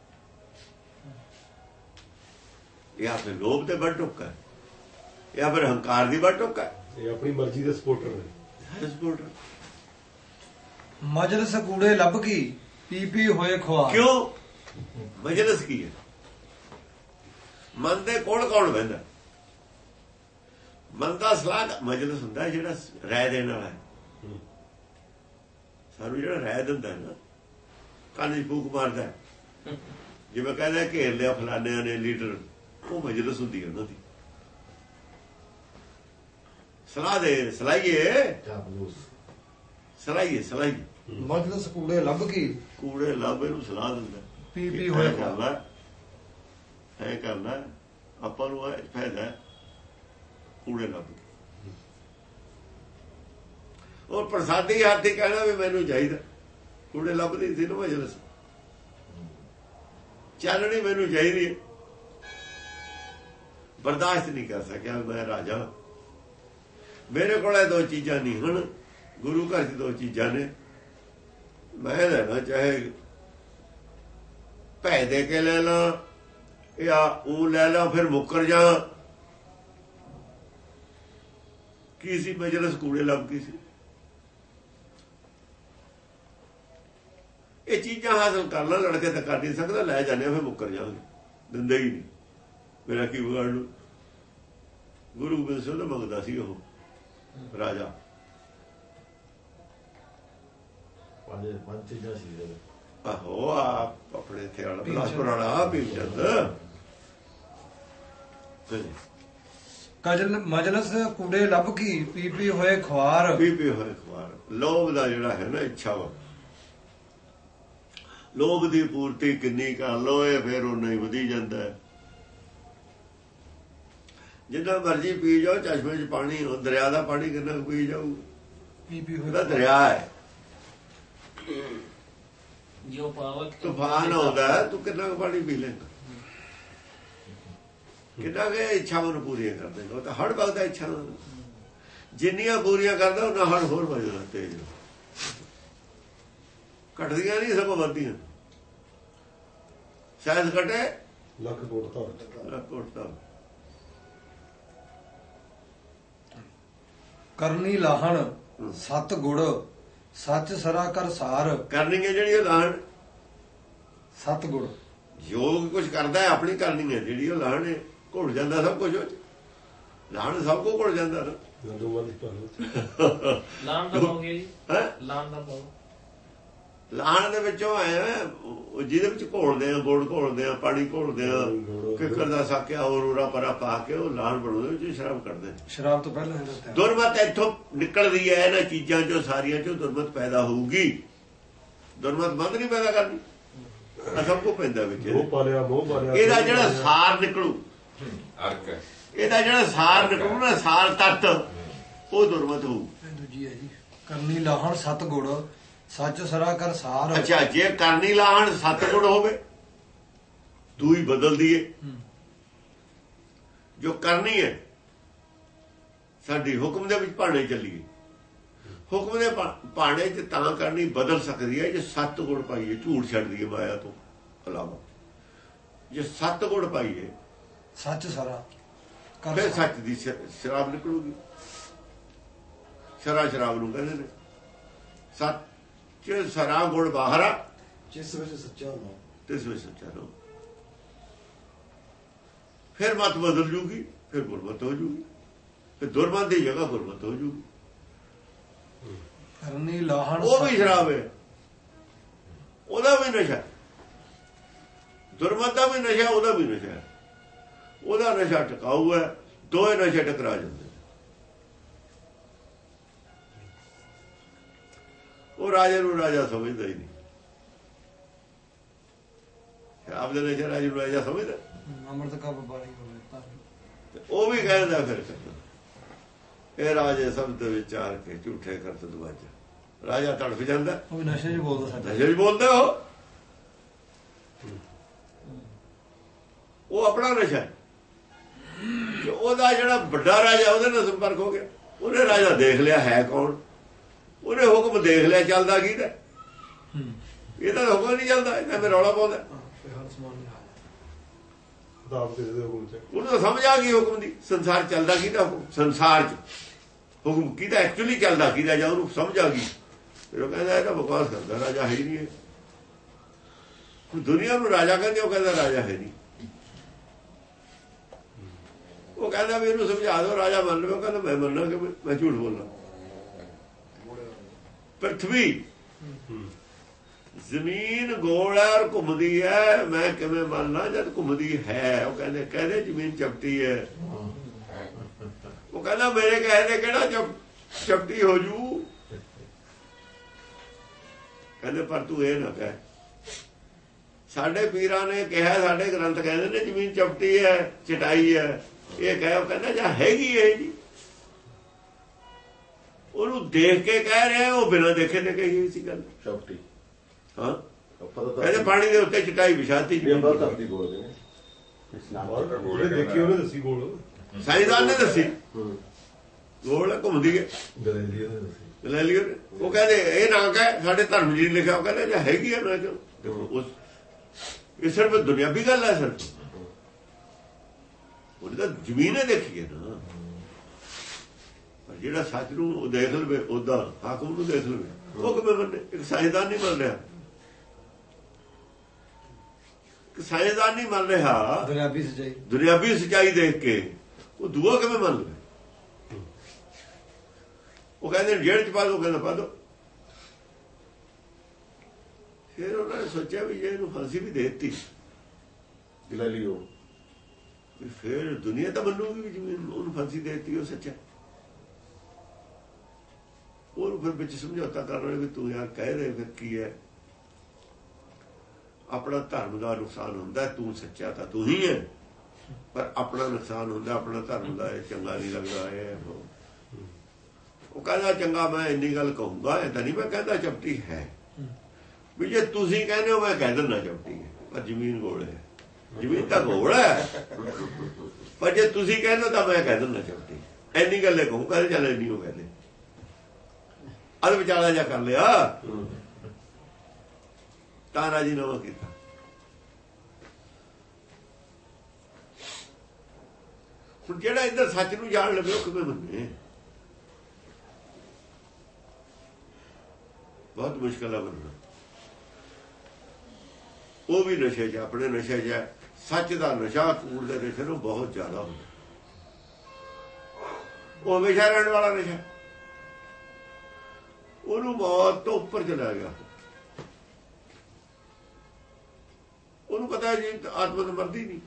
ਇਹ ਆਪੇ ਲੋਭ ਤੇ ਵੱਟ ਟੁੱਕ ਹੈ। ਇਹ ਆਪੇ ਹੰਕਾਰ ਦੀ ਵੱਟ ਟੁੱਕ ਹੈ। ਇਹ ਆਪਣੀ ਮਰਜ਼ੀ ਦੇ ਸਪੋਰਟਰ ਨੇ। ਹਸਪੋਰਟ ਮਜਲਸ ਕੂੜੇ ਲੱਭ ਕੀ? ਪੀ ਪੀ ਹੋਏ ਖੁਆ ਕਿਉਂ? ਮਜਲਿਸ ਕੀ ਹੈ? ਮਨ ਦੇ ਕੋਲ ਕੌਣ ਬਹਿੰਦਾ ਮਨ ਦਾ ਸਲਾਹ ਮਜਲਿਸ ਹੁੰਦਾ ਜਿਹੜਾ ਰਾਏ ਦੇਣ ਵਾਲਾ ਹੈ। ਸਾਨੂੰ ਜਿਹੜਾ ਰਾਏ ਦਿੰਦਾ ਹੈ ਨਾ ਕੰਨ 'ਚ ਫੂਕ ਮਾਰਦਾ। ਜਿਵੇਂ ਕਹਿੰਦਾ ਘੇਰ ਲਿਆ ਫਲਾਣਿਆਂ ਨੇ ਲੀਡਰ। ਉਹ ਮਜਲਿਸ ਹੁੰਦੀ ਹੈ ਉਹਨਾਂ ਦੀ। ਸਲਾਹ ਦੇ ਸਲਾਹੀਏ। ਚਾਪਲੂਸ ਸਲਾਹੀਏ ਸਲਾਹੀਏ। ਮਜਲਸ ਕੂੜੇ ਲੱਭ ਕੀ। ਕੂੜੇ ਲਾਭੇ ਨੂੰ ਸਲਾਹ ਦਿੰਦਾ ਪੀ ਪੀ ਹੋਏ ਖੁਆ ਕਰਨਾ ਕਰਨਾ, ਆਪਾਂ ਨੂੰ ਇਹ ਫਾਇਦਾ ਕੂੜੇ ਲੱਭ ਕੇ ਉਹ ਪ੍ਰਸਾਦੀ ਹੱਥੀ ਕਹਿਣਾ ਵੀ ਮੈਨੂੰ ਚਾਹੀਦਾ। ਕੂੜੇ ਲੱਭਦੀ ਸੀ ਨਾ ਮਜਲਸ ਚਾਨਣੀ ਮੈਨੂੰ ਚਾਹੀਦੀ ਹੈ। ਬਰਦਾਸ਼ਤ ਨਹੀਂ ਕਰ ਸਕਿਆ ਮੈਂ ਰਾਜਾ। ਮੇਰੇ ਕੋਲ ਇਹ ਦੋ ਚੀਜ਼ਾਂ ਨਹੀਂ ਹਨ, ਗੁਰੂ ਘਰ ਦੀ ਦੋ ਚੀਜ਼ਾਂ ਨੇ। ਮੈਂ ਲੈਣਾ ਚਾਹੇ ਭੈ ਦੇ ਕੇ ਲੈ ਲਾ ਜਾਂ ਉਹ ਲੈ ਲਾ ਫਿਰ ਮੁੱਕਰ ਜਾ। ਕੀ ਸੀ? ਮਜਲਸ ਕੂੜੇ ਲੱਭ ਗਈ ਸੀ? ਇਹ ਚੀਜ਼ਾਂ ਹਾਸਲ ਕਰ ਲੈ ਲੜਕੇ ਤਾਂ ਕਰ ਨਹੀਂ ਸਕਦਾ ਲੈ ਜਾਂਦੇ ਆ, ਫਿਰ ਮੁੱਕਰ ਜਾਵਾਂਗੇ। ਦਿੰਦੇ ਹੀ ਨਹੀਂ। ਮੇਰਾ ਕੀ ਵਿਗਾੜ ਲੂ? ਗੁਰੂ ਗੋਬਿੰਦ ਸਿੰਘ ਦਾ ਮੰਗਦਾ ਸੀ ਉਹ ਰਾਜਾ। ਪੰਜ ਪੰਜ ਚੀਜ਼ਾਂ ਸੀ ਆਹੋ ਆ ਆਪਣੇ ਇੱਥੇ ਵਾਲਾ ਬਿਲਾਸਪੁਰ ਵਾਲਾ ਭੀਮ ਚੰਦ। ਕਜਲ ਮਜਲਸ ਕੂੜੇ ਲੱਭ ਕੀ? ਪੀ ਪੀ ਹੋਏ ਖੁਆਰ। ਵੀ ਵੀ ਹੋਏ ਖਵਾਰ ਲੋਭ ਦਾ ਜਿਹੜਾ ਹੈ ਨਾ ਇੱਛਾ ਵਾ। ਲੋਭ ਦੀ ਪੂਰਤੀ ਕਿੰਨੀ ਕਰ ਲੋਏ ਫਿਰ ਉਹ ਨਹੀਂ ਵਧੀ ਜਾਂਦਾ। ਜਿੰਨਾ ਮਰਜ਼ੀ ਪੀ ਜਾਓ ਚਸ਼ਮੇ 'ਚ ਪਾਣੀ ਉਹ ਦਰਿਆ ਦਾ ਪਾਣੀ ਕਿੰਨਾ ਕੁ ਪੀ ਜਾਊ। ਪੀ ਪੀ ਹੋਏ ਉਹਦਾ ਦਰਿਆ ਹੈ। ਜੋ ਪਾਵਕ ਤੂਫਾਨ ਆਉਂਦਾ ਤੂੰ ਕਿੰਨਾ ਕੁ ਪਾਣੀ ਪੀ ਲੇਗਾ ਕਿੰਨਾ ਕਿ ਇੱਛਾਵਾਂ ਨੂੰ ਪੂਰੀਆਂ ਕਰ ਦੇਗਾ ਉਹ ਤਾਂ ਹੜ ਵਗਦਾ ਇੱਛਾ ਜਿੰਨੀਆਂ ਪੂਰੀਆਂ ਕਰਦਾ ਉਹਨਾਂ ਹੜ ਹੋਰ ਵਜਦਾ ਤੇਜ ਘਟਦੀਆਂ ਨਹੀਂ ਸਗੋਂ ਵੱਧਦੀਆਂ। ਸ਼ਾਇਦ ਘਟੇ। ਲੱਖ ਕੋਟ ਤਾਂ ਕੋਟਾ ਕਰਨੀ ਲਾਹਣ ਸਤ ਗੁੜ ਸੱਚ ਸਰਾ ਕਰ ਸਾਰ। ਕਰਨੀ ਹੈ ਜਿਹੜੀ ਉਹ ਲਾਹਣ। ਸਤ ਗੁੜ। ਯੋਗ ਕੁਝ ਕਰਦਾ ਹੈ ਆਪਣੀ ਕਰਨੀ ਹੈ। ਜਿਹੜੀ ਉਹ ਲਾਹਣ ਹੈ। ਘੁਲ ਜਾਂਦਾ ਸਭ ਕੁਝ ਉਹ 'ਚ। ਲਾਹਣ ਸਭ ਕੋ ਘੁਲ ਜਾਂਦਾ ਨਾ। ਗੰਦੂ ਮਨ ਭਾਲੋ ਲਾਮ ਦਾ ਪਾਓਗੇ ਜੀ? ਹੈ? ਲਾਮ ਦਾ ਪਾਓ ਲਾਹਣ ਦੇ ਵਿੱਚੋਂ ਆਇਆ ਉਹ ਜਿਹਦੇ ਵਿੱਚ ਘੋਲਦੇ ਆ ਗੁੜ ਘੋਲਦੇ ਆ ਪਾਣੀ ਘੋਲਦੇ ਆ। ਕਿੱਕਰ ਦਾ ਸਾਕਿਆ ਹੋਰ ਉਰਾ ਪਰਾ ਪਾ ਕੇ ਉਹ ਲਾਹਣ ਬਣਾਉਂਦੇ ਵਿੱਚ ਸ਼ਰਾਬ ਕੱਢਦੇ ਨੇ। ਸ਼ਰਾਬ ਤੋਂ ਪਹਿਲਾਂ ਦੁਰਮਤ ਇੱਥੋਂ ਨਿਕਲਦੀ ਹੈ ਇਹਨਾਂ ਚੀਜ਼ਾਂ ਚੋਂ ਸਾਰੀਆਂ ਚੋਂ ਦੁਰਮਤ ਪੈਦਾ ਹੋਊਗੀ। ਦੁਰਮਤ ਬੰਦ ਨਹੀਂ ਪੈਦਾ ਕਰਨੀ। ਸਭ ਕੋ ਪੈਂਦਾ ਵਿੱਚ। ਮੋਹ ਪਾਲਿਆ ਮੋਹ ਪਾਲਿਆ ਇਹਦਾ ਜਿਹੜਾ ਸਾਰ ਨਿਕਲੂ ਅਰਕ। ਇਹਦਾ ਜਿਹੜਾ ਸਾਰ ਨਿਕਲੂ ਨਾ ਸਾਰ ਤੱਤ ਉਹ ਦੁਰਮਤ ਹੋਊ। ਦੂਜੀ ਹੈ ਜੀ ਕਰਨੀ ਲਾਹਣ ਸਤ ਗੁੜ ਸੱਚ ਸਰਾ ਕਰ ਸਾਰ। ਅੱਛਾ ਜੇ ਕਰਨੀ ਲਾਹਣ ਸਤਗੁਣ ਹੋਵੇ ਦੂਈ ਬਦਲਦੀ ਏ ਜੋ ਕਰਨੀ ਹੈ ਸਾਡੀ ਹੁਕਮ ਦੇ ਵਿੱਚ ਭਾਣੇ ਚੱਲੀਏ। ਹੁਕਮ ਦੇ ਭਾਣੇ 'ਚ ਤਾਂ ਕਰਨੀ ਬਦਲ ਸਕਦੀ ਹੈ ਜੇ ਸਤਗੁਣ ਪਾਈਏ ਝੂਠ ਛੱਡ ਦਈਏ ਮਾਇਆ ਤੋਂ ਇਲਾਵਾ। ਜੇ ਸਤਗੁਣ ਪਾਈਏ ਸੱਚ ਸਰਾ। ਫਿਰ ਸਾਰ। ਸੱਚ ਦੀ ਸ਼ਰਾਬ ਨਿਕਲੂਗੀ। ਸ਼ਰਾ ਸ਼ਰਾਬ ਨੂੰ ਕਹਿੰਦੇ ਨੇ। ਸੱਚ ਸਰਾ ਗੁਣ ਬਾਹਰ ਆ। ਜਿਸ ਵਿੱਚ ਸੱਚਾ ਹੁੰਦਾ। ਤਿਸ ਵਿੱਚ ਸੱਚਾ ਰਹੋ ਫਿਰ ਮਤ ਬਦਲ ਜੂਗੀ ਫਿਰ ਗੁਰਮਤ ਹੋ ਜੂਗੀ। ਫਿਰ ਦੁਰਮਤ ਦੀ ਜਗ੍ਹਾ ਗੁਰਮਤ ਹੋ ਜੂਗੀ। ਕਰਨੀ ਲਾਹਣ ਉਹ ਵੀ ਸ਼ਰਾਬ ਹੈ। ਉਹਦਾ ਵੀ ਨਸ਼ਾ। ਦੁਰਮਤ ਦਾ ਵੀ ਨਸ਼ਾ ਉਹਦਾ ਵੀ ਨਸ਼ਾ ਹੈ। ਉਹਦਾ ਨਸ਼ਾ ਟਿਕਾਊ ਹੈ ਦੋਏ ਨਸ਼ੇ ਟਕਰਾ ਜਾਂਦੇ। ਉਹ ਰਾਜੇ ਨੂੰ ਰਾਜਾ ਸਮਝਦਾ ਹੀ ਨਹੀਂ। ਸ਼ਰਾਬ ਦੇ ਨਸ਼ੇ ਰਾਜੇ ਨੂੰ ਰਾਜਾ ਸਮਝਦਾ। ਅੰਮ੍ਰਿਤ ਕਾ ਵਪਾਰੀ ਹੋਵੇ ਉਹ ਵੀ ਕਹਿੰਦਾ ਫਿਰ ਇਹ ਰਾਜੇ ਸਭ ਦੇ ਵਿਚਾਰ ਕੇ ਝੂਠੇ ਕਰਤ ਦਵਾਜਾ। ਰਾਜਾ ਤੜਫ ਜਾਂਦਾ। ਉਹ ਵੀ ਨਸ਼ੇ 'ਚ ਬੋਲਦਾ ਸਾਡਾ। ਨਸ਼ੇ 'ਚ ਬੋਲਦਾ ਉਹ। ਉਹ ਆਪਣਾ ਨਸ਼ਾ ਹੈ। ਕਿ ਉਹਦਾ ਜਿਹੜਾ ਵੱਡਾ ਰਾਜਾ ਉਹਦੇ ਨਾਲ ਸੰਪਰਕ ਹੋ ਗਿਆ। ਉਹਨੇ ਰਾਜਾ ਦੇਖ ਲਿਆ ਹੈ ਕੌਣ? ਉਹਨੇ ਹੁਕਮ ਦੇਖ ਲਿਆ ਚੱਲਦਾ ਕਿਹਦਾ ਇਹਦਾ ਤਾਂ ਹੁਕਮ ਨਹੀਂ ਚੱਲਦਾ ਇਹਨਾਂ ਮੇ ਰੌਲਾ ਪਾਉਂਦਾ। ਦੇ ਦੇ ਉਹਨੂੰ ਤਾਂ ਸਮਝ ਆ ਗਈ ਹੁਕਮ ਦੀ ਸੰਸਾਰ ਚੱਲਦਾ ਕਿਹਦਾ ਹੁਕਮ? ਸੰਸਾਰ 'ਚ। ਹੁਕਮ ਕਿਹਦਾ ਐਕਚੁਅਲੀ ਚੱਲਦਾ ਕਿਹਦਾ ਜਾਂ ਉਹਨੂੰ ਸਮਝ ਆ ਗਈ। ਫਿਰ ਉਹ ਕਹਿੰਦਾ ਇਹ ਤਾਂ ਬਕਵਾਸ ਕਰਦਾ ਰਾਜਾ ਹੈ ਹੀ ਨਹੀਂ ਇਹ। ਦੁਨੀਆ ਨੂੰ ਰਾਜਾ ਕਹਿੰਦੇ ਉਹ ਕਹਿੰਦਾ ਰਾਜਾ ਹੈ ਨਹੀਂ। ਉਹ ਕਹਿੰਦਾ ਵੀ ਇਹਨੂੰ ਸਮਝਾ ਦਿਓ, ਰਾਜਾ ਮੰਨ ਲਵੇ ਕਹਿੰਦਾ ਮੈਂ ਮੰਨਣਾ ਕਿ ਮੈਂ- ਝੂਠ ਬੋਲਾਂ। ਪ੍ਰਥਵੀ। ਜ਼ਮੀਨ ਗੋਲ ਹੈ ਔਰ ਘੁੰਮਦੀ ਹੈ, ਮੈਂ ਕਿਵੇਂ ਮੰਨਣਾ ਜਦ ਘੁੰਮਦੀ ਹੈ। ਉਹ ਕਹਿੰਦੇ ਕਹਿੰਦੇ ਜ਼ਮੀਨ ਚਪਟੀ ਹੈ। ਉਹ ਕਹਿੰਦਾ ਮੇਰੇ ਕਹੇ ਤੇ ਕਿਹੜਾ ਚਪਟੀ ਹੋ ਜੂ? ਕਹਿੰਦੇ, ਪਰ ਤੂੰ ਇਹ ਨਾ ਕਹਿ। ਸਾਡੇ ਪੀਰਾਂ ਨੇ ਕਿਹਾ, ਸਾਡੇ ਗ੍ਰੰਥ ਕਹਿੰਦੇ ਨੇ ਜ਼ਮੀਨ ਚਪਟੀ ਹੈ, ਚਟਾਈ ਹੈ। ਇਹ ਕਹੇ ਉਹ ਕਹਿੰਦਾ ਜਾਂ ਹੈਗੀ ਹੈ ਜੀ? ਉਹਨੂੰ ਦੇਖ ਕੇ ਕਹਿ ਰਿਹਾ ਉਹ ਬਿਨਾਂ ਦੇਖੇ ਤੇ ਕਹੀ ਸੀ ਗੱਲ। ਚੌਪਟੀ ਹਾਂ? ਕਹਿੰਦੇ ਪਾਣੀ ਦੇ ਉੱਤੇ ਚਟਾਈ ਵਿਛਾਤੀ ਵੀ ਆਪਾਂ ਧਰਤੀ ਬੋਲਦੇ ਨੇ ਜਿਹੜੇ ਦੇਖੀ ਉਹਨੇ ਦੱਸੀ ਗੋਲ। ਸਾਈਦਾਨ ਨੇ ਦੱਸੀ। ਹੂੰ। ਗੋਲ ਹੈ, ਘੁੰਮਦੀ ਹੈ ਗਲੇਲੀਆ ਨੇ ਦੱਸੀ। ਲੈ ਲਿਓ ਉਹ ਕਹਿੰਦੇ ਇਹ ਨਾ ਕਹੇ ਸਾਡੇ ਧਰਮ ਜੀ ਨੇ ਲਿਖਿਆ ਉਹ ਕਹਿੰਦੇ ਜੇ ਹੈਗੀ ਹੈ ਨਾ ਦੇਖੋ ਉਸ ਇਹ ਸਿਰਫ ਦੁਨਿਆਵੀ ਗੱਲ ਹੈ ਸਰ ਉਹਦੀ ਤਾਂ ਜ਼ਮੀਨੇ ਦੇਖੀਏ ਨਾ। ਪਰ ਜਿਹੜਾ ਸੱਚ ਨੂੰ ਉਹ ਦੇਖ ਲਵੇ ਉਹਦਾ ਹਾਕਮ ਨੂੰ ਦੇਖ ਲਵੇ ਉਹ ਕਿਵੇਂ ਮੰਨੇ? ਇੱਕ ਸਾਇਦਾਨ ਨਹੀਂ ਮੰਨ ਰਿਹਾ। ਕਿ ਸਾਇਦਾਨ ਨਹੀਂ ਮੰਨ ਰਿਹਾ। ਦੁਨਿਆਵੀ ਸਜਾਈ ਦੁਨਿਆਵੀ ਸਚਾਈ ਦੇਖ ਕੇ ਉਹ ਦੂਆ ਕਿਵੇਂ ਮੰਨ ਲਵੇ? ਉਹ ਕਹਿੰਦੇ ਜੇਲ੍ਹ ਚ ਪਾ ਦੋ ਕਹਿੰਦਾ ਪਾ ਦੋ। ਫਿਰ ਉਹਨਾਂ ਨੇ ਸੋਚਿਆ ਵੀ ਜੇ ਇਹਨੂੰ ਫਾਂਸੀ ਵੀ ਦੇ ਦਿੱਤੀ ਲੈ ਲਿਓ ਫਿਰ ਦੁਨੀਆ ਤਾਂ ਮੰਨੂਗੀ ਵੀ ਜਿਵੇਂ ਉਹਨੂੰ ਫਾਂਸੀ ਦੇਤੀ ਉਹ ਸੱਚਾ। ਉਹਨੂੰ ਫਿਰ ਵਿੱਚ ਸਮਝੌਤਾ ਕਰ ਰਹੇ ਵੀ ਤੂੰ ਯਾਰ ਕਹਿ ਰਹੇ ਫਿਰ ਕੀ ਹੈ। ਆਪਣਾ ਧਰਮ ਦਾ ਨੁਕਸਾਨ ਹੁੰਦਾ, ਤੂੰ ਸੱਚਾ ਤਾਂ ਤੂੰ ਹੀ ਹੈ। ਪਰ ਆਪਣਾ ਨੁਕਸਾਨ ਹੁੰਦਾ, ਆਪਣਾ ਧਰਮ ਦਾ ਇਹ ਚੰਗਾ ਨਹੀਂ ਲੱਗਦਾ, ਇਹ ਉਹ। ਉਹ ਕਹਿੰਦਾ, ਚੰਗਾ ਮੈਂ ਇੰਨੀ ਗੱਲ ਕਹੂੰਗਾ, ਇਹ ਤਾਂ ਨਹੀਂ ਮੈਂ ਕਹਿੰਦਾ ਚਪਟੀ ਹੈ। ਵੀ ਜੇ ਤੁਸੀਂ ਕਹਿੰਦੇ ਹੋ, ਮੈਂ ਕਹਿ ਦਿੰਦਾ ਚਪਟੀ ਹੈ, ਪਰ ਜ਼ਮੀਨ ਗੋਲ ਹੈ। ਜ਼ਮੀਨ ਤਾਂ ਗੋਲ ਹੈ। ਪਰ ਜੇ ਤੁਸੀਂ ਕਹਿੰਦੇ ਤਾਂ ਮੈਂ ਕਹਿ ਦਿੰਦਾ ਚਪਟੀ ਇੰਨੀ ਗੱਲੇ ਕਹੂੰਗਾ ਤੇ ਚੱਲ ਇੰਨੀ ਹੋ ਕਹਿੰਦੇ। ਅਦ ਵਿਚਾਲਾ ਜਾ ਕਰ ਲਿਆ। ਤਾਂ ਰਾਜੀ ਨਾਮਾ ਕੀਤਾ। ਹੁਣ ਜਿਹੜਾ ਇੱਧਰ ਸੱਚ ਨੂੰ ਜਾਣ ਲੱਗੇ ਉਹ ਕਿਵੇਂ ਮੰਨੇ? ਬਹੁਤ ਮੁਸ਼ਕਲ ਆ ਮੰਨਣਾ। ਉਹ ਵੀ ਨਸ਼ੇ 'ਚ ਆਪਣੇ ਨਸ਼ੇ 'ਚ ਸੱਚ ਦਾ ਨਸ਼ਾ ਕੂੜ ਦੇ ਨਸ਼ੇ ਨੂੰ ਬਹੁਤ ਜ਼ਿਆਦਾ ਹੁੰਦਾ। ਉਹ ਹਮੇਸ਼ਾ ਰਹਿਣ ਵਾਲਾ ਨਸ਼ਾ। ਉਹਨੂੰ ਮੌਤ ਤੋਂ ਉੱਪਰ ਚਲਾ ਗਿਆ। ਉਹਨੂੰ ਪਤਾ ਹੈ ਜੀ ਆਤਮਾ ਤਾਂ ਮਰਦੀ ਨਹੀਂ।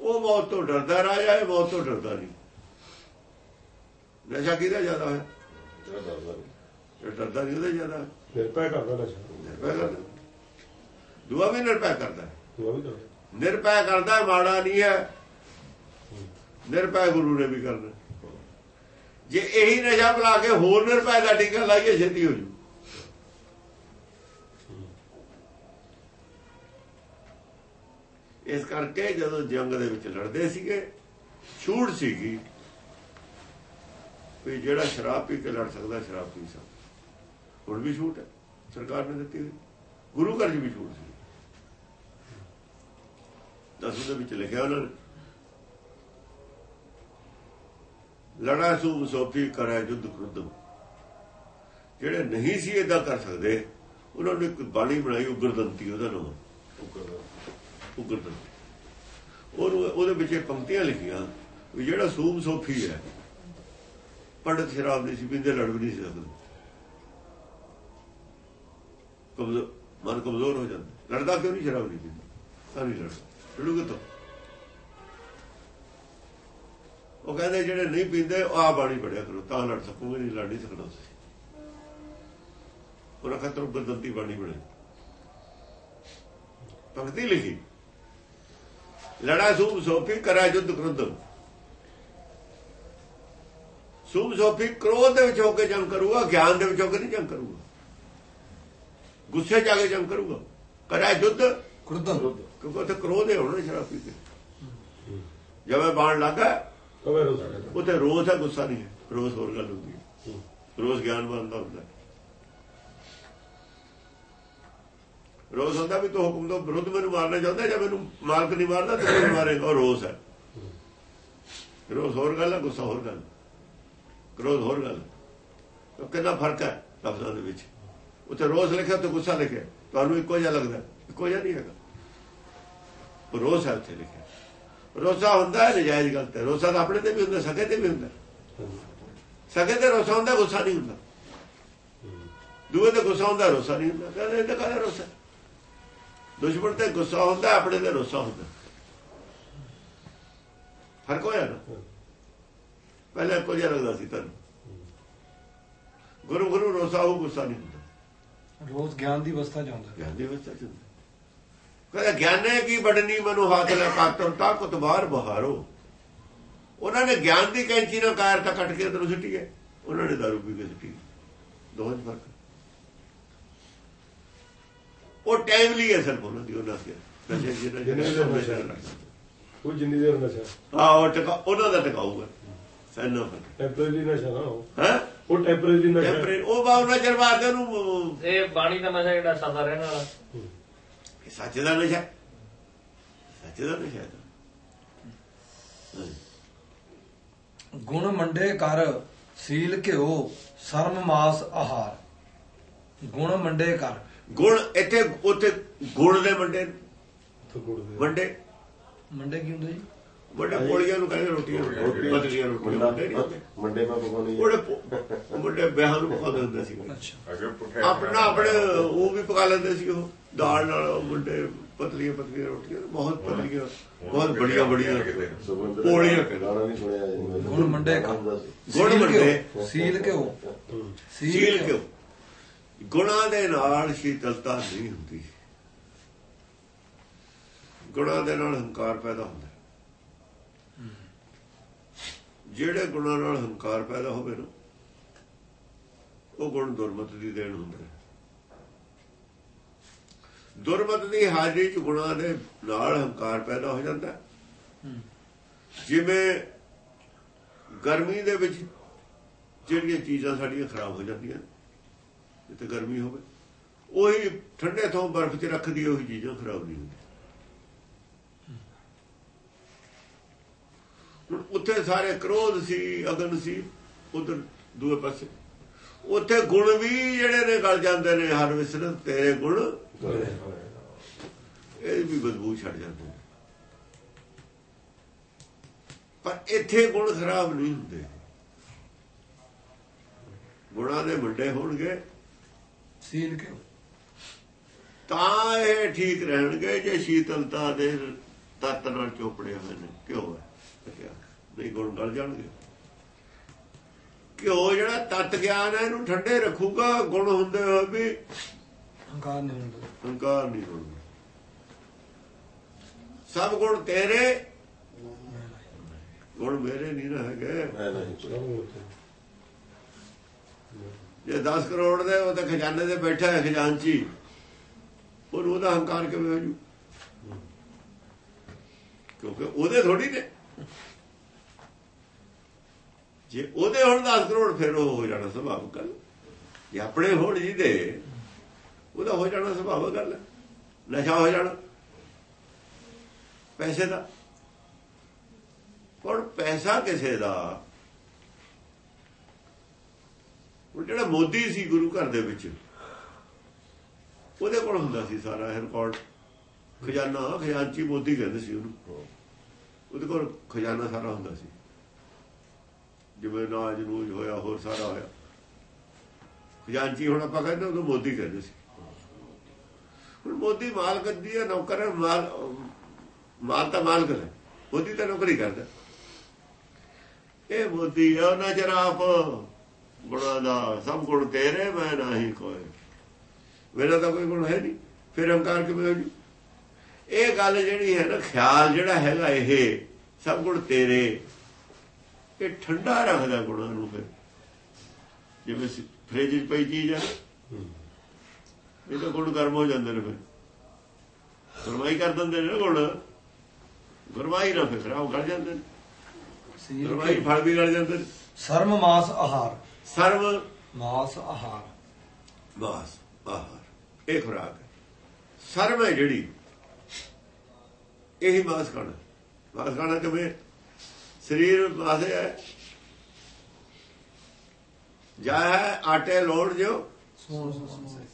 ਉਹ ਮੌਤ ਤੋਂ ਡਰਦਾ ਰਾਜਾ ਹੈ ਮੌਤ ਤੋਂ ਡਰਦਾ ਨਹੀਂ। ਨਸ਼ਾ ਕਿਹਦਾ ਜ਼ਿਆਦਾ ਹੈ ਡਰਦਾ ਨਹੀਂ। ਉਹਦਾ ਜ਼ਿਆਦਾ। ਹੈ ਨਿਰਭੈ ਕਰਦਾ ਨਸ਼ਾ। ਨਿਰਭੈ ਕਰਦਾ। ਦੁਆ ਵੀ ਨਿਰਭੈ ਕਰਦਾ। ਤੂੰ ਵੀ ਕਰਦਾ। ਮਾੜਾ ਨਹੀਂ ਹੈ। ਨਿਰਭੈ ਗੁਰੂ ਨੇ ਵੀ ਕਰਨਾ। ਜੇ ਇਹੀ ਨਸ਼ਾ ਬੁਲਾ ਕੇ ਹੋਰ ਨਿਰਭੈ ਦਾ ਟੀਕਾ ਲਾਈਏ ਛੇਤੀ ਹੋ ਜੂ। ਇਸ ਕਰਕੇ ਜਦੋਂ ਜੰਗ ਦੇ ਵਿੱਚ ਲੜਦੇ ਸੀਗੇ ਛੂਟ ਸੀਗੀ ਵੀ ਜਿਹੜਾ ਸ਼ਰਾਬ ਪੀ ਕੇ ਲੜ ਸਕਦਾ ਸ਼ਰਾਬ ਪੀ ਸਕਦਾ। ਹੁਣ ਵੀ ਛੂਟ ਹੈ। ਸਰਕਾਰ ਨੇ ਦਿੱਤੀ ਹੋਈ। ਗੁਰੂ ਘਰ 'ਚ ਵੀ ਛੂਟ ਸੀ। ਦਸਵੇਂ ਦੇ ਵਿੱਚ ਲਿਖਿਆ ਉਹਨਾਂ ਨੇ ਲੜਾ ਸੂਬ ਸੋਫੀ ਕਰੇ ਜੁੱਧ ਕ੍ਰੁੱਧ ਜਿਹੜੇ ਨਹੀਂ ਸੀ ਇਦਾਂ ਕਰ ਸਕਦੇ ਉਹਨਾਂ ਨੇ ਇੱਕ ਬਾਣੀ ਬਣਾਈ ਉਗਰਦੰਤੀ ਉਹਦਾ ਨਾਮ ਉਗਰਦੰਤੀ ਉਹਨੂੰ ਉਹਦੇ ਵਿੱਚ ਇਹ ਪੰਕਤੀਆਂ ਲਿਖੀਆਂ ਵੀ ਜਿਹੜਾ ਸੂਬ ਸੋਫੀ ਹੈ ਪੰਡਤ ਸ਼ਰਾਬ ਨਹੀਂ ਸੀ ਪੀਂਦੇ ਲੜ ਵੀ ਨਹੀਂ ਸੀ ਸਕਦੇ ਕਮਜ਼ੋਰ ਮਨ ਕਮਜ਼ੋਰ ਹੋ ਜਾਂਦਾ ਲੜਦਾ ਕਿਉਂ ਨਹੀਂ ਸ਼ਰਾਬ ਨਹੀਂ ਪੀਂਦਾ ਤਾਂ ਨਹੀਂ ਲੜਦਾ ਲੜੂਗਾ ਉਹ ਕਹਿੰਦੇ ਜਿਹੜੇ ਨਹੀਂ ਪੀਂਦੇ, ਉਹ ਆ ਬਾਣੀ ਪੜਿਆ ਕਰੋ, ਤਾਂ ਲੜ ਸਕੋਗੇ, ਨਹੀਂ ਲੜ ਨਹੀਂ ਸਕਦਾ ਤੁਸੀਂ। ਉਹਨਾਂ ਖਤਰ ਗਦੰਤੀ ਬਾਣੀ ਬਣਾਈ ਪੰਕਤੀ ਲਿਖੀ। ਲੜਾ ਸੂਬ ਸੋਫੀ ਕਰਾ ਜੁੱਧ ਕ੍ਰੁੱਧ ਸੂਬ ਸੋਫੀ ਕ੍ਰੋਧ ਦੇ ਵਿੱਚ ਹੋ ਕੇ ਜੰਗ ਕਰੂਗਾ, ਗਿਆਨ ਦੇ ਵਿੱਚ ਹੋ ਕੇ ਨਹੀਂ ਜੰਗ ਕਰੂਗਾ। ਗੁੱਸੇ 'ਚ ਆ ਕੇ ਜੰਗ ਕਰੂਗਾ। ਕਰਾ ਜੁੱਧ। ਕ੍ਰੁੱਧੰ। ਕਿਉਂਕਿ ਉੱਥੇ ਕ੍ਰੋਧ ਹੈ ਹੋਣਾ ਸ਼ਰਾਬ ਪੀ ਕੇ। ਜਿਵੇਂ ਬਾਣ ਲੱਗਾ ਉੱਥੇ ਰੋਜ਼ ਹੈ ਗੁੱਸਾ ਨਹੀਂ ਹੈ ਰੋਜ਼ ਹੋਰ ਗੱਲ ਹੁੰਦੀ ਹੈ। ਰੋਜ਼ ਗਿਆਨਵਾਨ ਦਾ ਹੁੰਦਾ ਹੈ। ਰੋਜ਼ ਹੁੰਦਾ ਵੀ ਤੂੰ ਹੁਕਮ ਤੋਂ ਵਿਰੁੱਧ ਮੈਨੂੰ ਮਾਰਨਾ ਚਾਹੁੰਦਾ ਜਾਂ ਮੈਨੂੰ ਮਾਲਕ ਨਹੀਂ ਮਾਰਦਾ ਤੂੰ ਮੈਨੂੰ ਮਾਰੇਗਾ ਉਹ ਰੋਜ਼ ਹੈ। ਰੋਜ਼ ਹੋਰ ਗੱਲ ਹੈ ਗੁੱਸਾ ਹੋਰ ਗੱਲ ਕ੍ਰੋਧ ਹੋਰ ਗੱਲ ਉਹ ਕਿੰਨਾ ਫ਼ਰਕ ਹੈ ਲਫ਼ਜ਼ਾਂ ਦੇ ਵਿੱਚ? ਉੱਥੇ ਰੋਜ਼ ਲਿਖਿਆ ਤੇ ਗੁੱਸਾ ਲਿਖਿਆ। ਤੁਹਾਨੂੰ ਇੱਕੋ ਜਿਹਾ ਲੱਗਦਾ ਇੱਕੋ ਜਿਹਾ ਨਹੀਂ ਹੈਗਾ। ਹੈ ਉੱਥੇ ਲਿਖਿਆ। ਰੋਜ਼ਾ ਹੁੰਦਾ ਹੈ ਨਜਾਇਜ਼ ਗਲਤ। ਹੈ ਰੋਜ਼ਾ ਤਾਂ ਆਪਣੇ ਤੇ ਵੀ ਹੁੰਦਾ ਸਕੇ ਤੇ ਵੀ ਹੁੰਦਾ। ਸਕੇ ਤੇ ਰੋਜ਼ਾ ਹੁੰਦਾ ਗੁੱਸਾ ਨਹੀਂ ਹੁੰਦਾ। ਦੂਏ ਤੇ ਗੁੱਸਾ ਹੁੰਦਾ ਰੋਜ਼ਾ ਨਹੀਂ ਹੁੰਦਾ। ਕਹਿੰਦੇ ਇਹਦਾ ਕਾਹਦਾ ਰੋਜ਼ਾ? ਦੁਸ਼ਮਣ ਤੇ ਗੁੱਸਾ ਹੁੰਦਾ ਆਪਣੇ ਤੇ ਰੋਜ਼ਾ ਹੁੰਦਾ। ਫ਼ਰਕ ਹੋਇਆ ਨਾ? ਪਹਿਲਾਂ ਕੋਈ ਲੱਗਦਾ ਸੀ ਤੁਹਾਨੂੰ। ਗੁਰੂ ਗੁਰੂ ਰੋਜ਼ਾ ਉਹ ਗੁੱਸਾ ਨਹੀਂ ਹੁੰਦਾ। ਰੋਜ਼ ਗਿਆਨ ਦੀ ਅਵਸਥਾ ਜਾਂਦਾ ਗਿਆਨ ਦੀ ਅਵਸਥਾ ਚ ਹੁੰਦਾ ਕਹਿੰਦਾ ਗਿਆਨੇ ਕੀ ਬੜਨੀ ਮਨੁ ਹੱਥ ਲੈ ਕਾਤਰ ਤਾਕਤ ਬਾਹਰ ਬਹਾਰੋ। ਉਹਨਾਂ ਨੇ ਗਿਆਨ ਦੀ ਕੈਂਚੀ ਨਾਲ ਕਾਇਰ ਤਾਂ ਕੱਟ ਕੇ ਅੰਦਰੋਂ ਸਿੱਟੀ ਹੈ। ਉਹਨਾਂ ਨੇ ਦਾਰੂ ਪੀ ਕੇ ਸਿੱਟੀ। ਦੋਹਾਂ ਫ਼ਰਕ ਉਹ ਟਾਈਮਲੀ ਹੈ ਸਿਰਫ ਉਹਨਾਂ ਦੀ ਉਹਨਾਂ ਦੀ ਨਸ਼ੇ ਦੇ ਨਸ਼ਾ ਉਹ ਜਿੰਨੀ ਦੇਰ ਨਸ਼ਾ। ਆ ਉਹ ਟਿਕਾ ਉਹਨਾਂ ਦਾ ਟਿਕਾਊਗਾ। ਸੈਨਾ ਪਰ ਟੈਂਪਰੇਰੀ ਨਸ਼ਾ ਨਾ ਉਹ। ਹੈ? ਉਹ ਟੈਂਪਰੇਰੀ ਨਸ਼ਾ ਉਹ ਬਾਉਨਾ ਚਿਰ ਬਾਅਦ ਉਹਨੂੰ ਇਹ ਬਾਣੀ ਦਾ ਨਸ਼ਾ ਜਿਹੜਾ ਸਦਾ ਰਹਿਣ ਵਾਲਾ। ਸੱਚ ਦਾ ਨਸ਼ਾ ਸੱਚ ਦਾ ਨਸ਼ਾ। ਗੁਣ ਮੰਡੇ ਕਰ ਸੀਲ ਘਿਓ ਸਰਮ ਮਾਸ ਆਹਾਰ। ਗੁਣ ਮੰਡੇ ਕਰ। ਗੁਣ ਇੱਥੇ ਉੱਥੇ ਗੁਣ ਦੇ ਮੰਡੇ। ਤੋਂ ਗੁੜ ਦੇ। ਵੰਡੇ ਮੰਡੇ ਕੀ ਹੁੰਦਾ ਜੀ? ਵੱਡੇ ਪੋਲੀਆਂ ਨੂੰ ਕਹਿੰਦੇ ਰੋਟੀਆਂ ਪਤਲੀਆਂ ਰੋਟੀਆਂ। ਵੱਡੇ ਮੰਡੇ ਮੈਂ ਪਕਾਉਣੀ ਪੋ- ਵੱਡੇ ਵਿਆਹਾਂ ਨੂੰ ਪਕਾਉਂਦੇ ਹੁੰਦੇ ਸੀ। ਅੱਛਾ। ਆਪਣਾ ਆਪਣੇ ਉਹ ਵੀ ਪਕਾ ਲੈਂਦੇ ਸੀ ਉਹ। ਦਾਲ ਨਾਲ ਵੱਡੇ ਪਤਲੀਆਂ ਪਤਲੀਆਂ ਰੋਟੀਆਂ ਬਹੁਤ ਪਤਲੀਆਂ ਬਹੁਤ ਬੜੀਆਂ ਬੜੀਆਂ ਪੋਲੀਆਂ। ਗਾਣਾ ਨਹੀਂ ਸੁਣਿਆ। ਗੁਣ ਮੰਡੇ। ਗੁੜ ਮੰਡੇ। ਸੀਲ ਘਿਓ ਸੀਲ ਕਿਉਂ ਗੁਣਾਂ ਦੇ ਨਾਲ ਸ਼ੀਤਲਤਾ ਨਹੀਂ ਹੁੰਦੀ। ਗੁਣਾਂ ਦੇ ਨਾਲ ਹੰਕਾਰ ਪੈਦਾ ਹੁੰਦਾ। ਜਿਹੜੇ ਗੁਣਾਂ ਨਾਲ ਹੰਕਾਰ ਪੈਦਾ ਹੋਵੇ ਨਾ ਉਹ ਗੁਣ ਦੁਰਮਤ ਦੀ ਦੇਣ ਹੁੰਦਾ ਦੁਰਮਤ ਦੀ ਹਾਜ਼ਰੀ ਚ ਗੁਣਾਂ ਦੇ ਨਾਲ ਹੰਕਾਰ ਪੈਦਾ ਹੋ ਜਾਂਦਾ ਜਿਵੇਂ ਗਰਮੀ ਦੇ ਵਿੱਚ ਜਿਹੜੀਆਂ ਚੀਜ਼ਾਂ ਸਾਡੀਆਂ ਖਰਾਬ ਹੋ ਜਾਂਦੀਆਂ, ਜਿੱਥੇ ਗਰਮੀ ਹੋਵੇ, ਉਹੀ ਠੰਡੇ ਤੋਂ ਬਰਫ਼ 'ਚ ਰੱਖਦੀ ਉਹੀ ਚੀਜ਼ਾਂ ਖਰਾਬ ਨਹੀਂ ਹੁੰਦੀਆਂ। ਹੁਣ ਉੱਥੇ ਸਾਰੇ ਕ੍ਰੋਧ ਸੀ, ਅਗਨ ਸੀ, ਉਧਰ ਦੂਏ ਪਾਸੇ। ਉੱਥੇ ਗੁਣ ਵੀ ਜਿਹੜੇ ਨੇ ਗਲ ਜਾਂਦੇ ਨੇ, ਹਰ ਵਿਸਰ ਤੇਰੇ ਗੁਣ ਇਹ ਵੀ ਬਦਬੂ ਛੱਡ ਜਾਂਦੇ ਪਰ ਇੱਥੇ ਗੁਣ ਖਰਾਬ ਨਹੀਂ ਹੁੰਦੇ। ਗੁਣਾਂ ਦੇ ਵੱਡੇ ਹੋਣਗੇ। ਸੀਲ ਘਿਓ ਤਾਂ ਇਹ ਠੀਕ ਰਹਿਣਗੇ ਜੇ ਸ਼ੀਤਲਤਾ ਦੇ ਤੱਤ ਨਾਲ ਚੋਪੜੇ ਹੋਏ ਨੇ। ਕਿਉਂ ਹੈ? ਨਹੀਂ ਗੁਣ ਗਲ ਜਾਣਗੇ। ਕਿਉਂ? ਜਿਹੜਾ ਤਤ ਗਿਆਨ ਹੈ ਇਹਨੂੰ ਠੰਡੇ ਰੱਖੂਗਾ। ਗੁਣ ਹੁੰਦੇ ਹੋਏ ਵੀ ਹੰਕਾਰ ਨਹੀਂ ਹੁੰਦਾ ਹੰਕਾਰ ਨਹੀਂ ਹੋਣਾ ਸਭ ਗੁਣ ਤੇਰੇ। ਗੁਣ ਮੇਰੇ ਨਹੀਂ ਨਾ ਹੈਗੇ ਮੈਂ ਨਹੀਂ ਜੇ 10 ਕਰੋੜ ਦੇ ਉਹ ਤਾਂ ਖਜ਼ਾਨੇ ਦੇ ਬੈਠਾ ਹੈ ਖਜ਼ਾਨਚੀ ਉਹਨੂੰ ਉਹਦਾ ਹੰਕਾਰ ਕਿਵੇਂ ਹੋ ਜੂ? ਕਿਉਂਕਿ ਉਹਦੇ ਥੋੜੀ ਨੇ। ਜੇ ਉਹਦੇ ਹੁਣ 10 ਕਰੋੜ ਫਿਰ ਉਹ ਹੋ ਜਾਣਾ ਸੁਭਾਵ ਗੱਲ। ਜੇ ਆਪਣੇ ਹੋਣ ਜੀ ਦੇ ਉਹਦਾ ਹੋ ਜਾਣਾ ਸੁਭਾਵ ਗੱਲ ਹੈ। ਨਸ਼ਾ ਹੋ ਜਾਣਾ। ਪੈਸੇ ਦਾ। ਪਰ ਪੈਸਾ ਕਿਸੇ ਦਾ? ਉਹ ਜਿਹੜਾ ਮੋਦੀ ਸੀ ਗੁਰੂ ਘਰ ਦੇ ਵਿੱਚ ਉਹਦੇ ਕੋਲ ਹੁੰਦਾ ਸੀ ਸਾਰਾ ਇਹ ਰਿਕਾਰਡ ਖਜ਼ਾਨਾ ਖਜ਼ਾਨਚੀ ਮੋਦੀ ਕਹਿੰਦੇ ਸੀ ਉਹਨੂੰ। ਉਹਦੇ ਕੋਲ ਖਜ਼ਾਨਾ ਸਾਰਾ ਹੁੰਦਾ ਸੀ। ਜਿਵੇਂ ਨਾਜ ਨੂਜ ਹੋਇਆ ਹੋਰ ਸਾਰਾ ਹੋਇਆ। ਖਜ਼ਾਨਚੀ ਹੁਣ ਆਪਾਂ ਕਹਿੰਦੇ ਉਹਨੂੰ ਮੋਦੀ ਕਹਿੰਦੇ ਸੀ। ਹੁਣ ਮੋਦੀ ਮਾਲਕ ਦੀ ਹੈ, ਨੌਕਰ ਮਾਲ ਮਾਲ ਤਾਂ ਮਾਲਕ ਹੈ ਮੋਦੀ ਤਾਂ ਨੌਕਰੀ ਕਰਦਾ। ਇਹ ਮੋਦੀ ਆ ਨਾ ਜਰਾ ਆਪ ਦਾ ਸਭ ਗੁਣ ਤੇਰੇ, ਮੈਂ ਨਹੀਂ ਕੋਈ ਮੇਰਾ ਤਾਂ ਕੋਈ ਗੁਣ ਹੈ ਨਹੀਂ। ਫਿਰ ਹੰਕਾਰ ਕਿਵੇਂ ਹੋ ਜੂ? ਇਹ ਗੱਲ ਜਿਹੜੀ ਹੈ ਨਾ, ਖਿਆਲ ਜਿਹੜਾ ਹੈਗਾ ਇਹ, ਸਭ ਗੁਣ ਤੇਰੇ। ਇਹ ਠੰਡਾ ਰੱਖਦਾ ਗੁਣਾਂ ਨੂੰ ਫਿਰ। ਜਿਵੇਂ ਫ੍ਰਿਜ 'ਚ ਪਈ ਚੀਜ਼ ਹੈ। ਇਹ ਤਾਂ ਗੁਣ ਗਰਮ ਹੋ ਜਾਂਦੇ ਨੇ ਫਿਰ। ਗਰਮਾਈ ਕਰ ਦਿੰਦੇ ਨੇ ਗੁਣ। ਗਰਮਾਈ ਨਾ ਫਿਰ ਖਰਾਬ ਕਰ ਜਾਂਦੇ ਨੇ। ਘਿਓ ਫਲ ਵੀ ਗਲ ਜਾਂਦੇ ਨੇ। ਸਰਮ ਮਾਸ ਆਹਾਰ। ਸਰਵ ਮਾਸ ਆਹਾਰ। ਬਾਸ ਆਹਾਰ। ਇਹ ਖੁਰਾਕ ਹੈ। ਸਰਵ ਹੈ ਜਿਹੜੀ। ਇਹੀ ਮਾਸ ਖਾਣਾ। ਮਾਸ ਖਾਣਾ ਕਿਵੇਂ? ਸਰੀਰ ਮਾਸੇ ਹੈ। ਜਾ ਹੈ ਆਟੇ ਲੋੜ ਜੋ। ਸੋਣ ਸੋਣ ਇਹ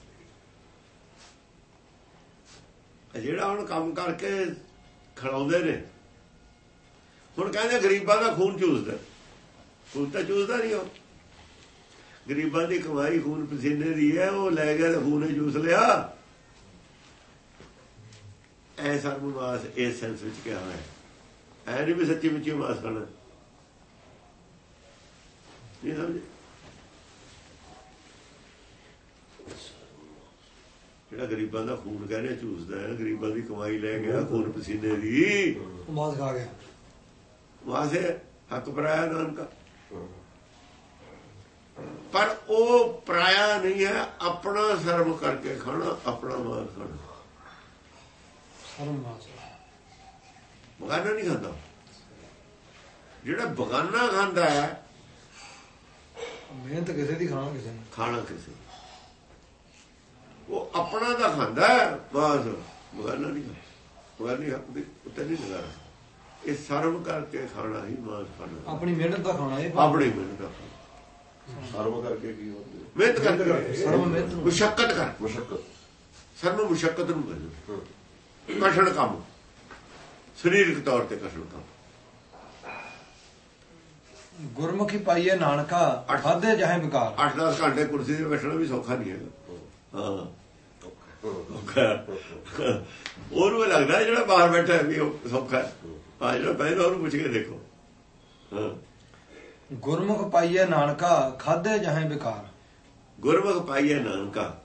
ਜਿਹੜਾ ਹੁਣ ਕੰਮ ਕਰਕੇ ਖੜਾਉਂਦੇ ਨੇ, ਹੁਣ ਕਹਿੰਦੇ ਗਰੀਬਾਂ ਦਾ ਖੂਨ ਚੂਸਦਾ। ਖੂਨ ਤਾਂ ਚੂਸਦਾ ਨਹੀਂ ਉਹ। ਗਰੀਬਾਂ ਦੀ ਕਮਾਈ ਖੂਨ ਪਸੀਨੇ ਦੀ ਹੈ, ਉਹ ਲੈ ਗਿਆ ਤੇ ਖੂਨੇ ਚੂਸ ਲਿਆ। ਐਸਾ ਮਾਸ ਇਸ ਸੈਂਸ ਵਿੱਚ ਕਿਹਾ ਹੈ। ਐ ਨਹੀਂ ਵੀ ਸੱਚੀ ਮੁੱਚੀ ਮਾਸ ਖਾਣਾ ਇਹ ਸਮਝੇ? ਜਿਹੜਾ ਗਰੀਬਾਂ ਦਾ ਖੂਨ ਕਹਿੰਦੇ ਚੂਸਦਾ ਹੈ ਗਰੀਬਾਂ ਦੀ ਕਮਾਈ ਲੈ ਗਿਆ ਖੂਨ ਪਸੀਨੇ ਦੀ। ਮਾਸ ਖਾ ਗਿਆ। ਵਾਸੇ ਹੱਕ ਪਰਾਇਆ ਨਾਨਕਾ। ਪਰ ਉਹ ਪਰਾਇਆ ਨਹੀਂ ਹੈ ਆਪਣਾ ਸਰਵ ਕਰਕੇ ਖਾਣਾ ਆਪਣਾ ਮਾਲ ਖਾਣਾ। ਸਰਮ ਮਾਸ ਬਗਾਨਾ ਨਹੀਂ ਖਾਂਦਾ। ਜਿਹੜਾ ਬਗਾਨਾ ਖਾਂਦਾ ਹੈ ਮਿਹਨਤ ਕਿਸੇ ਦੀ ਖਾਣਾ ਕਿਸੇ ਨੇ। ਖਾਣਾ ਕਿਸੇ ਉਹ ਆਪਣਾ ਦਾ ਖਾਂਦਾ ਹੈ, ਬਸ। ਬਗਾਨਾ ਨਹੀਂ ਬਗਾਨੀ ਹੱਕ ਦੀ ਉੱਤੇ ਨਹੀਂ ਲਗਾ ਇਹ ਸਰਵ ਕਰਕੇ ਖਾਣਾ ਹੀ ਮਾਸ ਖਾਣਾ। ਆਪਣੀ ਮਿਹਨਤ ਦਾ ਖਾਣਾ ਇਹ। ਆਪਣੀ ਮਿਹਨਤ ਦਾ। ਸਰਵ ਕਰਕੇ ਕੀ ਹੁੰਦੀ? ਮਿਹਨਤ ਕਰਕੇ। ਸਰਮ ਮਿਹਨਤ ਮੁਸ਼ਕਲ ਕਰ। ਮੁਸ਼ਕਲ ਸਰਵ ਮੁਸ਼ਕਲ ਨੂੰ ਕਹਿੰਦੇ ਕਠਿਨ ਕੰਮ। ਸਰੀਰਕ ਤੌਰ ਤੇ ਕਠਿਨ ਕੰਮ। ਗੁਰਮੁਖੀ ਪਾਈਏ ਨਾਨਕਾ ਅੱਠ। ਖਾਦੇ ਜਾਹੇ ਵਿਕਾਰ। 8-10 ਘੰਟੇ ਕੁਰਸੀ ਤੇ ਬੈਠਣਾ ਵੀ ਸੌਖਾ ਨਹੀਂ ਹੈਗਾ। ਹਾਂ। ਉਹਨੂੰ ਲੱਗਦਾ ਜਿਹੜਾ ਬਾਹਰ ਬੈਠਾ ਵੀ ਉਹ ਸੌਖਾ ਹੈ। ਆ ਜਿਹੜਾ ਪਹਿਲਾਂ ਉਹਨੂੰ ਪੁੱਛ ਕੇ ਦੇਖੋ। ਹਾਂ। ਗੁਰਮੁਖ ਪਾਈਏ ਨਾਨਕਾ ਖਾਦੇ ਜਾਹੇ ਵਿਕਾਰ ਗੁਰਮੁਖ ਪਾਈਏ ਨਾਨਕਾ।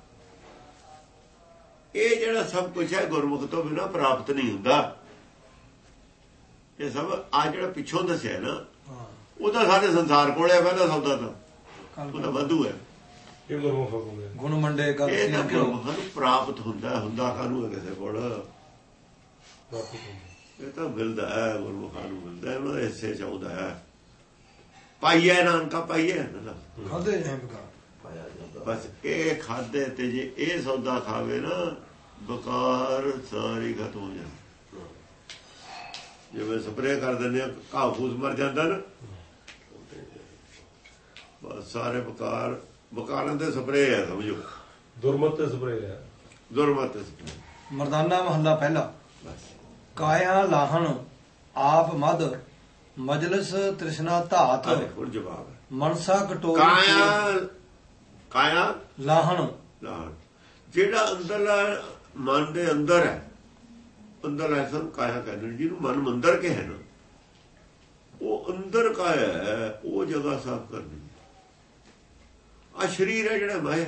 ਇਹ ਜਿਹੜਾ ਸਭ ਕੁਝ ਹੈ ਗੁਰਮੁਖ ਤੋਂ ਬਿਨਾ ਪ੍ਰਾਪਤ ਨਹੀਂ ਹੁੰਦਾ। ਇਹ ਸਭ ਆ ਜਿਹੜਾ ਪਿੱਛੋਂ ਦੱਸਿਆ ਨਾ ਹਾਂ। ਉਹ ਤਾਂ ਸਾਡੇ ਸੰਸਾਰ ਕੋਲੇ ਹੈ ਪਹਿਲਾ ਸੌਦਾ ਤਾਂ। ਉਹ ਤਾਂ ਵਾਧੂ ਹੈ। ਇਹ ਗੁਰਮੁਖ ਗੁਣ ਮੰਡੇ ਕਰ ਇਹ ਤਾਂ ਕਿਉਂ ਪ੍ਰਾਪਤ ਹੁੰਦਾ ਹੁੰਦਾ ਕਾਹਨੂੰ ਹੈ ਕਿਸੇ ਕੋਲ? ਇਹ ਤਾਂ ਮਿਲਦਾ ਹੈ ਗੁਰਮੁਖਾਂ ਨੂੰ ਮਿਲਦਾ ਹੈ ਉਹਨਾਂ ਦੇ ਹਿੱਸੇ ਚ ਆਉਂਦਾ ਹੈ। ਪਾਈਏ ਨਾਨਕਾ ਪਾਈਏ ਨਾ। ਖਾਦੇ ਵਿਕਾਰ ਪਾਇਆ ਜਾਂਦਾ। ਬਸ ਇਹ ਖਾਦੇ ਤੇ ਜੇ ਇਹ ਸੌਦਾ ਖਾਵੇ ਨਾ ਬਕਾਰ ਸਾਰੀ ਖਤਮ ਹੋ ਜਾਂਦੀ। ਜਿਵੇਂ ਸਪਰੇਅ ਕਰ ਦਿੰਦੇ ਆ ਘਾਹ ਫੂਸ ਮਰ ਜਾਂਦਾ ਨਾ। ਬਸ ਸਾਰੇ ਬਕਾਰ ਬਕਾਰਾਂ ਦੇ ਸਪਰੇਅ ਹੈ ਸਮਝੋ। ਦੁਰਮਤ ਤੇ ਸਪਰੇ ਹੈ। ਦੁਰਮਤ spray, ਮਰਦਾਨਾ ਮਹੱਲਾ ਪਹਿਲਾ। ਬਸ। ਕਾਇਆ ਲਾਹਣ ਆਪ ਮਦ ਮਜਲਸ ਤ੍ਰਿਸ਼ਨਾ ਧਾਤ। ਹੁਣ ਜਵਾਬ ਮਨਸਾ ਕਟੋਰੀ ਕਾਇਆ ਕਾਇਆ? ਲਾਹਣ। ਲਾਹਣ। ਜਿਹੜਾ ਅੰਦਰਲਾ ਮਨ ਦੇ ਅੰਦਰ ਹੈ ਅੰਦਰਲਾ ਸਭ ਕਾਇਆ ਕਹਿੰਦੇ ਜਿਹਨੂੰ ਮਨ ਮੰਦਰ ਕੇ ਹੈ ਨਾ ਉਹ ਅੰਦਰ ਕਾਇਆ ਹੈ ਉਹ ਜਗ੍ਹਾ ਸਾਫ਼ ਕਰਨੀ। ਆ ਸ਼ਰੀਰ ਹੈ ਜਿਹੜਾ ਮਾਇਆ।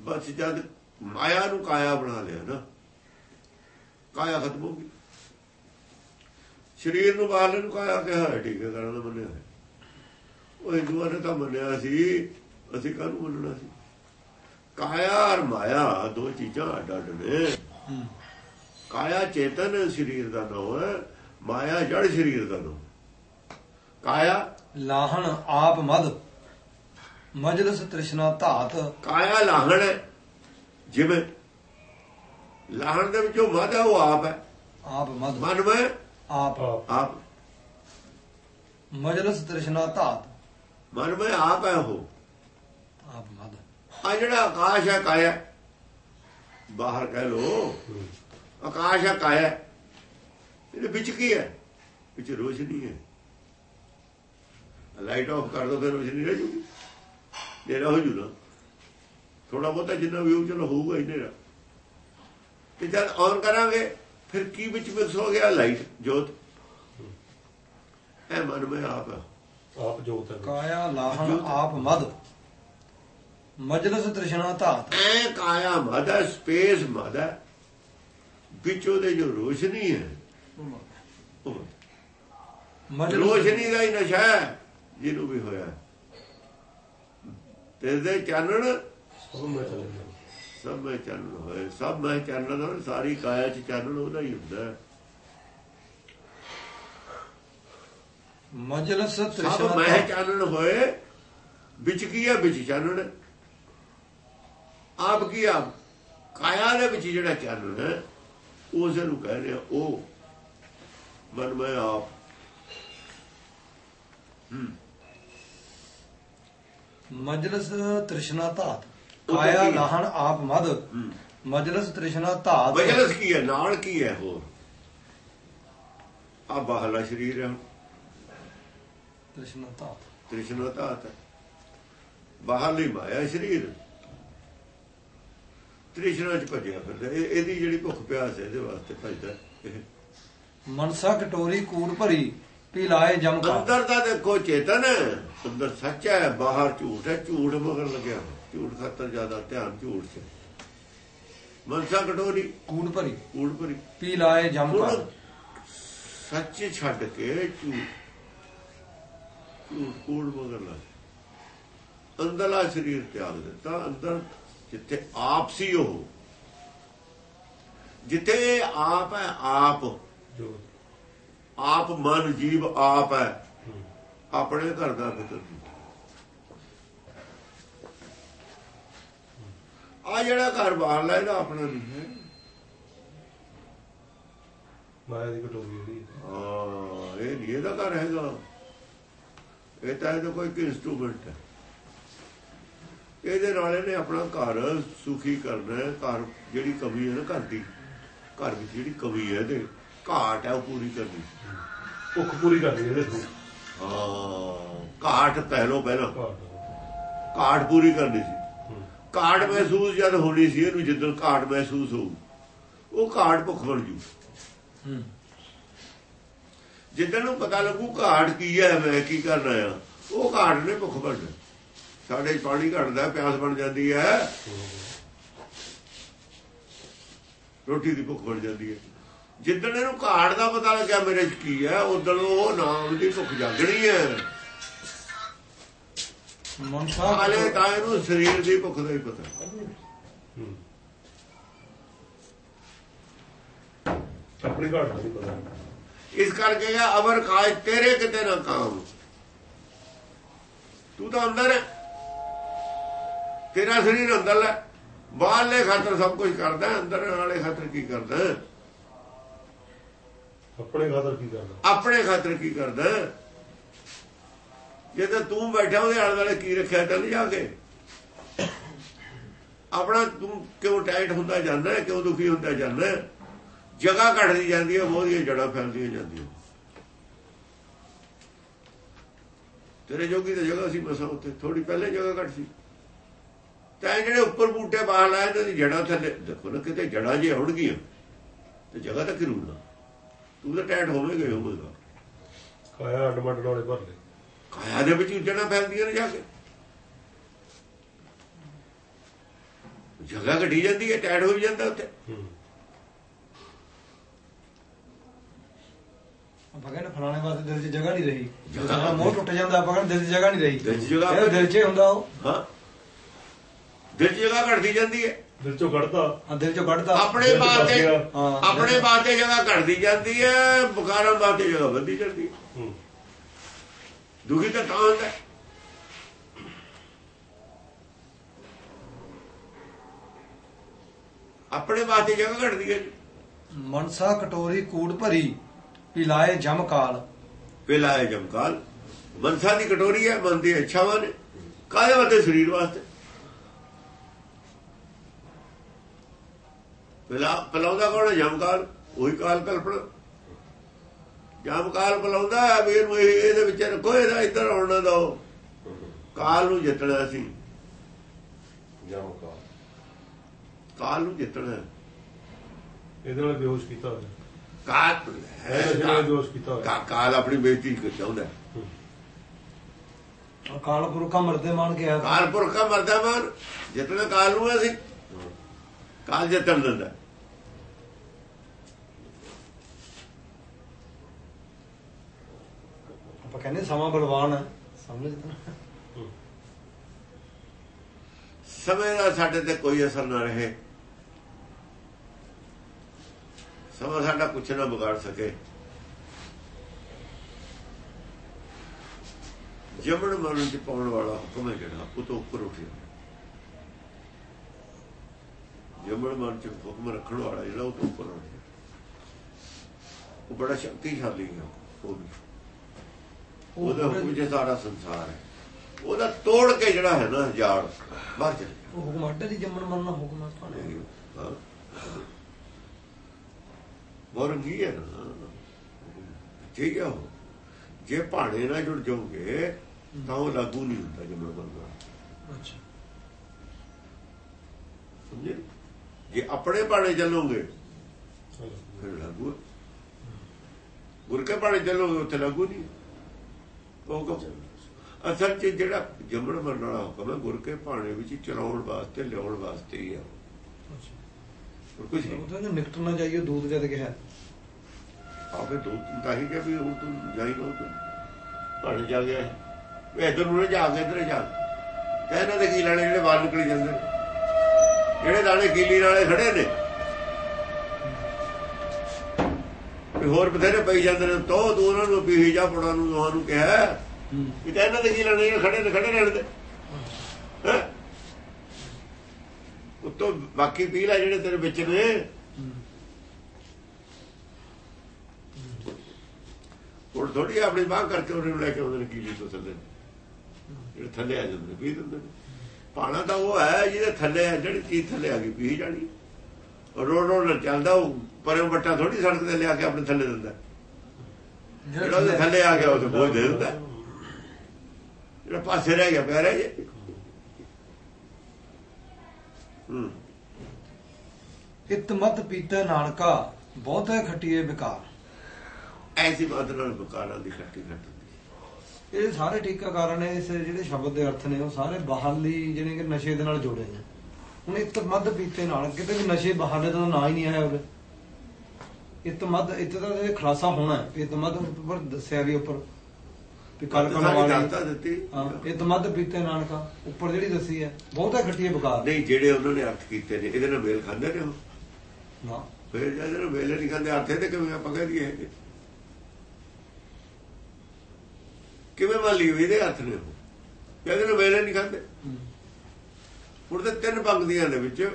ਬਸ ਜਦ ਮਾਇਆ ਨੂੰ ਕਾਇਆ ਬਣਾ ਲਿਆ ਨਾ, ਕਾਇਆ ਖਤਮ ਹੋ ਗਈ। ਸਰੀਰ ਨੂੰ ਬਾਹਰ ਨੂੰ ਕਾਇਆ ਕਿਹਾ ਹੈ ਠੀਕ ਹੈ ਕਰਨ ਦਾ ਮੰਨਿਆ ਉਹ ਹਿੰਦੂਆਂ ਨੇ ਤਾਂ ਮੰਨਿਆ ਸੀ, ਅਸੀਂ ਕਾਹਨੂੰ ਮੰਨਣਾ ਸੀ? ਕਾਇਆ ਔਰ ਮਾਇਆ, ਦੋ ਚੀਜ਼ਾਂ ਅੱਡ ਅੱਡ ਨੇ। ਕਾਇਆ ਚੇਤਨ, ਸਰੀਰ ਦਾ ਨਾਮ ਹੈ। ਮਾਇਆ ਜੜ, ਸਰੀਰ ਦਾ ਨਾਮ ਕਾਇਆ ਲਾਹਣ ਆਪ ਮਦ। ਮਜਲਸ ਤ੍ਰਿਸ਼ਨਾ ਧਾਤ। ਕਾਇਆ ਲਾਹਣ ਜਿਵੇਂ ਲਾਹਣ ਦੇ ਵਿੱਚੋਂ ਹੈ ਉਹ ਆਪ ਹੈ। ਆਪ ਮਦ ਮਨ ਮੈਂ ਆਪ। ਆਪ। ਆਪ। ਮਜਲਸ ਤ੍ਰਿਸ਼ਨਾ ਧਾਤ। ਮਨ ਮੈਂ ਆਪ ਹੈ ਉਹ। ਆਪ ਮਦ ਆ ਜਿਹੜਾ ਆਕਾਸ਼ ਹੈ ਕਾਇਆ ਬਾਹਰ ਕਹਿ ਲੋ। ਆਕਾਸ਼ ਹੈ ਕਾਇਆ ਇਹਦੇ ਵਿੱਚ ਕੀ ਹੈ? ਵਿੱਚ ਰੋਸ਼ਨੀ ਹੈ। ਲਾਈਟ ਆਫ ਕਰ ਦੋ ਫਿਰ ਰੋਸ਼ਨੀ ਰਹਿ ਜੂਗੀ। ਹਨੇਰਾ ਹੋ ਜੂ ਨਾ। ਥੋੜਾ ਬਹੁਤਾ ਜਿੰਨਾ ਵੀ ਉਹ ਚਲੋ ਹੋਊਗਾ ਹੀ ਹਨੇਰਾ ਤੇ ਜਦ ਔਨ ਕਰਾਂਗੇ ਫਿਰ ਕੀ ਵਿੱਚ ਮਿਕਸ ਹੋ ਗਿਆ? ਲਾਈਟ ਜੋਤ। ਇਹ ਮਨ ਮੈਂ ਆਪ ਆਪ ਜੋਤ ਕਾਇਆ ਲਾਹਣ ਆਪ ਮਦ। ਮਜਲਸ ਤ੍ਰਿਸ਼ਨਾ ਧਾਤ। ਐ ਕਾਇਆ ਮਦਾ ਸਪੇਸ ਮਦਾ ਵਿੱਚ ਉਹਦੇ ਜੋ ਰੋਸ਼ਨੀ ਹੈ। ਉਹ ਮਜਲਸ ਰੋਸ਼ਨੀ ਦਾ ਹੀ ਨਸ਼ਾ ਜਿਹਨੂੰ ਵੀ ਹੋਇਆ। ਤੇ ਦੇ ਚਾਨਣ ਸਭ ਮੈਂ ਚੱਲਦਾ ਸਭ ਮੈਂ ਚਾਨਣ ਹੋਏ ਸਭ ਮੈਂ ਚਾਨਣ ਹੋਏ ਸਾਰੀ ਕਾਇਆ ਚ ਚਾਨਣ ਉਹਦਾ ਹੀ ਹੁੰਦਾ। ਹੈ। ਮਜਲਸ ਸਭ ਤ੍ਰਿਸ਼ਨਾ ਮੈਂ ਚਾਨਣ ਹੋਏ ਵਿੱਚ ਕੀ ਹੈ ਵਿੱਚ ਚਾਨਣ। ਆਪ ਕੀ ਆਪ ਕਾਇਆ ਦੇ ਵਿੱਚ ਜਿਹੜਾ ਚਾਨਣ ਹੈ ਉਸ ਨੂੰ ਕਹਿ ਰਿਹਾ ਉਹ ਮਨ ਮੈਂ ਆਪ। ਮਜਲਸ ਤ੍ਰਿਸ਼ਨਾ ਧਾਤ। ਕਾਇਆ? ਲਾਹਣ ਆਪ ਮਦ। ਮਜਲਸ ਤ੍ਰਿਸ਼ਨਾ ਧਾਤ। ਵਜਲਸ ਕੀ ਹੈ? ਨਾਲ ਕੀ ਹੈ ਹੋਰ? ਆ ਬਾਹਲਾ ਸ਼ਰੀਰ ਹੈ ਤ੍ਰਿਸ਼ਨਾ ਧਾਤ। ਤ੍ਰਿਸ਼ਨਾ ਧਾਤ ਬਾਹਰਲੀ ਮਾਇਆ ਸ਼ਰੀਰ। ਤ੍ਰਿਸ਼ਨਾ ਚ ਭੱਜਿਆ ਫਿਰਦਾ ਇਹ ਇਹਦੀ ਜਿਹੜੀ ਭੁੱਖ ਪਿਆਸ ਹੈ ਇਹਦੇ ਵਾਸਤੇ ਭੱਜਦਾ ਮਨਸਾ ਕਟੋਰੀ ਕੂੜ ਭਰੀ ਪੀ ਲਾਏ ਜਮਕਾ ਅੰਦਰ ਦਾ ਦੇਖੋ ਚੇਤਨ ਅੰਦਰ ਸੱਚ ਹੈ ਬਾਹਰ ਝੂਠ ਹੈ ਝੂਠ ਮਗਰ ਲੱਗਿਆ ਝੂਠ ਖਾਤਰ ਜ਼ਿਆਦਾ ਧਿਆਨ ਝੂਠ 'ਚ। ਮਨਸਾ ਕਟੋਰੀ। ਕੂੜ ਭਰੀ। ਕੂੜ ਭਰੀ। ਪੀ ਲਾਏ ਜਮਕਾ ਹੁਣ ਸੱਚ ਛੱਡ ਕੇ ਝੂਠ ਝੂਠ ਕੂੜ ਮਗਰ ਲੱਗ ਅੰਦਰਲਾ ਸਰੀਰ ਤਿਆਗ ਦਿੱਤਾ। ਅੰਦਰ ਜਿੱਥੇ ਆਪ ਸੀ ਉਹ। ਜਿੱਥੇ ਆਪ ਹੈ ਆਪ। ਆਪ ਮਨ ਜੀਵ ਆਪ ਹੈ। ਆਪਣੇ ਘਰ ਦਾ ਫਿਕਰ ਆ ਜਿਹੜਾ ਘਰ ਬਾਹਰਲਾ ਇਹਦਾ ਆਪਣਾ ਨਹੀਂ ਹੈ। ਮਾਇਆ ਦੀ ਕਟੋਰੀ ਜਿਹੜੀ ਹਾਂ। ਇਹ ਨਹੀਂ ਇਹਦਾ ਘਰ ਹੈਗਾ। ਇਹ ਤਾਂ ਇਹਦਾ ਕੋਈ ਇਨਸਟਰੂਮੈਂਟ ਹੈ। ਇਹਦੇ ਨਾਲ ਇਹਨੇ ਆਪਣਾ ਘਰ ਸੁਖੀ ਕਰਨਾ ਹੈ। ਘਰ ਜਿਹੜੀ ਕਮੀ ਹੈ ਨਾ ਘਰ ਦੀ ਘਰ ਵਿੱਚ ਜਿਹੜੀ ਕਮੀ ਹੈ ਇਹਦੇ ਘਾਟ ਹੈ ਉਹ ਪੂਰੀ ਕਰਨੀ। ਭੁੱਖ ਪੂਰੀ ਕਰਨੀ ਇਹਦੇ ਥਰੂ ਹਾਂ। ਘਾਟ ਕਹਿ ਲੋ ਪਹਿਲਾਂ। ਘਾਟ ਪੂਰੀ ਕਰਨੀ ਸੀ। ਘਾਟ ਮਹਿਸੂਸ ਜਦ ਹੋਣੀ ਸੀ ਇਹਨੂੰ, ਜਿੱਦਣ ਘਾਟ ਮਹਿਸੂਸ ਹੋਊ, ਉਹ ਘਾਟ ਭੁੱਖ ਬਣ ਜੂ। ਹੂੰ ਜਿੱਦਣ ਨੂੰ ਪਤਾ ਲੱਗੂ ਘਾਟ ਕੀ ਹੈ, ਮੈਂ ਕੀ ਕਰਨਾ ਆ ਉਹ ਘਾਟ ਨੇ ਭੁੱਖ ਬਣਨਾ ਸਾਡੇ 'ਚ ਪਾਣੀ ਘਟਦਾ, ਪਿਆਸ ਬਣ ਜਾਂਦੀ ਹੈ। ਰੋਟੀ ਦੀ ਭੁੱਖ ਬਣ ਜਾਂਦੀ ਹੈ। ਜਿੱਦਣ ਇਹਨੂੰ ਘਾਟ ਦਾ ਪਤਾ ਲੱਗਿਆ ਮੇਰੇ 'ਚ ਕੀ ਹੈ ਉਦੋਂ ਉਹ ਨਾਮ ਦੀ ਭੁੱਖ ਜਾਗਣੀ ਹੈ। ਮਨਸਾ ਹਾਲੇ ਤਾਂ ਇਹਨੂੰ ਸਰੀਰ ਦੀ ਭੁੱਖ ਦਾ ਹੀ ਪਤਾ। ਆਪਣੀ ਦਾ ਇਸ ਕਰਕੇ ਆ ਅਮਰ ਕਾਜ ਤੇਰੇ ਕਿਤੇ ਨਾ ਕਾਮ। ਤੂੰ ਤਾਂ ਅੰਦਰ ਹੈ। ਤੇਰਾ ਸਰੀਰ ਅੰਦਰ ਹੈ ਬਾਹਰਲੇ ਖਾਤਰ ਸਭ ਕੁਝ ਕਰਦਾ ਹੈ, ਅੰਦਰ ਵਾਲੇ ਖਾਤਰ ਕੀ ਕਰਦਾ? ਹੈ? ਆਪਣੇ ਖਾਤਰ ਕੀ ਕਰਦਾ? ਆਪਣੇ ਖਾਤਰ ਕੀ ਕਰਦਾ? ਜੇ ਤਾਂ ਤੂੰ ਬੈਠਾ, ਉਹਦੇ ਆਲੇ ਦੁਆਲੇ ਕੀ ਰੱਖਿਆ, ਚੱਲ ਜਾ ਕੇ। ਆਪਣਾ ਤੂੰ ਕਿਉਂ ਟਾਈਟ ਹੁੰਦਾ ਜਾਂਦਾ ਹੈ ਕਿਉਂ ਦੁਖੀ ਹੁੰਦਾ ਜਾਂਦਾ? ਹੈ ਜਗ੍ਹਾ ਘਟਦੀ ਜਾਂਦੀ ਹੈ ਬਹੁਤੀਆਂ ਜੜਾਂ ਫੈਲਦੀਆਂ ਜਾਂਦੀਆਂ। ਤੇਰੇ ਜੋਗੀ ਤਾਂ ਜਗ੍ਹਾ ਸੀ ਮਸਾਂ ਉੱਥੇ ਥੋੜੀ ਪਹਿਲੇ ਜਗ੍ਹਾ ਘਟ ਸੀ। ਤਾਂ ਜਿਹੜੇ ਉੱਪਰ ਬੂਟੇ ਬਾਹਰ ਲਾਏ ਤੇ ਜੜਾਂ ਥੱਲੇ, ਦੇਖੋ ਨਾ ਕਿਤੇ ਜੜਾਂ ਜੇ ਆਉਣਗੀਆਂ, ਤੇ ਜਗ੍ਹਾ ਤਾਂ ਕਿਰੂਗਾ ਤੂੰ ਤਾਂ ਟਾਈਟ ਹੋਵੇਂਗਾ ਹੀ ਹੋਵੇਗਾ ਕਾਇਆ ਅੱਡ ਮੱਡ ਨਾਲੇ ਭਰ ਲੈ ਕਾਇਆ ਦੇ ਵਿੱਚ ਜੜਾਂ ਫੈਲਦੀਆਂ ਨੇ ਜਾ ਕੇ। ਜਗ੍ਹਾ ਘਟੀ ਜਾਂਦੀ ਹੈ ਟਾਈਟ ਹੋ ਜਾਂਦਾ ਉੱਥੇ। ਕਹਿੰਦੇ ਫਲਾਣੇ ਵਾਸਤੇ ਦਿਲ 'ਚ ਜਗ੍ਹਾ ਨਹੀਂ ਰਹੀ। ਜਗ੍ਹਾ ਜਦੋਂ ਮੋਹ ਟੁੱਟ ਜਾਂਦਾ ਆਪਾਂ ਕਹਿੰਦੇ ਦਿਲ 'ਚ ਜਗ੍ਹਾ ਨਹੀਂ ਰਹੀ। ਦਿਲ 'ਚ ਜਗ੍ਹਾ ਦਿਲ 'ਚ ਹੁੰਦਾ ਉਹ। ਹਾਂ। ਦਿਲ 'ਚ ਜਗ੍ਹਾ ਘਟਦੀ ਜਾਂਦੀ ਹੈ। ਦਿਲ ਚੋਂ ਕੱਢਦਾ ਹਾਂ ਦਿਲ 'ਚੋਂ ਕੱਢਦਾ ਆਪਣੇ ਦਿਲ 'ਚ ਬਾਤ ਫਸ ਤੇ ਗਿਆ। ਹਾਂ ਆਪਣੇ ਬਾਤ ਤੇ ਜਗ੍ਹਾ ਘਟਦੀ ਜਾਂਦੀ ਹੈ ਬੁਖਾਰਾਂ ਬਾਤ ਤੇ ਜਗ੍ਹਾ ਵਧਦੀ ਜਾਂਦੀ ਹੈ। ਹੂੰ। ਦੁਖੀ ਤਾਂ ਤਾਂ ਹੁੰਦਾ ਹੈ। ਆਪਣੇ ਬਾਤ ਤੇ ਜਗ੍ਹਾ ਘਟਦੀ ਹੈ। ਮਨਸਾ ਕਟੋਰੀ ਕੂੜ ਭਰੀ ਪਿਲਾਏ ਜਮ ਕਾਲ। ਵੇਲਾ ਹੈ ਜਮਕਾਲ ਮਨਸਾ ਦੀ ਕਟੋਰੀ ਹੈ ਮਨ ਦੀ ਇੱਛਾਵਾਂ ਨੇ। ਕਾਹਦੇ ਵਾਸਤੇ? ਸਰੀਰ ਵਾਸਤੇ। ਪਿਲਾ ਪਲਾਉਂਦਾ ਕੌਣ ਹੈ? ਜਮਕਾਲ ਉਹੀ ਕਾਲ ਕਲਪਨਾ। ਜਮਕਾਲ ਪਲਾਉਂਦਾ ਹੈ ਵੀ ਇਹਨੂੰ ਇਹ- ਇਹਦੇ ਵਿੱਚ ਰੱਖੋ ਇਹਦਾ ਇੱਧਰ ਆਉਣ ਨਾ ਦਿਓ। ਕਾਲ ਨੂੰ ਜਿੱਤਣਾ ਸੀ ਜਾਮਕਾ ਕਾਲ ਨੂੰ ਜਿੱਤਣਾ। ਇਹਦੇ ਨਾਲ ਬੇਹੋਸ਼ ਕੀਤਾ ਹੋਇਆ। ਕਾਲ ਬੇਹੋਸ਼ ਕੀਤਾ ਹੋਇਆ। ਕਾਲ ਆਪਣੀ ਬੇਇੱਜ਼ਤੀ ਕਰ ਚਾਹੁੰਦਾ। ਹੈ। ਅਕਾਲ ਪੁਰਖਾ ਮਰਦੇ ਮਾਨ ਕੇ ਆ ਕਾਲ ਪੁਰਖਾ ਮਰਦਾ ਮਾਨ ਜਿੱਤਣਾ ਕਾਲ ਨੂੰ ਅਸੀਂ। ਕਾਲ ਜਿੱਤਣ ਦਿੰਦਾ। ਹੈ। ਆਪਾਂ ਕਹਿੰਦੇ ਸਮਾਂ ਬਲਵਾਨ ਹੈ। ਸਮਝ ਸਮੇਂ ਦਾ ਸਾਡੇ ਤੇ ਕੋਈ ਅਸਰ ਨਾ ਰਹੇ। ਸਮਾਂ ਸਾਡਾ ਕੁਛ ਨਾ ਵਿਗਾੜ ਸਕੇ। ਜਮਣ ਮਰਨ ਚ ਪਾਉਣ ਵਾਲਾ ਹੁਕਮ ਹੈ ਜਿਹੜਾ ਉਹ ਤੋਂ ਉੱਪਰ ਉੱਠਿਆ। ਜਮਣ ਮਰਨ ਚ ਹੁਕਮ ਰੱਖਣ ਵਾਲਾ ਜਿਹੜਾ ਉਹ ਤੋਂ ਉੱਪਰ ਉੱਠਿਆ। ਉਹ ਬੜਾ ਸ਼ਕਤੀਸ਼ਾਲੀ ਹੈ ਉਹ ਵੀ। ਉਹਦਾ ਚ ਸਾਰਾ ਸੰਸਾਰ ਹੈ। ਉਹਦਾ ਤੋੜ ਕੇ ਜਿਹੜਾ ਹੈ ਨਾ ਜਾੜ ਬਾਹਰ ਚਲੇ ਉਹ ਹੁਕਮ ਅੱਡੇ ਦੀ ਜੰਮਣ ਮਰਨ ਹੁਕਮ ਆ ਤੁਹਾਡੇ ਹਾਂ। ਨਾ? ਠੀਕ ਹੈ ਜੇ ਭਾਣੇ ਨਾਲ ਜੁੜ ਜਾਓਗੇ ਤਾਂ ਉਹ ਲਾਗੂ ਨਹੀਂ ਹੁੰਦਾ ਜਮਨ ਬੰਦਾ ਅੱਛਾ। ਸਮਝੇ? ਜੇ ਆਪਣੇ ਭਾਣੇ ਚੱਲੋਗੇ ਫਿਰ ਲਾਗੂ ਹੈ। ਗੁਰ ਕੇ ਭਾਣੇ ਚੱਲੋਗੇ ਉੱਥੇ ਲਾਗੂ ਨਹੀਂ। ਉਹ ਕਹੋ। ਅਸਲ 'ਚ ਜਿਹੜਾ ਜੰਮਣ ਮਰਨ ਵਾਲਾ ਹੁਕਮ ਹੈ ਗੁਰ ਕੇ ਭਾਣੇ ਵਿੱਚ ਚਲਾਉਣ ਵਾਸਤੇ ਲਿਆਉਣ ਵਾਸਤੇ ਹੀ ਹੈ ਹੋਰ ਕੁਝ ਨਹੀਂ। ਉਹ ਤਾਂ ਨਿਕਟ ਨਾ ਜਾਈਏ ਦੂਤ ਜਦ ਕਿਹਾ। ਆਪੇ ਦੋ ਤਾਂ ਹੀ ਕਿ ਵੀ ਹੁਣ ਤੂੰ ਜਾਈ ਨਾ ਤੂੰ ਭਾਣੇ ਜਾ ਗਿਆ। ਵੇ ਇਧਰ ਨੂੰ ਜਾ ਕੇ ਇਧਰ ਜਾ। ਇਹਨਾਂ ਦੇ ਕੀ ਲੈਣੇ ਜਿਹੜੇ ਬਾਹਰ ਨਿਕਲ ਜਾਂਦੇ ਨੇ। ਜਿਹੜੇ ਦਾਣੇ ਕੀਲੀ ਨਾਲੇ ਖੜੇ ਨੇ। ਵੀ ਹੋਰ ਬਥੇਰੇ ਪਈ ਜਾਂਦੇ ਨੇ ਤੋ ਤੂੰ ਉਹਨਾਂ ਨੂੰ ਪੀਹੀ ਜਾ ਪੜਾ ਨੂੰ ਦੋਹਾਂ ਨੂੰ ਕਿਹਾ। ਵੀ ਤਾਂ ਇਹਨਾਂ ਦੇ ਕੀ ਲੈਣੇ ਖੜੇ ਨੇ ਖੜੇ ਰਹਿਣ ਦੇ? ਉੱਤੋਂ ਬਾਕੀ ਪੀ ਲੈ ਜਿਹੜੇ ਤੇਰੇ ਵਿੱਚ ਨੇ। ਹੁਣ ਥੋੜੀ ਆਪਣੀ ਬਾਹ ਕਰਕੇ ਉਹਨੂੰ ਲੈ ਕੇ ਨੇ ਕੀਲੀ ਤੋਂ ਥੱਲੇ। ਜਿਹੜੇ ਥੱਲੇ ਆ ਜਾਂਦੇ ਪੀ ਦਿੰਦੇ ਪਾਣਾ ਤਾਂ ਉਹ ਹੈ ਜਿਹਦੇ ਥੱਲੇ ਆ ਜਿਹੜੀ ਚੀਜ਼ ਥੱਲੇ ਆ ਗਈ ਪੀ ਜਾਣੀ। ਰੋ ਰੋ ਨਾਲ ਚੱਲਦਾ ਉਹ ਪਰੇ ਬੱਟਾ ਥੋੜੀ ਸੜਕ ਤੇ ਲਿਆ ਕੇ ਆਪਣੇ ਥੱਲੇ ਦਿੰਦਾ। ਜਿਹੜਾ ਉਹਦੇ ਥੱਲੇ ਆ ਗਿਆ ਉਹ ਤੇ ਬੋਝ ਦੇ ਦਿੰਦਾ। ਜਿਹੜਾ ਪਾਸੇ ਰਹਿ ਗਿਆ ਪਿਆ ਰਹਿ ਜੇ ਹੂੰ। ਇਤ ਮਤ ਪੀਤੇ ਨਾਨਕਾ ਬਹੁਤੇ ਖੱਟੀਏ ਵਿਕਾਰ। ਐਸੀ ਬਾਤ ਨਾਲ ਬਕਾਰਾਂ ਦੀ ਖੱਟੀ ਖੱਟ ਇਹ ਸਾਰੇ ਟੀਕਾਕਾਰਾਂ ਨੇ ਇਸ ਜਿਹੜੇ ਸ਼ਬਦ ਦੇ ਅਰਥ ਨੇ ਉਹ ਸਾਰੇ ਬਾਹਰਲੀ ਜਿਹੜੇ ਕਿ ਨਸ਼ੇ ਦੇ ਨਾਲ ਜੋੜੇ ਨੇ। ਹੁਣ ਇਤ ਮਦ ਪੀਤੇ ਨਾਲ ਕਿਤੇ ਵੀ ਨਸ਼ੇ ਬਾਹਰਲੇ ਦਾ ਨਾਂ ਹੀ ਨਹੀਂ ਆਇਆ ਉਹਦੇ ਇਤ ਮਦ ਇਤ ਦਾ ਇਹ ਖਲਾਸਾ ਹੋਣਾ ਹੈ ਇਤ ਮਦ ਉੱਪਰ ਦੱਸਿਆ ਵੀ ਉੱਪਰ। ਵੀ ਕਲ ਕਲ ਵਾਲੀ ਦਾਤਾ ਦਿੱਤੀ। ਹਾਂ ਇਤ ਮਦ ਪੀਤੇ ਨਾਨਕਾ ਉੱਪਰ ਜਿਹੜੀ ਦੱਸੀ ਹੈ ਬਹੁਤਾ ਖੱਟੀਏ ਵਿਕਾਰ ਨਹੀਂ ਜਿਹੜੇ ਉਹਨਾਂ ਨੇ ਅਰਥ ਕੀਤੇ ਨੇ ਇਹਦੇ ਨਾਲ ਮੇਲ ਖਾਂਦੇ ਨੇ ਉਹ? ਨਾ। ਫਿਰ ਨਾਲ ਮੇਲ ਨਹੀਂ ਖਾਂਦੇ ਅਰਥ ਇਹਦੇ ਕਿਵੇਂ ਆਪਾਂ ਕਹਿ ਦਈਏ? ਕਿਵੇਂ ਮੰਨ ਲਈ ਵੀ ਇਹਦੇ ਅਰਥ ਨੇ ਉਹ? ਮੇਲ ਨਹੀਂ ਖਾਂਦੇ? ਹੁਣ ਤੇ ਤਿੰਨ ਪੰਕਤੀਆਂ ਦੇ ਵਿੱਚ।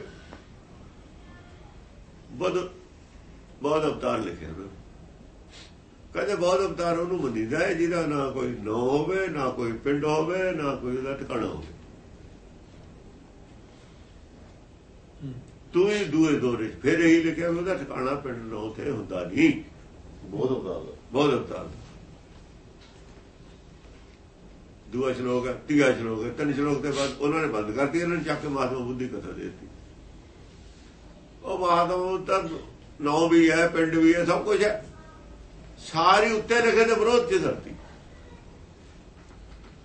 ਬਦ ਬਹੁਤ ਅਵਤਾਰ ਲਿਖਿਆ ਨਾ ਕਹਿੰਦੇ ਬਹੁਤ ਅਵਤਾਰ ਉਹਨੂੰ ਮੰਨੀਦਾ ਹੈ ਜਿਹਦਾ ਨਾ ਕੋਈ ਨਾਂ ਹੋਵੇ ਨਾ ਕੋਈ ਪਿੰਡ ਹੋਵੇ ਨਾ ਕੋਈ ਉਹਦਾ ਟਿਕਾਣਾ ਹੋਵੇ। ਤੂੰ ਹੀ ਦੂਏ ਦੋਰੇ। ਫਿਰ ਇਹੀ ਲਿਖਿਆ ਉਹਦਾ ਟਿਕਾਣਾ ਪਿੰਡ ਨਾਂ ਤੇ ਹੁੰਦਾ ਨਹੀਂ। ਬਹੁਤ ਉਦਾਰ ਬਹੁਤ ਅਵਤਾਰ ਦੂਆ ਸ਼ਲੋਕ ਹੈ ਤੀਆ ਸ਼ਲੋਕ ਹੈ ਤਿੰਨ ਸ਼ਲੋਕ ਦੇ ਬਾਅਦ ਉਹਨਾਂ ਨੇ ਬੰਦ ਕਰਤੀ ਇਹਨਾਂ ਨੇ ਚੱਕ ਕੇ ਮਹਾਤਮਾ ਬੁੱਧੀ ਕਥਾ ਦਿੱਤੀ। ਉਹ ਮਹਾਤਮਾ ਤਾਂ ਨਾਂ ਵੀ ਹੈ ਪਿੰਡ ਵੀ ਹੈ ਸਭ ਕੁਝ ਹੈ। ਸਾਰੀ ਉੱਤੇ ਲਿਖੇ ਦੇ ਵਿਰੋਧ ਚ ਧਰਤੀ।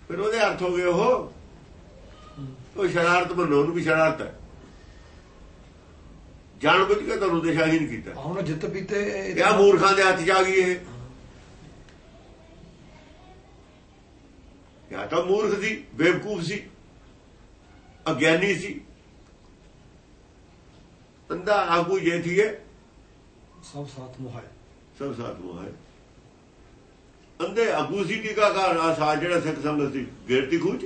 ਫਿਰ ਉਹਦੇ ਅਰਥ ਹੋ ਗਏ ਉਹ ਉਹ ਸ਼ਰਾਰਤ ਮੰਨੋ ਨੂੰ ਵੀ ਸ਼ਰਾਰਤ ਹੈ। ਜਾਣ ਬੁੱਝ ਕੇ ਤੁਹਾਨੂੰ ਦਿਸ਼ਾਹੀਨ ਕੀਤਾ। ਹੁਣ ਜਿੱਤ ਪੀਤੇ ਇਹ- ਮੂਰਖਾਂ ਦੇ ਹੱਥ 'ਚ ਆ ਗਈ ਇਹ। ਜਾਂ ਤਾਂ ਮੂਰਖ ਸੀ ਬੇਵਕੂਫ ਸੀ ਅਗਿਆਨੀ ਸੀ। ਅੰਦਾ ਆਗੂ ਜੇ ਥੀਏ ਸਭ ਸਾਥ ਮੁਹਾਇ ਸਭ ਸਾਥ ਉਹ ਹੈ ਅੰਦੇ ਆਗੂ ਸੀ ਟੀਕਾਕਾਰ ਆ ਸਾ ਜਿਹੜਾ ਸਿੱਖ ਸੰਗਤ ਸੀ ਗੇਰਤੀ ਖੂਚ।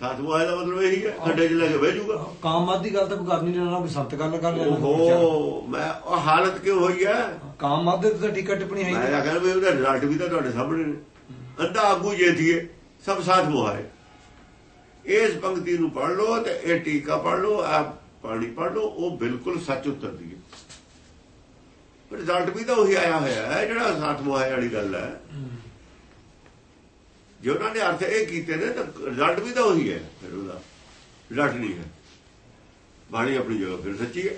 ਸਾਥ ਉਹ ਦਾ ਮਤਲਬ ਇਹੀ ਹੈ ਖੱਡੇ 'ਚ ਲੈ ਕੇ ਬਹਿ ਜਾਊਗਾ। ਕਾਮਵਾਦ ਦੀ ਗੱਲ ਤਾਂ ਕਰਨੀ ਨਹੀਂ ਲੈਣਾ ਕੋਈ ਸੰਤ ਗੱਲ ਕਰ ਲੈਣਾ ਓਹੋ ਮੈਂ ਉਹ ਹਾਲਤ ਕਿਉਂ ਹੋਈ ਹੈ? ਕਾਮਵਾਦ ਦੇ ਤਾਂ ਟਿਕਟ ਟਿੱਪਣੀ ਹੈ ਮੈਂ। ਤਾਂ ਕਹਿੰਦਾ ਵੀ ਉਹਦਾ ਰਿਜ਼ਲਟ ਵੀ ਤਾਂ ਤੁਹਾਡੇ ਸਾਹਮਣੇ ਨੇ। ਅੰਦਾ ਆਗੂ ਜੇ ਥੀਏ ਸਭ ਸਾਥ ਮੁਹਾਏ ਇਸ ਪੰਕਤੀ ਨੂੰ ਪੜ੍ਹ ਲਓ ਤੇ ਇਹ ਟੀਕਾ ਪੜ੍ਹ ਲਓ ਆ ਪਾਣੀ ਪੜ੍ਹ ਲਓ ਉਹ ਬਿਲਕੁਲ ਸੱਚ ਉਤਰਦੀ ਹੈ। ਪਰ ਰਿਜ਼ਲਟ ਵੀ ਤਾਂ ਉਹੀ ਆਇਆ ਹੋਇਆ ਹੈ ਜਿਹੜਾ ਸਾਥ ਮੁਹਾਏ ਵਾਲੀ ਗੱਲ ਹੈ। ਜੇ ਉਹਨਾਂ ਨੇ ਅਰਥ ਇਹ ਕੀਤੇ ਨੇ ਤਾਂ ਰਿਜ਼ਲਟ ਵੀ ਤਾਂ ਉਹੀ ਹੈ। ਫਿਰ ਉਹਦਾ ਰਿਜ਼ਲਟ ਨਹੀਂ ਹੈ। ਬਾਣੀ ਆਪਣੀ ਜਗ੍ਹਾ ਫਿਰ ਸੱਚੀ ਹੈ।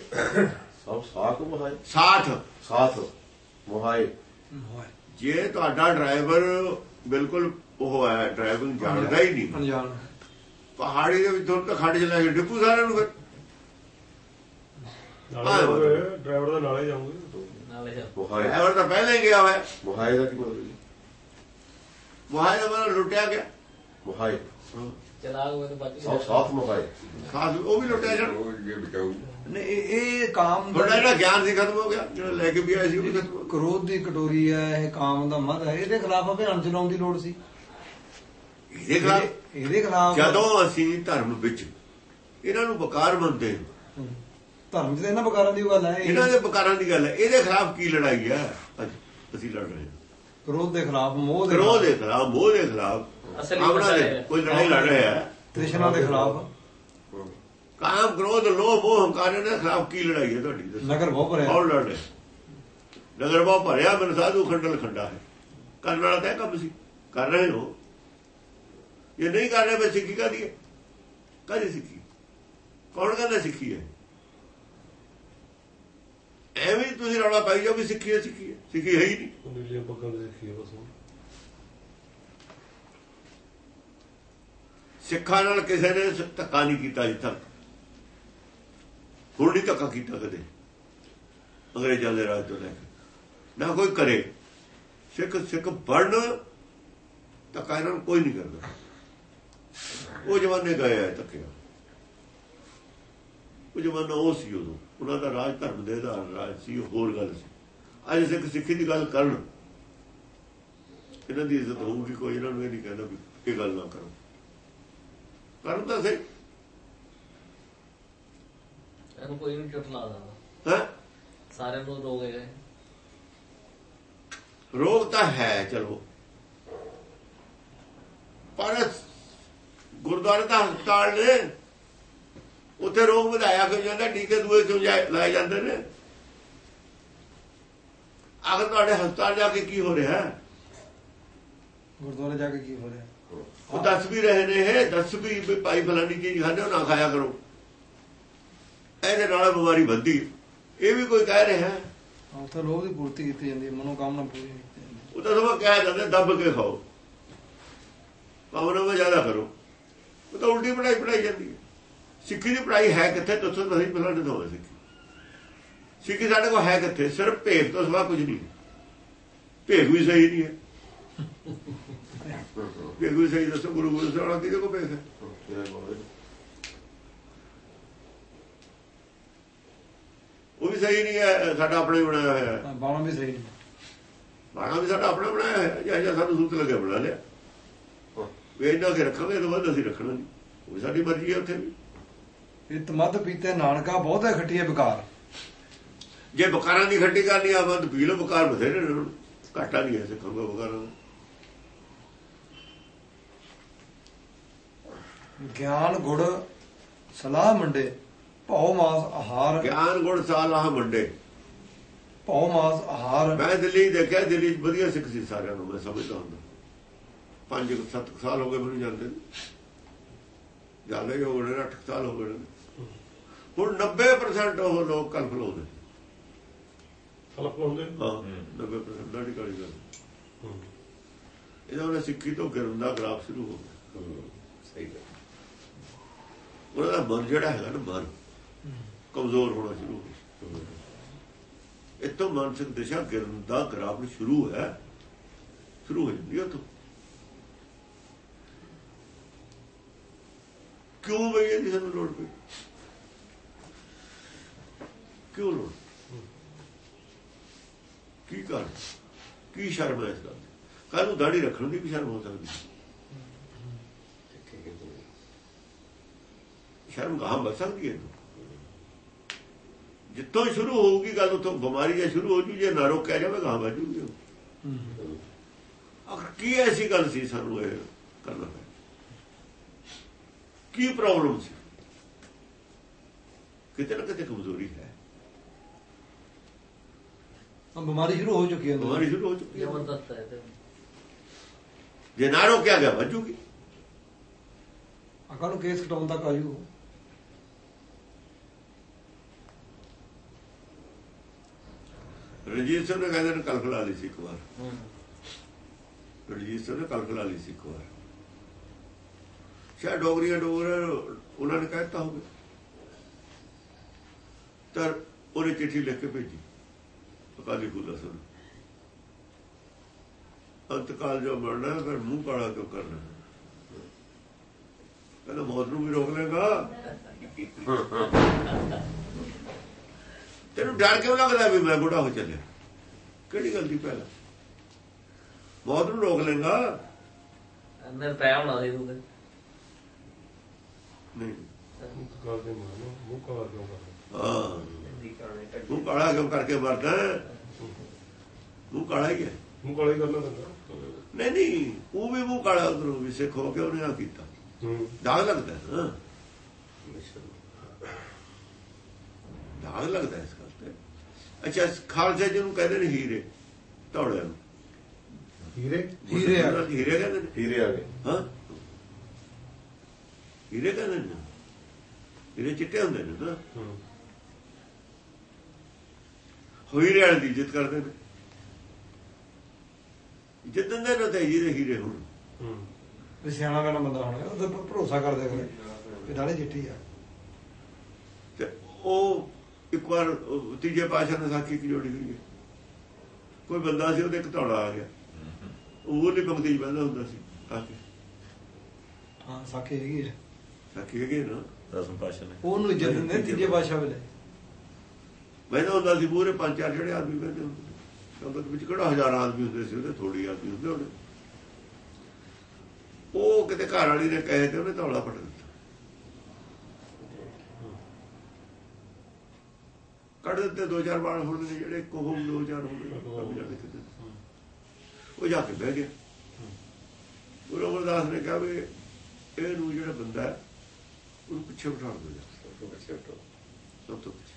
ਸਭ ਸਾਥ ਮੁਹਾਏ ਸਾਥ। ਸਾਥ ਮੁਹਾਏ ਜੇ ਤੁਹਾਡਾ ਡਰਾਈਵਰ ਬਿਲਕੁਲ ਉਹ ਹੈ ਡਰਾਈਵਿੰਗ ਜਾਣਦਾ ਹੀ ਨਹੀਂ। ਅਣਜਾਣ ਪਹਾੜੀ ਦੇ ਵਿੱਚ ਤੁਹਾਨੂੰ ਤਾਂ ਖੱਡ ਚ ਲੈ ਕੇ ਡਿੱਪੂ ਸਾਰਿਆਂ ਨੂੰ ਫਿਰ। ਡਰਾਈਵਰ ਦਾ ਨਾਲੇ ਜਾਓਗੇ ਨਾਲੇ ਜਾ ਡਰਾਈਵਰ ਤਾਂ ਪਹਿਲਾਂ ਗਿਆ ਹੋਇਆ। ਮੁਹਾਏ ਦਾ ਕੀ ਮਤਲਬ ਜੀ? ਮੁਹਾਇਦਾ ਮਤਲਬ ਲੁੱਟਿਆ ਗਿਆ। ਮੁਹਾਏ ਚਲਾ ਤਾਂ ਬਚ ਸਭ ਸਾਥ ਮੁਹਾਏ ਖਾਸ ਉਹ ਵੀ ਲੁੱਟਿਆ ਜਾਣ ਨੇ ਇਹ ਕਾਮ ਤੁਹਾਡਾ ਜਿਹੜਾ ਗਿਆਨ ਸੀ ਖਤਮ ਹੋ ਗਿਆ। ਜਿਹੜਾ ਲੈ ਕੇ ਵੀ ਆਇਆ ਸੀ ਉਹ ਕ੍ਰੋਧ ਦੀ ਕਟੋਰੀ ਹੈ ਇਹ ਕਾਮ ਦਾ ਮਦ ਹੈ। ਇਹਦੇ ਖਿਲਾਫ ਅਭਿਆਨ ਚਲਾਉਣ ਦੀ ਲੋੜ ਸੀ। ਇਹਦੇ ਖਿਲਾਫ ਇਹਦੇ- ਖਿਲਾਫ ਜਦੋਂ ਅਸੀਂ ਧਰਮ ਵਿੱਚ ਇਹਨਾਂ ਨੂੰ ਬਕਾਰ ਮੰਨਦੇ ਧਰਮ ਤਾਂ ਇਹਨਾਂ ਬਕਾਰਾਂ ਦੀ ਗੱਲ ਹੈ ਇਹ ਇਹਨਾਂ ਦੇ ਬਕਾਰਾਂ ਦੀ ਗੱਲ ਹੈ। ਇਹਦੇ ਖਿਲਾਫ ਕੀ ਲੜਾਈ ਹੈ? ਅੱਜ ਅਸੀਂ ਲੜ ਰਹੇ ਹਾਂ। ਕ੍ਰੋਧ ਦੇ ਖਿਲਾਫ ਮੋਹ ਦੇ ਕਰੋਧ ਦੇ ਖਿਲਾਫ। ਮੋਹ ਦੇ ਖਿਲਾਫ ਅਸਲੀ ਦੇ। ਕੋਈ ਲੜਾਈ ਲੜ ਰਿਹਾ ਹੈ। ਤ੍ਰਿਸ਼ਨਾ ਦੇ ਖਿਲਾਫ। ਕਾਮ ਕ੍ਰੋਧ ਲੋਭ ਮੋਹ ਹੰਕਾਰ ਇਹਨਾਂ ਦੇ ਖਿਲਾਫ ਕੀ ਲੜਾਈ ਹੈ ਤੁਹਾਡੀ? ਦੱਸੋ। ਨਗਰ ਬਹੁਤ ਭਰਿਆ। ਕੌਣ ਲੜ ਰਿਹਾ? ਨਗਰ ਬਹੁ ਭਰਿਆ ਮਨ ਸਾਧੂ ਖੰਡਲ ਖੰਡਾ ਹੈ। ਕਰਨ ਵਾਲਾ ਤਾਂ ਕੰਮ ਸੀ। ਕਰ ਰਹੇ ਹੋ। ਇਹ ਨਹੀਂ ਕਰ ਰਹੇ ਬਸ ਸਿੱਖੀ ਕਾਦੀ ਹੈ? ਕਾਦੀ ਸਿੱਖੀ? ਕੌਣ ਕਹਿੰਦਾ ਸਿੱਖੀ ਹੈ? ਐਵੇਂ ਤੁਸੀਂ ਰੌਲਾ ਪਾਈ ਜਾਓ ਵੀ ਸਿੱਖੀ ਹੈ ਸਿੱਖੀ ਹੈ। ਸਿੱਖੀ ਹੈ ਹੀ ਨਹੀਂ। ਨੀਲੀਆਂ ਪੱਗਾਂ ਦੀ ਸਿੱਖੀ ਹੈ ਬਸ। ਸਿੱਖਾਂ ਨਾਲ ਕਿਸੇ ਨੇ ਧੱਕਾ ਨਹੀਂ ਕੀਤਾ ਅਜੇ ਤੱਕ। ਹੁਣ ਨਹੀਂ ਧੱਕਾ ਕੀਤਾ ਕਦੇ। ਅੰਗਰੇਜ਼ਾਂ ਦੇ ਰਾਜ ਤੋਂ ਲੈ ਕੇ। ਨਾ ਕੋਈ ਕਰੇ। ਸਿੱਖ ਸਿੱਖ ਬਣਨ ਧੱਕਾ ਇਹਨਾਂ ਨੂੰ ਕੋਈ ਨਹੀਂ ਕਰਦਾ। ਉਹ ਜਮਾਨੇ ਗਏ ਆ ਧੱਕੇ ਉਹ ਜਮਾਨਾ ਉਹ ਸੀ ਉਦੋਂ। ਉਹਨਾਂ ਦਾ ਰਾਜ ਧਰਮ ਦੇ ਆਧਾਰ ਰਾਜ ਸੀ ਉਹ ਹੋਰ ਗੱਲ ਸੀ। ਅੱਜ ਸਿੱਖ ਸਿੱਖੀ ਦੀ ਗੱਲ ਕਰਨ ਇਹਨਾਂ ਦੀ ਇੱਜ਼ਤ ਹੋਊਗੀ ਕੋਈ ਇਹਨਾਂ ਨੂੰ ਇਹ ਨਹੀਂ ਕਹਿੰਦਾ ਵੀ ਇਹ ਗੱਲ ਨਾ ਕਰੋ। ਕਰਨ ਤਾਂ ਸਹੀ। ਇਹਨੂੰ ਕੋਈ ਨਹੀਂ ਚੁੱਟ ਲਾ ਦਿੰਦਾ ਹੈ? ਸਾਰਿਆਂ ਨੂੰ ਰੋਗ ਹੈਗਾ। ਰੋਗ ਤਾਂ ਹੈ ਚਲੋ। ਪਰ ਗੁਰਦੁਆਰੇ ਦਾ ਹਸਪਤਾਲ ਨੇ। ਉੱਥੇ ਰੋਗ ਵਧਾਇਆ ਕਿਉਂ ਜਾਂਦਾ ਟੀਕੇ ਦੂਏ ਕਿਉਂ ਲਾਏ ਜਾਂਦੇ ਨੇ? ਆਖਰ ਤੁਹਾਡੇ ਹਸਪਤਾਲ ਜਾ ਕੇ ਕੀ ਹੋ ਰਿਹਾ ਹੈ? ਗੁਰਦੁਆਰੇ ਜਾ ਕੇ ਕੀ ਹੋ ਰਿਹਾ? ਉਹ ਦੱਸ ਵੀ ਰਹੇ ਨੇ ਇਹ ਦੱਸ ਵੀ ਭਾਈ ਫਲਾਨੀ ਚੀਜ਼ ਖਾਣੇ ਉਹ ਨਾ ਖਾਇਆ ਕਰੋ। ਇਹਦੇ ਨਾਲ ਬਿਮਾਰੀ ਵੱਧਦੀ ਇਹ ਵੀ ਕੋਈ ਕਹਿ ਰਿਹਾ ਹੈ? ਉੱਥੇ ਲੋਭ ਦੀ ਪੂਰਤੀ ਕੀਤੀ ਜਾਂਦੀ ਹੈ ਮਨੋਕਾਮਨਾ ਪੂਰੀ ਕੀਤੀ ਜਾਂਦੀ। ਉਹ ਤਾਂ ਸਭ ਕਹਿ ਦਿੰਦੇ ਦੱਬ ਕੇ ਖਾਓ। ਪਾਵਨ ਜ਼ਿਆਦਾ ਕਰੋ। ਉਹ ਤਾਂ ਉਲਟੀ ਪੜਾਈ ਪੜਾਈ ਜਾਂਦੀ ਹੈ। ਸਿੱਖੀ ਦੀ ਪੜਾਈ ਹੈ ਕਿੱਥੇ? ਦੱਸੋ ਨਹੀਂ ਪਹਿਲਾਂ ਦੋਵੇਂ ਸਿੱਖੀ। ਸਿੱਖੀ ਸਾਡੇ ਕੋਲ ਹੈ ਕਿੱਥੇ? ਸਿਰਫ ਭੇਦ ਤੋਂ ਸਿਵਾ ਕੁਝ ਨਹੀਂ। ਭੇਦ ਵੀ ਸਹੀ ਨਹੀਂ ਹੈ। ਭੇਦ ਵੀ ਸਹੀ ਦੱਸੋ ਗੁਰੂ ਗੁਰੂ ਸਾਹਿਬ ਕਿਹਦੇ ਕੋ ਭੇਦ ਹੈ? ਉਹ ਵੀ ਸਹੀ ਨਹੀਂ ਹੈ ਸਾਡਾ ਆਪਣੇ ਬਣਾਇਆ ਹੋਇਆ ਹੈ। ਬਾਣਾ ਵੀ ਸਹੀ ਨਹੀਂ। ਬਾਣਾ ਵੀ ਸਾਡਾ ਆਪਣਾ ਬਣਾਇਆ ਹੋਇਆ ਜਾਂ ਜਾਂ ਸਾਨੂੰ ਸੂਤ ਲੱਗਿਆ ਬਣਾ ਲਿਆ। ਵੀ ਇਹਨਾਂ ਕੇ ਰੱਖਾਂਗੇ ਇਹ ਤੋਂ ਬਾਅਦ ਅਸੀਂ ਰੱਖਣਾ ਨਹੀਂ। ਉਹ ਸਾਡੀ ਮਰਜ਼ੀ ਹੈ ਉੱਥੇ ਵੀ। ਇਹ ਮਦ ਪੀਤੇ ਨਾਨਕਾ ਬਹੁਤੇ ਖੱਟੀਏ ਵਿਕਾਰ ਜੇ ਬਕਾਰਾਂ ਦੀ ਖੱਟੀ ਕਰਨੀ ਆ ਬੰਦ ਪੀ ਲਓ ਬਕਾਰ ਬਥੇਰੇ ਨੇ। ਘਾਟਾ ਨਹੀਂ ਐ ਸਿੱਖਾਂਗਾ ਬਕਾਰਾਂ ਗਿਆਨ ਗੁੜ ਸਲਾਹ ਮੰਡੇ। ਭਉ ਮਾਸ ਆਹਾਰ। ਗਿਆਨ ਗੁਣ ਸਾਲ ਆਹ ਮੰਡੇ। ਭਉ ਮਾਸ ਆਹਾਰ। ਮੈਂ ਦਿੱਲੀ ਦੇਖਿਆ ਦਿੱਲੀ ਵਧੀਆ ਸਿੱਖ ਸੀ ਸਾਰਿਆਂ ਨੂੰ ਮੈਂ ਸਮਝਦਾ ਹੁੰਦਾ। ਪੰਜ ਸੱਤ ਕੁ ਸਾਲ ਹੋ ਗਏ ਮੈਨੂੰ ਜਾਂਦੇ ਨੂੰ। ਜ਼ਿਆਦਾ ਹੀ ਹੋ ਗਏ ਨੇ 8 ਸਾਲ ਹੋ ਗਏ ਨੇ ਹੁਣ 90% ਉਹ ਲੋਕ ਕਲਪ ਲਾਉਂਦੇ ਖਲਪ ਲਾਉਂਦੇ ਹਾਂ 90% ਦਾ ਕਾਲੀ ਗੱਲ। ਹੂੰ। ਇਹਦਾ ਉਹਨੇ ਸਿੱਖੀ ਤੋਂ ਗਿਰਨ ਦਾ ਗ੍ਰਾਫ ਸ਼ੁਰੂ ਹੋ ਗਿਆ। ਸਹੀ ਗੱਲ। ਉਹਨਾਂ ਦਾ ਮਨ ਜਿਹੜਾ ਹੈਗਾ ਨਾ ਮਨ ਕਮਜ਼ੋਰ ਹੋਣਾ ਸ਼ੁਰੂ ਹੋ ਗਿਆ। ਇਤੋਂ ਮਾਨਸਿਕ ਦਿਸ਼ਾ ਗਿਰਨ ਦਾ ਗ੍ਰਾਫ ਸ਼ੁਰੂ ਹੈ। ਸ਼ੁਰੂ ਹੋ ਜਾਂਦੀ ਹੈ ਤੋਂ ਕਿਉਂ ਬਈ ਇਹਦੀ ਸਾਨੂੰ ਲੋੜ ਪਈ? ਕਿਉਂ ਲੋੜ? ਕੀ ਕਰ ਕੀ ਸ਼ਰਮ ਹੈ ਇਸ ਗੱਲ ਕੱਲ ਨੂੰ ਦਾੜੀ ਰੱਖਣ ਦੀ ਵੀ ਸ਼ਰਮ ਹੋ ਸਕਦੀ ਸ਼ਰਮ ਗਾਹ ਬਚ ਸਕਦੀ ਹੈ ਹੀ ਸ਼ੁਰੂ ਹੋਊਗੀ ਗੱਲ ਉਥੋਂ ਬਿਮਾਰੀ ਜੇ ਸ਼ੁਰੂ ਹੋ ਜੂ ਜੇ ਨਾ ਰੋਕਿਆ ਜਾਵੇ ਗਾਹ ਬਚ ਜੂਗੀ ਆਖਰ ਕੀ ਐਸੀ ਗੱਲ ਸੀ ਸਾਨੂੰ ਇਹ ਕਰਨਾ ਕੀ ਪ੍ਰੋਬਲਮ ਸੀ? ਕਿਤੇ ਨਾ ਕਿਤੇ ਕਮਜ਼ੋਰੀ ਹੈ। ਹਾਂ, ਬਿਮਾਰੀ ਸ਼ੁਰੂ ਹੋ ਚੁੱਕੀ ਹੈ। ਬਿਮਾਰੀ ਸ਼ੁਰੂ ਹੋ ਚੁੱਕੀ ਹੈ। ਜ਼ਬਰਦਸਤ ਹੈ ਤੇ। ਜੇ ਨਾ ਰੋਕਿਆ ਗਿਆ ਬਚੂਗੀ ਅਕਲ ਨੂੰ ਕੇਸ ਕਟਾਉਣ ਤੱਕ ਆਜੂ ਰਣਜੀਤ ਸਿੰਘ ਨੇ ਕਹਿੰਦੇ ਨੇ ਕਲਕਲਾ ਲਈ ਸੀ ਇੱਕ ਵਾਰ। ਹੂੰ। ਰਣਜੀਤ ਸਿੰਘ ਨੇ ਕਲਕਲਾ ਲਈ ਸੀ ਇੱਕ ਵਾਰ। ਸ਼ਾਇਦ ਡੋਗਰੀਆਂ ਡੋਗਰ ਉਹਨਾਂ ਨੇ ਕਹਿਤਾ ਹੋਵੇ। ਤਾਂ ਉਹਨੇ ਚਿੱਠੀ ਲਿਖ ਕੇ ਭੇਜੀ। ਅਕਾਲੀ ਫੂਲਾ ਸਿੰਘ ਅੰਤਕਾਲ ਜੋ ਮਰਨਾ ਫਿਰ ਮੂੰਹ ਕਾਲਾ ਕਿਉਂ ਕਰਨਾ ਕਹਿੰਦਾ, ਮੌਤ ਨੂੰ ਵੀ ਰੋਕ ਲੇਗਾ ਤੈਨੂੰ ਡਰ ਕਿਉਂ ਲੱਗਦਾ ਵੀ ਮੈਂ ਬੁੱਢਾ ਹੋ ਚੱਲਿਆ? ਕਿਹੜੀ ਗੱਲ ਦੀ ਪਹਿਲਾਂ? ਮੌਤ ਨੂੰ ਰੋਕ ਲੇਗਾ ਅੰਦਰ ਪੈ ਹੋਣਾ ਸੀ ਤੂੰ ਨਹੀਂ ਮੂੰਹ ਕਾਲਾ ਕਿਉਂ ਕਰਕੇ ਮਰਦਾ ਮੂੰਹ ਕਾਲਾ ਹੀ ਹੈ ਮੂੰਹ ਕਾਲਾ ਹੀ ਕਰਨਾ ਨਹੀਂ ਨਹੀਂ ਉਹ ਵੀ ਮੂੰਹ ਕਾਲਾ ਉਧਰੋਂ ਵੀ ਸਿੱਖ ਹੋ ਕੇ ਉਹਨੇ ਆ ਕੀਤਾ ਦਾਗ ਲੱਗਦਾ ਹਾਂ ਦਾਗ ਲੱਗਦਾ ਇਸ ਗੱਲ ਤੇ ਅੱਛਾ ਖਾਲਸਾ ਜਿਹਨੂੰ ਕਹਿੰਦੇ ਨੇ ਹੀਰੇ ਧੌੜਿਆਂ ਨੂੰ ਹੀਰੇ ਹੀਰੇ ਹੀਰੇ ਕਹਿੰਦੇ ਨੇ ਹੀਰੇ ਆ ਗਏ ਹਾਂ ਹੀਰੇ ਕਹਿੰਦੇ ਨੇ ਹੀਰੇ ਚਿੱਟੇ ਹੁੰਦੇ ਨੇ ਨਾ ਹੂੰ ਹੀਰੇ ਵਾਲੇ ਦੀ ਇੱਜ਼ਤ ਕਰਦੇ ਨੇ ਜਿੱਦਨ ਦੇ ਨਾ ਤੇ ਹੀਰੇ ਹੀਰੇ ਹੁਣ ਹੂੰ ਵੀ ਸਿਆਣਾ ਬਣਾ ਬੰਦਾ ਹੋਣਾ ਉਹਦੇ ਪਰ ਭਰੋਸਾ ਕਰਦੇ ਕਰੇ ਵੀ ਦਾੜੀ ਚਿੱਟੀ ਆ ਤੇ ਉਹ ਇੱਕ ਵਾਰ ਤੀਜੇ ਪਾਸ਼ਾ ਨੇ ਸਾਖੀ ਕੀ ਜੋੜੀ ਹੋਈ ਹੈ ਕੋਈ ਬੰਦਾ ਸੀ ਉਹਦੇ ਘਟੌੜਾ ਆ ਗਿਆ ਉਹ ਪੰਕਤੀ ਚ ਬਹਿੰਦਾ ਹੁੰਦਾ ਸੀ ਆ ਕੇ ਹਾਂ ਸਾਖੀ ਹੈਗੀ ਹੈ ਸਾਖੀ ਹੈਗੇ ਨਾ? ਦਸਮ ਪਾਸ਼ਾ ਨੇ। ਉਹਨੂੰ ਇੱਜ਼ਤ ਦਿੰਦੇ ਤੀਜੇ ਬਾਦਸ਼ਾਹ ਵੇਲੇ ਬਹਿੰਦਾ ਹੁੰਦਾ ਸੀ ਪੂਰੇ ਪੰਜ ਚਾਰ ਜਿਹੜੇ ਆਦਮੀ ਬਹਿੰਦੇ ਹੁੰਦੇ। ਸੀ ਸੰਗਤ ਵਿੱਚ ਕਿਹੜਾ ਹਜ਼ਾਰ ਆਦਮੀ ਹੁੰਦੇ ਸੀ ਉਹਦੇ? ਥੋੜੀ ਆਦਮੀ ਹੁੰਦੇ ਉਹਨੇ ਉਹ ਕਿਤੇ ਘਰ ਵਾਲੀ ਨੇ ਕਹੇ ਤੇ ਉਹਨੇ ਧੌਲਾ ਪਟ ਦਿੱਤਾ। ਕੱਢ ਦਿੱਤੇ ਦੋ ਚਾਰ ਵਾਲ ਹੁਣ ਨੇ ਜਿਹੜੇ ਕੋਹ ਦੋ ਚਾਰ ਕਿਤੇ। ਉਹ ਜਾ ਕੇ ਬਹਿ ਗਿਆ। ਗੁਰੂ ਅਮਰਦਾਸ ਨੇ ਕਿਹਾ ਵੀ ਇਹਨੂੰ ਜਿਹੜਾ ਬੰਦਾ ਹੈ ਉਹਨੂੰ ਪਿੱਛੇ ਬਿਠਾ ਦਿਓ ਜਾ ਸਭ ਤੋਂ ਪਿੱਛੇ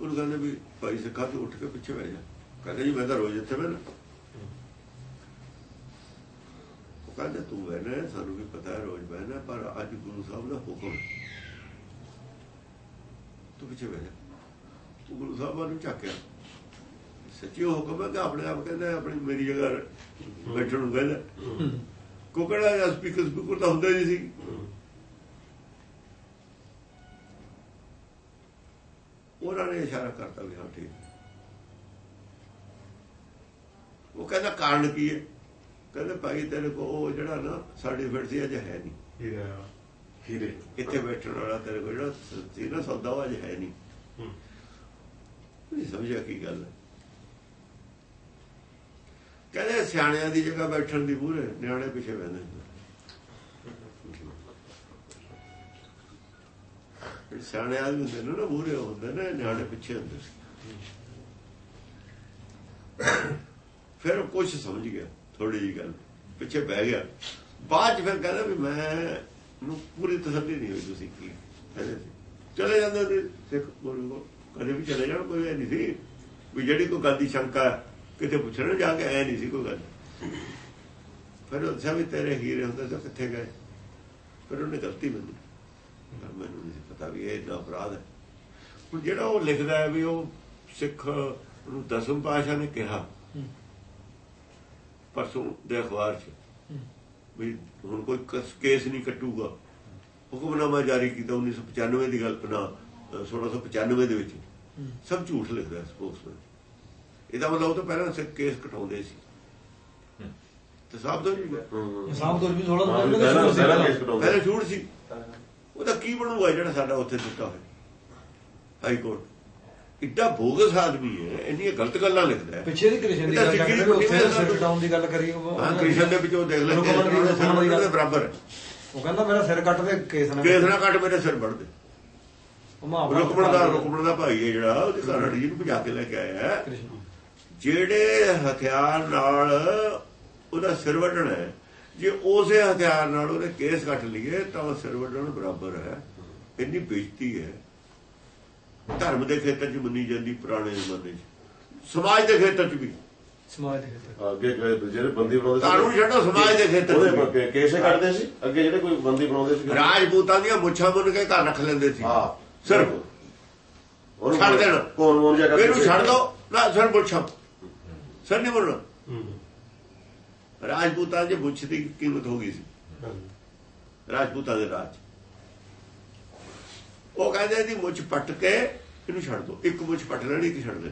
ਉਹਨੂੰ ਕਹਿੰਦੇ ਵੀ ਭਾਈ ਸਿੱਖਾ ਤੂੰ ਉੱਠ ਕੇ ਪਿੱਛੇ ਬਹਿ ਜਾ ਕਹਿੰਦਾ ਜੀ ਮੈਂ ਤਾਂ ਰੋਜ਼ ਇੱਥੇ ਬਹਿਣਾ ਕਹਿੰਦੇ ਤੂੰ ਬਹਿਣਾ ਸਾਨੂੰ ਵੀ ਪਤਾ ਹੈ ਰੋਜ਼ ਬਹਿਣਾ ਪਰ ਅੱਜ ਗੁਰੂ ਸਾਹਿਬ ਦਾ ਹੁਕਮ। ਤੂੰ ਪਿੱਛੇ ਬਹਿ ਜਾ ਤੂੰ ਗੁਰੂ ਸਾਹਿਬ ਨੂੰ ਚੱਕਿਆ ਸੱਚੀ ਉਹ ਹੁਕਮ ਹੈ ਕਿ ਆਪਣੇ ਆਪ ਕਹਿੰਦਾ ਆਪਣੀ ਮੇਰੀ ਜਗ੍ਹਾ ਬੈਠਣ ਨੂੰ ਕਹਿੰਦਾ ਕੋਕੜਾ ਜਾਂ ਸਪੀਕਰ ਸਪੀਕਰ ਤਾਂ ਹੁੰਦਾ ਹੀ ਸੀ। ਉਹਨਾਂ ਨੇ ਇਸ਼ਾਰਾ ਕਰਤਾ ਵੀ ਹਾਂ ਠੀਕ। ਉਹ ਕਹਿੰਦਾ ਕਾਰਨ ਕੀ ਹੈ? ਕਹਿੰਦੇ ਭਾਈ ਤੇਰੇ ਕੋ ਉਹ ਜਿਹੜਾ ਨਾ ਸਰਟੀਫਿਕੇਟ ਸੀ ਅਜੇ ਹੈ ਨਹੀਂ। ਹੀਰਾ ਹੀਰੇ। ਇੱਥੇ ਬੈਠਣ ਵਾਲਾ ਤੇਰੇ ਕੋਲ ਜਿਹੜਾ ਸੀ ਨਾ ਸੌਦਾ ਉਹ ਅਜੇ ਹੈ ਨਹੀਂ। ਹੂੰ। ਨਹੀਂ ਸਮਝਿਆ ਕੀ ਗੱਲ ਹੈ? ਕਹਿੰਦੇ ਸਿਆਣਿਆਂ ਦੀ ਜਗ੍ਹਾ ਬੈਠਣ ਦੀ ਬੂਰੇ ਨਿਆਣੇ ਪਿੱਛੇ ਬਹਿੰਦੇ ਹੁੰਦੇ। ਜਿਹੜੇ ਸਿਆਣੇ ਆਦਮੀ ਹੁੰਦੇ ਨੇ ਨਾ ਬੂਰੇ ਹੁੰਦੇ ਨੇ ਨਿਆਣੇ ਪਿੱਛੇ ਹੁੰਦੇ ਫਿਰ ਉਹ ਕੁਛ ਸਮਝ ਗਿਆ ਥੋੜੀ ਜੀ ਗੱਲ। ਪਿੱਛੇ ਬਹਿ ਗਿਆ। ਬਾਅਦ ਚ ਫਿਰ ਕਹਿੰਦਾ ਵੀ ਮੈਂ ਨੂੰ ਪੂਰੀ ਤਸੱਲੀ ਨਹੀਂ ਹੋਈ ਤੁਸੀਂ ਕੀ ਕਹਿੰਦੇ ਸੀ ਚਲੇ ਜਾਂਦੇ ਸੀ। ਸਿੱਖ ਕੋਲ ਕਦੇ ਵੀ ਚਲੇ ਜਾਣ ਕੋਈ ਇਹ ਨਹੀਂ ਸੀ ਵੀ ਜਿਹੜੀ ਕੋਈ ਗੱਲ ਦੀ ਸ਼ੰਕਾ ਹੈ, ਕਿਤੇ ਪੁੱਛਣਾ ਜਾ ਕੇ ਐ ਨਹੀਂ ਸੀ ਕੋਈ ਗੱਲ। ਫਿਰ ਉਹ ਵੀ ਤੇਰੇ ਹੀਰੇ ਹੁੰਦੇ ਤਾਂ ਕਿੱਥੇ ਗਏ? ਫਿਰ ਉਹਨੇ ਗਲਤੀ ਮੰਨੀ। ਪਰ ਮੈਨੂੰ ਨਹੀਂ ਪਤਾ ਵੀ ਇਹ ਇੰਨਾ ਅਪਰਾਧ ਹੈ। ਹੁਣ ਜਿਹੜਾ ਉਹ ਲਿਖਦਾ ਹੈ ਵੀ ਉਹ ਸਿੱਖ ਨੂੰ ਦਸਮ ਪਾਸ਼ਾ ਨੇ ਕਿਹਾ ਪਰਸੋਂ ਦੇ ਅਖਬਾਰ 'ਚ ਵੀ ਹੁਣ ਕੋਈ ਕਸ- ਨਹੀਂ ਕੱਟੂਗਾ। ਹੁਕਮਨਾਮਾ ਜਾਰੀ ਕੀਤਾ 1995 ਦੀ ਗੱਲ ਨਾ ਅ, 1695 ਦੇ ਵਿੱਚ। ਸਭ ਝੂਠ ਲਿਖਦਾ ਸਪੋਕਸਮੈਨ। ਇਹਦਾ ਮਤਲਬ ਉਹ ਤੋਂ ਪਹਿਲਾਂ ਸਿੱਖ ਕੇਸ ਕਟਾਉਂਦੇ ਸੀ। ਤੇ ਸਾਬ ਤੋਂ ਗਿਆ ਸਾਮ ਤੋਂ ਵੀ ਥੋੜਾ ਵੀ ਪਹਿਲਾਂ ਕੇਸ ਕਟਾਉਂਦੇ ਪਹਿਲਾਂ ਝੂਠ ਸੀ। ਉਹਦਾ ਕੀ ਬਣੂਗਾ ਜਿਹੜਾ ਸਾਡਾ ਉੱਥੇ ਦਿੱਤਾ ਹੋਇਆ? High court. ਇੱਡਾ ਬੋਗਸ ਆਦਮੀ ਹੈ ਇੰਨੀਆਂ ਗਲਤ ਗੱਲਾਂ ਲਿਖਦਾ ਹੈ। ਪਿੱਛੇ ਦੀ ਕ੍ਰਿਸ਼ਨ ਦੀ ਗੱਲ ਕਰਦੇ ਉੱਥੇ ਦਾ ਡਾਊਨ ਦੀ ਗੱਲ ਕਰੀ ਉਹ ਹਾਂ ਕ੍ਰਿਸ਼ਨ ਦੇ ਵਿੱਚੋਂ ਦੇਖ ਲੈ ਰੁਕਮਣ ਦੀ- ਬਰਾਬਰ ਹੈ। ਉਹ ਕਹਿੰਦਾ ਮੇਰਾ ਸਿਰ ਕੱਟ ਦੇ ਕੇਸ ਨਾ ਕੇਸ ਨਾ ਕੱਟ ਮੇਰੇ ਸਿਰ ਵੜ ਦੇ। ਉਹ ਮਹਾਭਾਰਤ ਰੁਕਮਣ ਦਾ ਰੁਕਮਣ ਦਾ ਭਾਈ ਹੈ ਜਿਹੜਾ ਉਹਦੇ ਘਰ ਜੀ ਨੂੰ ਭਜਾ ਕੇ ਲੈ ਕੇ ਆਇਆ ਹੈ। ਜਿਹੜੇ ਹਥਿਆਰ ਨਾਲ ਉਹਦਾ ਸਿਰ ਵੱਢਣਾ ਹੈ ਜੇ ਉਸੇ ਹਥਿਆਰ ਨਾਲ ਉਹਨੇ ਕੇਸ ਕੱਟ ਲਈਏ ਤਾਂ ਉਹ ਸਿਰ ਵੱਢਣ ਬਰਾਬਰ ਹੈ। ਇੰਨੀ ਬੇਇੱਜ਼ਤੀ ਹੈ। ਧਰਮ ਦੇ ਖੇਤਰ 'ਚ ਮੰਨੀ ਜਾਂਦੀ ਪੁਰਾਣੇ ਜ਼ਮਾਨੇ 'ਚ। ਸਮਾਜ ਦੇ ਖੇਤਰ 'ਚ ਵੀ। ਸਮਾਜ ਦੇ ਖੇਤਰ ਅੱਗੇ ਗਏ ਜਿਹੜੇ ਬੰਦੀ ਬਣਾਉਂਦੇ ਕਾਨੂੰਨ ਛੱਡੋ ਸਮਾਜ ਦੇ ਖੇਤਰ ਉਹਦੇ ਵੀ। ਪੱਕੇ ਕੇਸੇ ਕੱਢਦੇ ਸੀ? ਅੱਗੇ ਜਿਹੜੇ ਕੋਈ ਬੰਦੀ ਬਣਾਉਂਦੇ ਸੀ ਰਾਜਪੂਤਾਂ ਦੀਆਂ ਮੁੱਛਾਂ ਮੁੰਨ ਕੇ ਘਰ ਰੱਖ ਲੈਂਦੇ ਸੀ। ਹਾਂ। ਸਿਰਫ ਉਹਨੂੰ ਛੱਡ ਦੇਣਾ। ਕੌਣ ਮੋਨ ਜਾ ਇਹਨੂੰ ਛੱਡ ਦੋ। ਨਾ ਸਿਰ ਮੁੱਛਾਂ। ਸਿਰ ਨਹੀਂ ਮੁੰਨਣਾ ਹੂੰ। ਰਾਜਪੂਤਾਂ ਦੀ ਮੁੱਛ ਦੀ ਕੀਮਤ ਹੋ ਗਈ ਸੀ। ਰਾਜਪੂਤਾਂ ਦੇ ਰਾਜ। ਉਹ ਕਹਿੰਦੇ ਇਹਦੀ ਮੁੱਛ ਪੱਟ ਕੇ ਇਹਨੂੰ ਛੱਡ ਦੋ। ਇੱਕ ਮੁੱਛ ਪੱਟ ਲੈਣੀ ਇੱਕ ਛੱਡ ਦੇ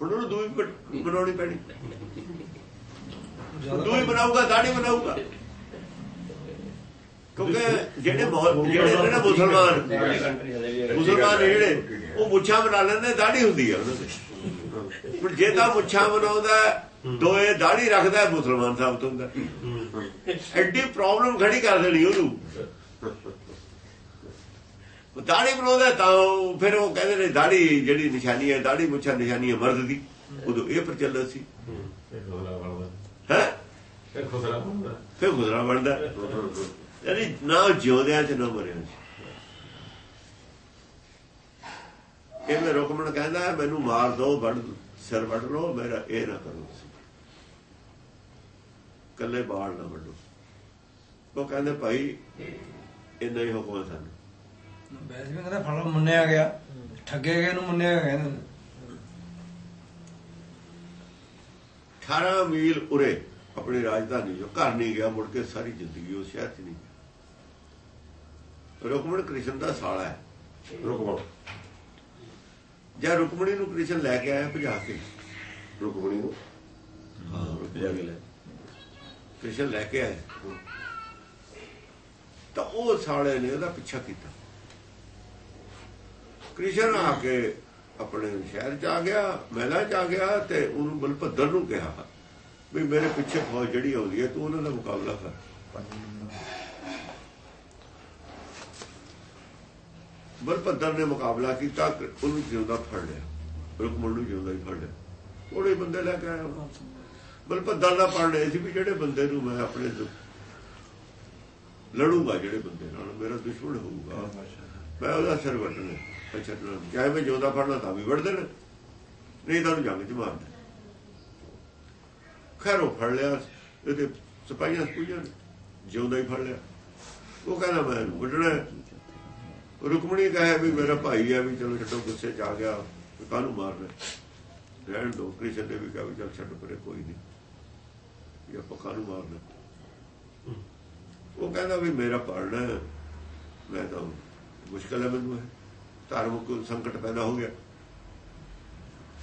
ਹੁਣ ਉਹਨੂੰ ਦੂਈ ਪੱਟ- ਬਣਾਉਣੀ ਪੈਣੀ। ਦੂਈ ਬਣਾਊਗਾ ਦਾੜੀ ਬਣਾਊਗਾ। ਕਿਉਂਕਿ ਜਿਹੜੇ ਮੌ- ਜਿਹੜੇ ਨੇ ਨਾ ਮੁਸਲਮਾਨ ਮੁਸਲਮਾਨ ਨੇ ਜਿਹੜੇ ਉਹ ਮੁੱਛਾਂ ਬਣਾ ਲੈਂਦੇ ਦਾੜੀ ਹੁੰਦੀ ਹੈ ਉਹਨਾਂ ਦੇ ਹੁਣ ਜੇ ਤਾਂ ਮੁੱਛਾਂ ਬਣਾਉਂਦਾ ਦੋਏ ਦਾੜੀ ਰੱਖਦਾ ਹੈ, ਮੁਸਲਮਾਨ ਸਾਬਤ ਹੁੰਦਾ ਐਡੀ ਪ੍ਰੋਬਲਮ ਖੜੀ ਕਰ ਦੇਣੀ ਉਹਨੂੰ। ਉਹ ਦਾੜੀ ਬਣਾਉਂਦਾ ਤਾਂ ਫਿਰ ਉਹ ਕਹਿੰਦੇ ਨੇ ਦਾੜੀ ਜਿਹੜੀ ਨਿਸ਼ਾਨੀ ਹੈ ਦਾੜੀ ਮੁੱਛਾਂ ਨਿਸ਼ਾਨੀ ਹੈ ਮਰਦ ਦੀ ਉਦੋਂ ਇਹ ਪ੍ਰਚਲਿਤ ਸੀ। ਹੂੰ ਇਹ ਖੁਸਰਾ ਬਣਦਾ। ਫਿਰ ਗੁਜ਼ਰਾ ਬਣਦਾ। ਯਾਨੀ ਨਾ ਜਿਉਂਦਿਆਂ ਚ ਨਾ ਮਰਿਆਂ ਚ। ਇਹ ਮੈਂ ਰੁਕਮਣ ਕਹਿੰਦਾ ਮੈਨੂੰ ਮਾਰ ਦੋ ਵੱਢ ਸਿਰ ਵੱਢ ਲਓ ਮੇਰਾ ਇਹ ਨਾ ਕਰੋ ਤੁਸੀਂ। ਕੱਲੇ ਬਾਲ ਨਾ ਵੱਢੋ। ਉਹ ਕਹਿੰਦੇ ਭਾਈ ਇੰਨਾ ਹੀ ਹੁਕਮ ਸਾਨੂੰ। ਵੈਸੇ ਵੀ ਕਹਿੰਦਾ ਫਲ ਮੰਨਿਆ ਗਿਆ। ਠੱਗੇ ਗਏ ਨੂੰ ਮੰਨਿਆ ਗਿਆ ਕਹਿੰਦੇ। 18 ਮੀਲ ਉਰੇ ਆਪਣੀ ਰਾਜਧਾਨੀ ਜੋ ਘਰ ਨਹੀਂ ਗਿਆ ਮੁੜ ਕੇ ਸਾਰੀ ਜ਼ਿੰਦਗੀ ਉਸ ਸ਼ਹਿਰ 'ਚ ਨਹੀਂ। ਰੁਕਮਣ ਕ੍ਰਿਸ਼ਨ ਦਾ ਸਾਲਾ ਹੈ। ਰੁਕਮਣ। ਜਾਂ ਰੁਕਮਣੀ ਨੂੰ ਕ੍ਰਿਸ਼ਨ ਲੈ ਕੇ ਆਇਆ ਭਜਾ ਕੇ? ਰੁਕਮਣੀ ਨੂੰ? ਹਾਂ ਭਜਾ ਕੇ ਲੈ। ਕ੍ਰਿਸ਼ਨ ਲੈ ਕੇ ਆਇਆ। ਤਾਂ ਉਹ ਸਾਲੇ ਨੇ ਉਹਦਾ ਪਿੱਛਾ ਕੀਤਾ। ਕ੍ਰਿਸ਼ਨ ਆ ਕੇ ਆਪਣੇ ਸ਼ਹਿਰ ਚ ਆ ਗਿਆ ਮਹਿਲਾ ਚ ਆ ਗਿਆ ਤੇ ਉਹਨੂੰ ਬਲਭੱਦਰ ਨੂੰ ਕਿਹਾ ਵੀ ਮੇਰੇ ਪਿੱਛੇ ਫੌਜ ਜਿਹੜੀ ਆਉਂਦੀ ਹੈ ਤੂੰ ਉਹਨਾਂ ਦਾ ਮੁਕਾਬਲਾ ਕਰ। ਬਲਭੱਦਰ ਨੇ ਮੁਕਾਬਲਾ ਕੀਤਾ, ਉਹਨੂੰ ਜਿਉਂਦਾ ਫੜ ਲਿਆ। ਰੁਕਮਣ ਨੂੰ ਜਿਉਂਦਾ ਹੀ ਫੜ ਲਿਆ। ਥੋੜੇ ਬੰਦੇ ਲੈ ਕੇ ਆਇਆ। ਉਹ। ਦਾ ਪੜ੍ਹ ਇਹ ਸੀ ਵੀ ਜਿਹੜੇ ਬੰਦੇ ਨੂੰ ਮੈਂ ਆਪਣੇ ਲੜੂਗਾ, ਜਿਹੜੇ ਬੰਦੇ ਨਾਲ ਮੇਰਾ ਦੁਸ਼ਮਣ ਹੋਊਗਾ, ਮੈਂ ਉਹਦਾ ਸਿਰ ਵੱਟਣਾ ਅੱਛਾ ਚਾਹੇ ਮੈਂ ਜਿਉਂਦਾ ਫੜਨਾ ਤਾਂ ਵੀ ਵੱਢ ਦੇਣਾ ਨਹੀਂ ਤਾਂ ਉਹਨੂੰ ਜੰਗ 'ਚ ਮਾਰ ਦੇ ਖੈਰ, ਉਹ ਫੜ ਲਿਆ। ਇਹਦੇ ਸਿਪਾਹੀਆਂ ਸਪੂਈਆਂ ਨੇ। ਜਿਉਂਦਾ ਹੀ ਫੜ ਲਿਆ। ਉਹ ਕਹਿੰਦਾ ਮੈਂ ਇਹਨੂੰ ਵੱਢਣਾ ਰੁਕਮਣੀ ਕਹੇ ਵੀ ਮੇਰਾ ਭਾਈ ਹੈ ਵੀ ਚਲੋ ਛੱਡੋ ਗੁੱਸੇ ਚ ਆ ਗਿਆ ਕਾਹਨੂੰ ਮਾਰਨਾ ਰਹਿਣ ਦੋ, ਕ੍ਰਿਸ਼ਨ ਨੇ ਵੀ ਕਿਹਾ ਵੀ ਚਲ ਛੱਡ ਪਰੇ, ਕੋਈ ਨਹੀਂ। ਇਹ ਆਪਾਂ ਕਾਹਨੂੰ ਮਾਰਨਾ ਉਹ ਕਹਿੰਦਾ ਵੀ ਮੇਰਾ ਪੜਨਾ ਮੈਂ ਤਾਂ ਮੁਸ਼ਕਲ ਹੈ ਮੈਨੂੰ ਇਹ। ਧਾਰਮਿਕ ਸੰਕਟ ਪੈਦਾ ਹੋ ਗਿਆ।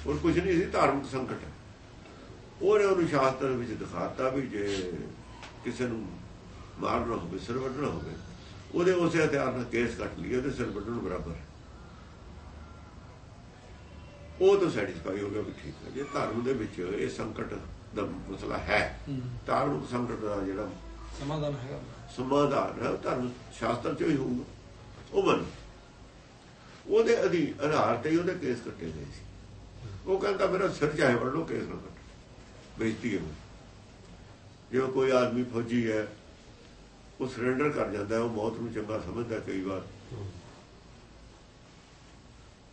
ਹੋਰ ਕੁਝ ਨਹੀਂ ਸੀ, ਧਾਰਮਿਕ ਸੰਕਟ ਉਹਨੇ ਉਹਨੂੰ ਸ਼ਾਸਤਰ ਵਿੱਚ ਦਿਖਾਤਾ ਵੀ ਜੇ ਕਿਸੇ ਨੂੰ ਮਾਰਨਾ ਹੋਵੇ, ਸਿਰ ਵੱਢਣਾ ਹੋਵੇ ਉਹਦੇ ਉਸੇ ਹਥਿਆਰ ਨਾਲ ਕੇਸ ਕੱਟ ਲਈ ਉਹਦੇ ਸਿਰ ਵੱਢਣ ਬਰਾਬਰ। ਉਹ ਤਾਂ ਸੈਟੀਸਫਾਈ ਹੋ ਗਿਆ ਵੀ ਠੀਕ ਹੈ। ਜੇ ਧਰਮ ਦੇ ਵਿੱਚ ਇਹ ਸੰਕਟ ਦਾ ਮਸਲਾ ਹੈ ਧਾਰਮਿਕ ਸੰਕਟ ਦਾ ਜਿਹੜਾ ਸਮਾਧਾਨ ਹੈਗਾ। ਸਮਾਧਾਨ ਧਰਮ ਸ਼ਾਸਤਰ ਚ ਹੀ ਹੋਊਗਾ। ਉਹ ਮੰਨ ਉਹਦੇ ਅਧੀ ਆਧਾਰ ਤੇ ਉਹਦੇ ਕੇਸ ਕੱਟੇ ਗਏ ਸੀ। ਉਹ ਕਹਿੰਦਾ ਮੇਰਾ ਸਿਰ ਚਾਹੇ ਲਓ ਕੇਸ ਨਾ ਕੱਟ। ਬੇਇੱਜ਼ਤੀ ਹੈ ਜਿਵੇਂ ਕੋਈ ਆਦਮੀ ਫੌਜੀ ਹੈ ਉਹ ਸਰੈਂਡਰ ਕਰ ਜਾਂਦਾ ਉਹ ਮੌਤ ਨੂੰ ਚੰਗਾ ਸਮਝਦਾ ਕਈ ਵਾਰ।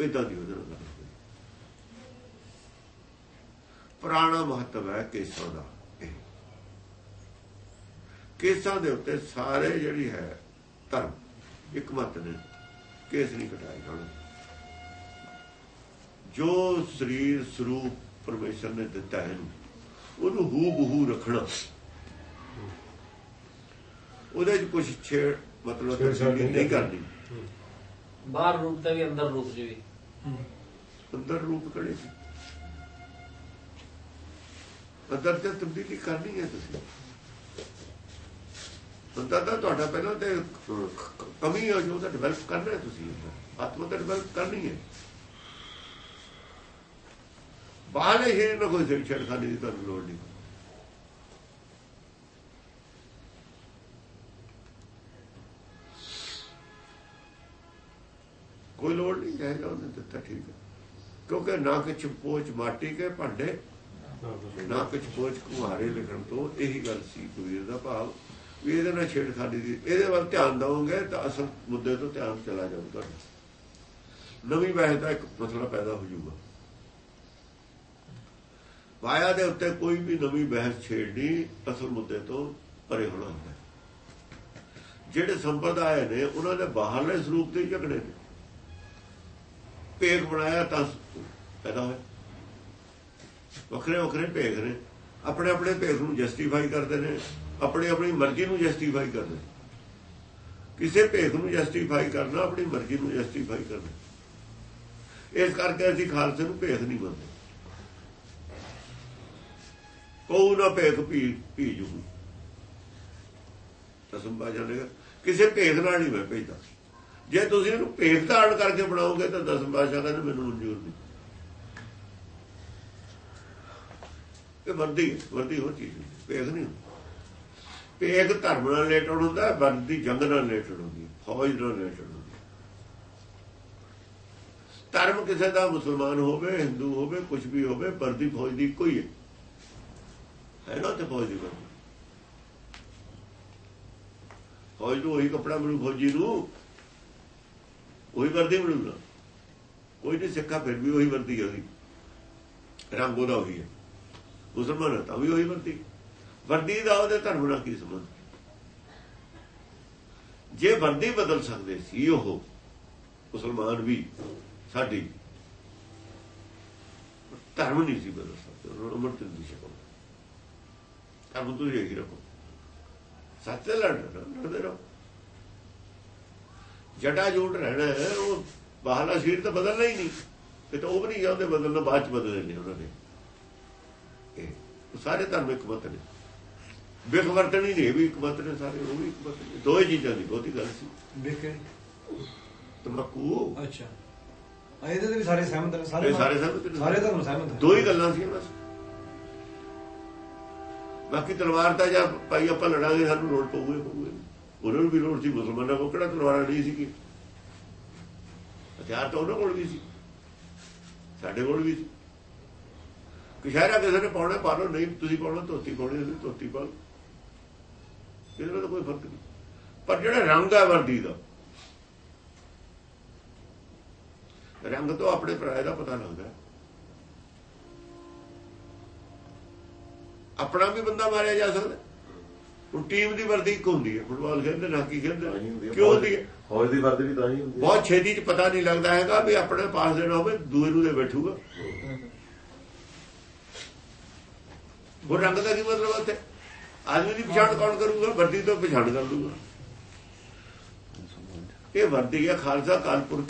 ਇਦਾਂ ਦੀ ਉਹਦੇ ਨਾਲ ਪੁਰਾਣਾ ਮਹੱਤਵ ਹੈ ਕੇਸਾਂ ਦਾ ਕੇਸਾਂ ਦੇ ਉੱਤੇ ਸਾਰੇ ਜਿਹੜੀ ਹੈ ਧਰਮ ਇੱਕ ਮਤ ਨੇ ਕੇਸ ਨਹੀਂ ਕਟਾਏ ਜਾਣ। ਜੋ ਸਰੀਰ ਸਰੂਪ ਪਰਮੇਸ਼ਰ ਨੇ ਦਿੱਤਾ ਹੈ ਇਹਨੂੰ, ਉਹਨੂੰ ਹੂ ਬਹੂ ਰੱਖਣਾ ਉਹਦੇ ਚ ਕੁਝ ਛੇੜ ਮਤਲਬ ਤਬਦੀਲੀ ਨਹੀਂ ਕਰਨੀ। ਬਾਹਰ ਰੂਪ ਤੇ ਵੀ ਅੰਦਰ ਰੂਪ ਜੀ ਵੀ। ਅੰਦਰ ਰੂਪ ਕੜੇ ਸੀ? ਅੰਦਰ ਤੇ ਤਬਦੀਲੀ ਕਰਨੀ ਹੈ ਤੁਸੀਂ। ਅੰਦਰ ਤਾਂ ਤੁਹਾਡਾ ਪਹਿਲਾਂ ਤੇ ਕਮੀ ਹੈ ਜੋ ਉਹਦਾ ਡਿਵੈਲਪ ਕਰਨਾ ਹੈ ਤੁਸੀਂ। ਅੰਦਰ। ਆਤਮਾ ਦਾ ਡਿਵੈਲਪ ਕਰਨੀ ਹੈ। ਬਾਹਲੇ ਹੀ ਨਾ ਕੋਈ ਸਿਰ ਛੜਖਾਨੀ ਦੀ ਤੁਹਾਨੂੰ ਲੋੜ ਨਹੀਂ। ਕੋਈ ਲੋੜ ਨਹੀਂ ਜਾਏਗਾ ਉਹਨੇ ਦਿੱਤਾ ਠੀਕ ਹੈ। ਕਿਉਂਕਿ ਨਾ ਕਿ ਪੋਚ ਮਾਟੀ ਕੇ ਭਾਂਡੇ, ਨਾ ਕੁਝ ਪੋਚ ਕੁਹਾਰੇ ਲਿਖਣ ਤੋਂ ਇਹੀ ਗੱਲ ਸੀ ਕਬੀਰ ਦਾ ਭਾਵ ਵੀ ਇਹਦੇ ਨਾਲ ਛੇੜਖਾਨੀ ਦੀ ਇਹਦੇ ਵੱਲ ਧਿਆਨ ਦਵੋਗੇ ਤਾਂ ਅਸਲ ਮੁੱਦੇ ਤੋਂ ਧਿਆਨ ਚਲਾ ਜਾਊਗਾ ਤੁਹਾਡਾ। ਨਵੀਂ ਬਹਿਸ ਦਾ ਇੱਕ ਮਸਲਾ ਪੈਦਾ ਹੋ ਜਾਊਗਾ। ਮਾਇਆ ਦੇ ਉੱਤੇ ਕੋਈ ਵੀ ਨਵੀਂ ਬਹਿਸ ਛੇੜਨੀ ਅਸਲ ਮੁੱਦੇ ਤੋਂ ਪਰੇ ਹੋਣਾ ਹੁੰਦਾ ਹੈ। ਜਿਹੜੇ ਸੰਪਰਦਾਇ ਨੇ, ਉਹਨਾਂ ਦੇ ਬਾਹਰਲੇ ਸਰੂਪ ਦੇ ਝਗੜੇ ਨੇ। ਭੇਖ ਬਣਾਇਆ ਤਾਂ ਪੈਦਾ ਹੋਇਆ। ਵੱਖਰੇ ਵੱਖਰੇ ਭੇਖ ਨੇ। ਆਪਣੇ ਆਪਣੇ ਭੇਖ ਨੂੰ ਜਸਟੀਫਾਈ ਕਰਦੇ ਨੇ। ਆਪਣੀ ਆਪਣੀ ਮਰਜ਼ੀ ਨੂੰ ਜਸਟੀਫਾਈ ਕਰਦੇ ਨੇ। ਕਿਸੇ ਭੇਖ ਨੂੰ ਜਸਟੀਫਾਈ ਕਰਨਾ, ਆਪਣੀ ਮਰਜ਼ੀ ਨੂੰ ਜਸਟੀਫਾਈ ਕਰਨਾ। ਇਸ ਕਰਕੇ ਅਸੀਂ ਖਾਲਸੇ ਨੂੰ ਭੇਖ ਨਹੀਂ ਮੰਨਦੇ। ਕੋ ਨਾ ਭੇਖ ਪੀ ਪੀ ਜੂ। ਤਸਮ ਜਾਣੇਗਾ ਕਿਸੇ ਭੇਖ ਨਾਲ ਨਹੀਂ ਮੈਂ ਭੇਜਦਾ। ਜੇ ਤੁਸੀਂ ਇਹਨੂੰ ਭੇਖ ਧਾਰਨ ਕਰਕੇ ਬਣਾਓਗੇ ਤਾਂ ਦਸਮ ਬਾਦਸ਼ਾਹ ਕਹਿੰਦੇ ਮੈਨੂੰ ਮਨਜ਼ੂਰ ਨਹੀਂ। ਇਹ ਵਰਦੀ ਵਰਦੀ ਹੋ ਚੀਜ਼ ਭੇਖ ਨਹੀਂ ਭੇਖ ਧਰਮ ਨਾਲ ਰਿਲੇਟਡ ਹੁੰਦਾ, ਵਰਦੀ ਜੰਗ ਨਾਲ ਰਿਲੇਟਡ ਹੁੰਦੀ ਫੌਜ ਨਾਲ ਰਿਲੇਟਡ ਹੁੰਦੀ ਧਰਮ ਕਿਸੇ ਦਾ ਮੁਸਲਮਾਨ ਹੋਵੇ, ਹਿੰਦੂ ਹੋਵੇ ਕੁਝ ਵੀ ਹੋਵੇ, ਵਰਦੀ ਫੌਜ ਦੀ ਇੱਕੋ ਹੀ। ਹੈ ਹੈ ਨਾ ਤੇ ਫੌਜ ਦੀ ਵਰਦੀ? ਫੌਜ ਨੂੰ ਉਹੀ ਕੱਪੜਾ ਮਿਲੂ, ਫੌਜੀ ਨੂੰ ਉਹੀ ਵਰਦੀ ਮਿਲੂਗਾ ਕੋਈ ਨਹੀਂ ਸਿੱਖਾ, ਫਿਰ ਵੀ ਉਹੀ ਵਰਦੀ ਹੈ ਉਹਦੀ। ਰੰਗ ਉਹਦਾ ਉਹੀ ਹੈ ਮੁਸਲਮਾਨ ਹੈ ਤਾਂ ਵੀ ਉਹੀ ਵਰਦੀ। ਵਰਦੀ ਦਾ ਉਹਦੇ ਧਰਮ ਨਾਲ ਕੀ ਸੰਬੰਧ? ਜੇ ਵਰਦੀ ਬਦਲ ਸਕਦੇ ਸੀ ਉਹ, ਮੁਸਲਮਾਨ ਵੀ, ਸਾਡੀ ਧਰਮ ਨਹੀਂ ਸੀ ਬਦਲ ਸਕਦੇ, ਉਹਨਾਂ ਨੂੰ ਅਮਰਤ ਦੀ ਸ਼ਕਲ। ਧਰਮ ਤੁਸੀਂ ਇਹੀ ਰੱਖੋ। ਸੱਚ ਲੜਨਾ, ਲੜਦੇ ਰਹੋ। ਜਟਾ ਜੂਟ ਰਹਿਣਾ ਹੈ ਉਹ ਬਾਹਲਾ ਸ਼ਰੀਰ ਤਾਂ ਬਦਲਣਾ ਹੀ ਨਹੀਂ। ਤੇ ਤਾਂ ਉਹ ਵੀ ਨਹੀਂ ਜਾਂਦੇ ਬਦਲਣਾ ਬਾਅਦ ਚ ਬਦਲੇ ਨੇ ਉਹਨਾਂ ਨੇ ਇਹ ਸਾਰੇ ਧਰਮ ਇੱਕ ਮਤ ਨੇ। ਬਿਖ ਵਰਤਣੀ ਨਹੀਂ ਇਹ ਵੀ ਇੱਕ ਮਤ ਨੇ ਸਾਰੇ ਉਹ ਵੀ ਇੱਕ ਮਤ ਨੇ। ਦੋਏ ਚੀਜ਼ਾਂ ਦੀ ਬਹੁਤੀ ਗੱਲ ਸੀ। ਵਿਕੇ ਤੰਬਾਕੂ ਅੱਛਾ। ਇਹਦੇ ਤੇ ਵੀ ਸਾਰੇ ਸਹਿਮਤ ਨੇ ਸਾਰੇ ਸਾਰੇ ਸਹਿਮਤ ਨੇ। ਸਾਰੇ ਧਰਮ ਸਹਿਮਤ ਨੇ। ਦੋ ਹੀ ਗੱਲਾਂ ਸੀ ਬਸ। ਬਾਕੀ ਤਲਵਾਰ ਦਾ ਜਾਂ ਭਾਈ ਆਪਾਂ ਲੜਾਂਗੇ ਸਾਨੂੰ ਪਊਗੀ ਪਊਗੀ। ਉਹਨਾਂ ਨੂੰ ਵੀ ਲੋੜ ਸੀ, ਮੁਸਲਮਾਨਾਂ ਕੋਲ ਕਿਹੜਾ ਤਲਵਾਰਾਂ ਨਹੀਂ ਸੀ ਹਥਿਆਰ ਤਾਂ ਉਹਨਾਂ ਕੋਲ ਵੀ ਸੀ। ਸਾਡੇ ਕੋਲ ਵੀ ਸੀ। ਕਿਸ਼ਾਰਾ ਕਿਸੇ ਨੇ ਪਾਉਣਾ ਪਾ ਲਓ, ਨਹੀਂ ਤੁਸੀਂ ਪਾਉਣਾ, ਧੋਤੀ ਪਾਉਣੀ ਤੁਸੀਂ ਧੋਤੀ ਪਾ ਲਓ। ਇਹਦੇ ਨਾਲ ਤਾਂ ਕੋਈ ਫ਼ਰਕ ਨਹੀਂ। ਪਰ ਜਿਹੜਾ ਰੰਗ ਹੈ ਵਰਦੀ ਦਾ, ਰੰਗ ਤੋਂ ਆਪਣੇ ਪਰਾਏ ਦਾ ਪਤਾ ਲੱਗਦਾ ਆਪਣਾ ਵੀ ਬੰਦਾ ਮਾਰਿਆ ਜਾ ਸਕਦਾ ਹੁਣ ਟੀਮ ਦੀ ਵਰਦੀ ਇੱਕ ਹੁੰਦੀ ਹੈ ਫੁੱਟਬਾਲ ਖੇਡਦੇ ਨਾ ਕੀ ਖੇਡਦੇ ਕਿਉਂ ਹੁੰਦੀ ਹੈ? ਫੌਜ ਦੀ ਵਰਦੀ ਵੀ ਤਾਂ ਹੀ ਹੁੰਦੀ ਹੈ। ਬਹੁਤ ਛੇਤੀ ਚ ਪਤਾ ਨਹੀਂ ਲੱਗਦਾ ਹੈਗਾ ਵੀ ਆਪਣੇ ਪਾਸ ਦੇਣਾ ਹੋਵੇ ਦੂਏ ਨੂੰ ਦੇ ਬੈਠੂਗਾ। ਉਹ ਰੰਗ ਦਾ ਕੀ ਮਤਲਬ ਹੈ ਆਦਮੀ ਦੀ ਪਛਾਣ ਕੌਣ ਕਰੂਗਾ? ਵਰਦੀ ਤੋਂ ਪਛਾਣ ਕਰ ਲੂਗਾ। ਇਹ ਵਰਦੀ ਹੈ ਖਾਲਸਾ ਕਾਲਪੁਰ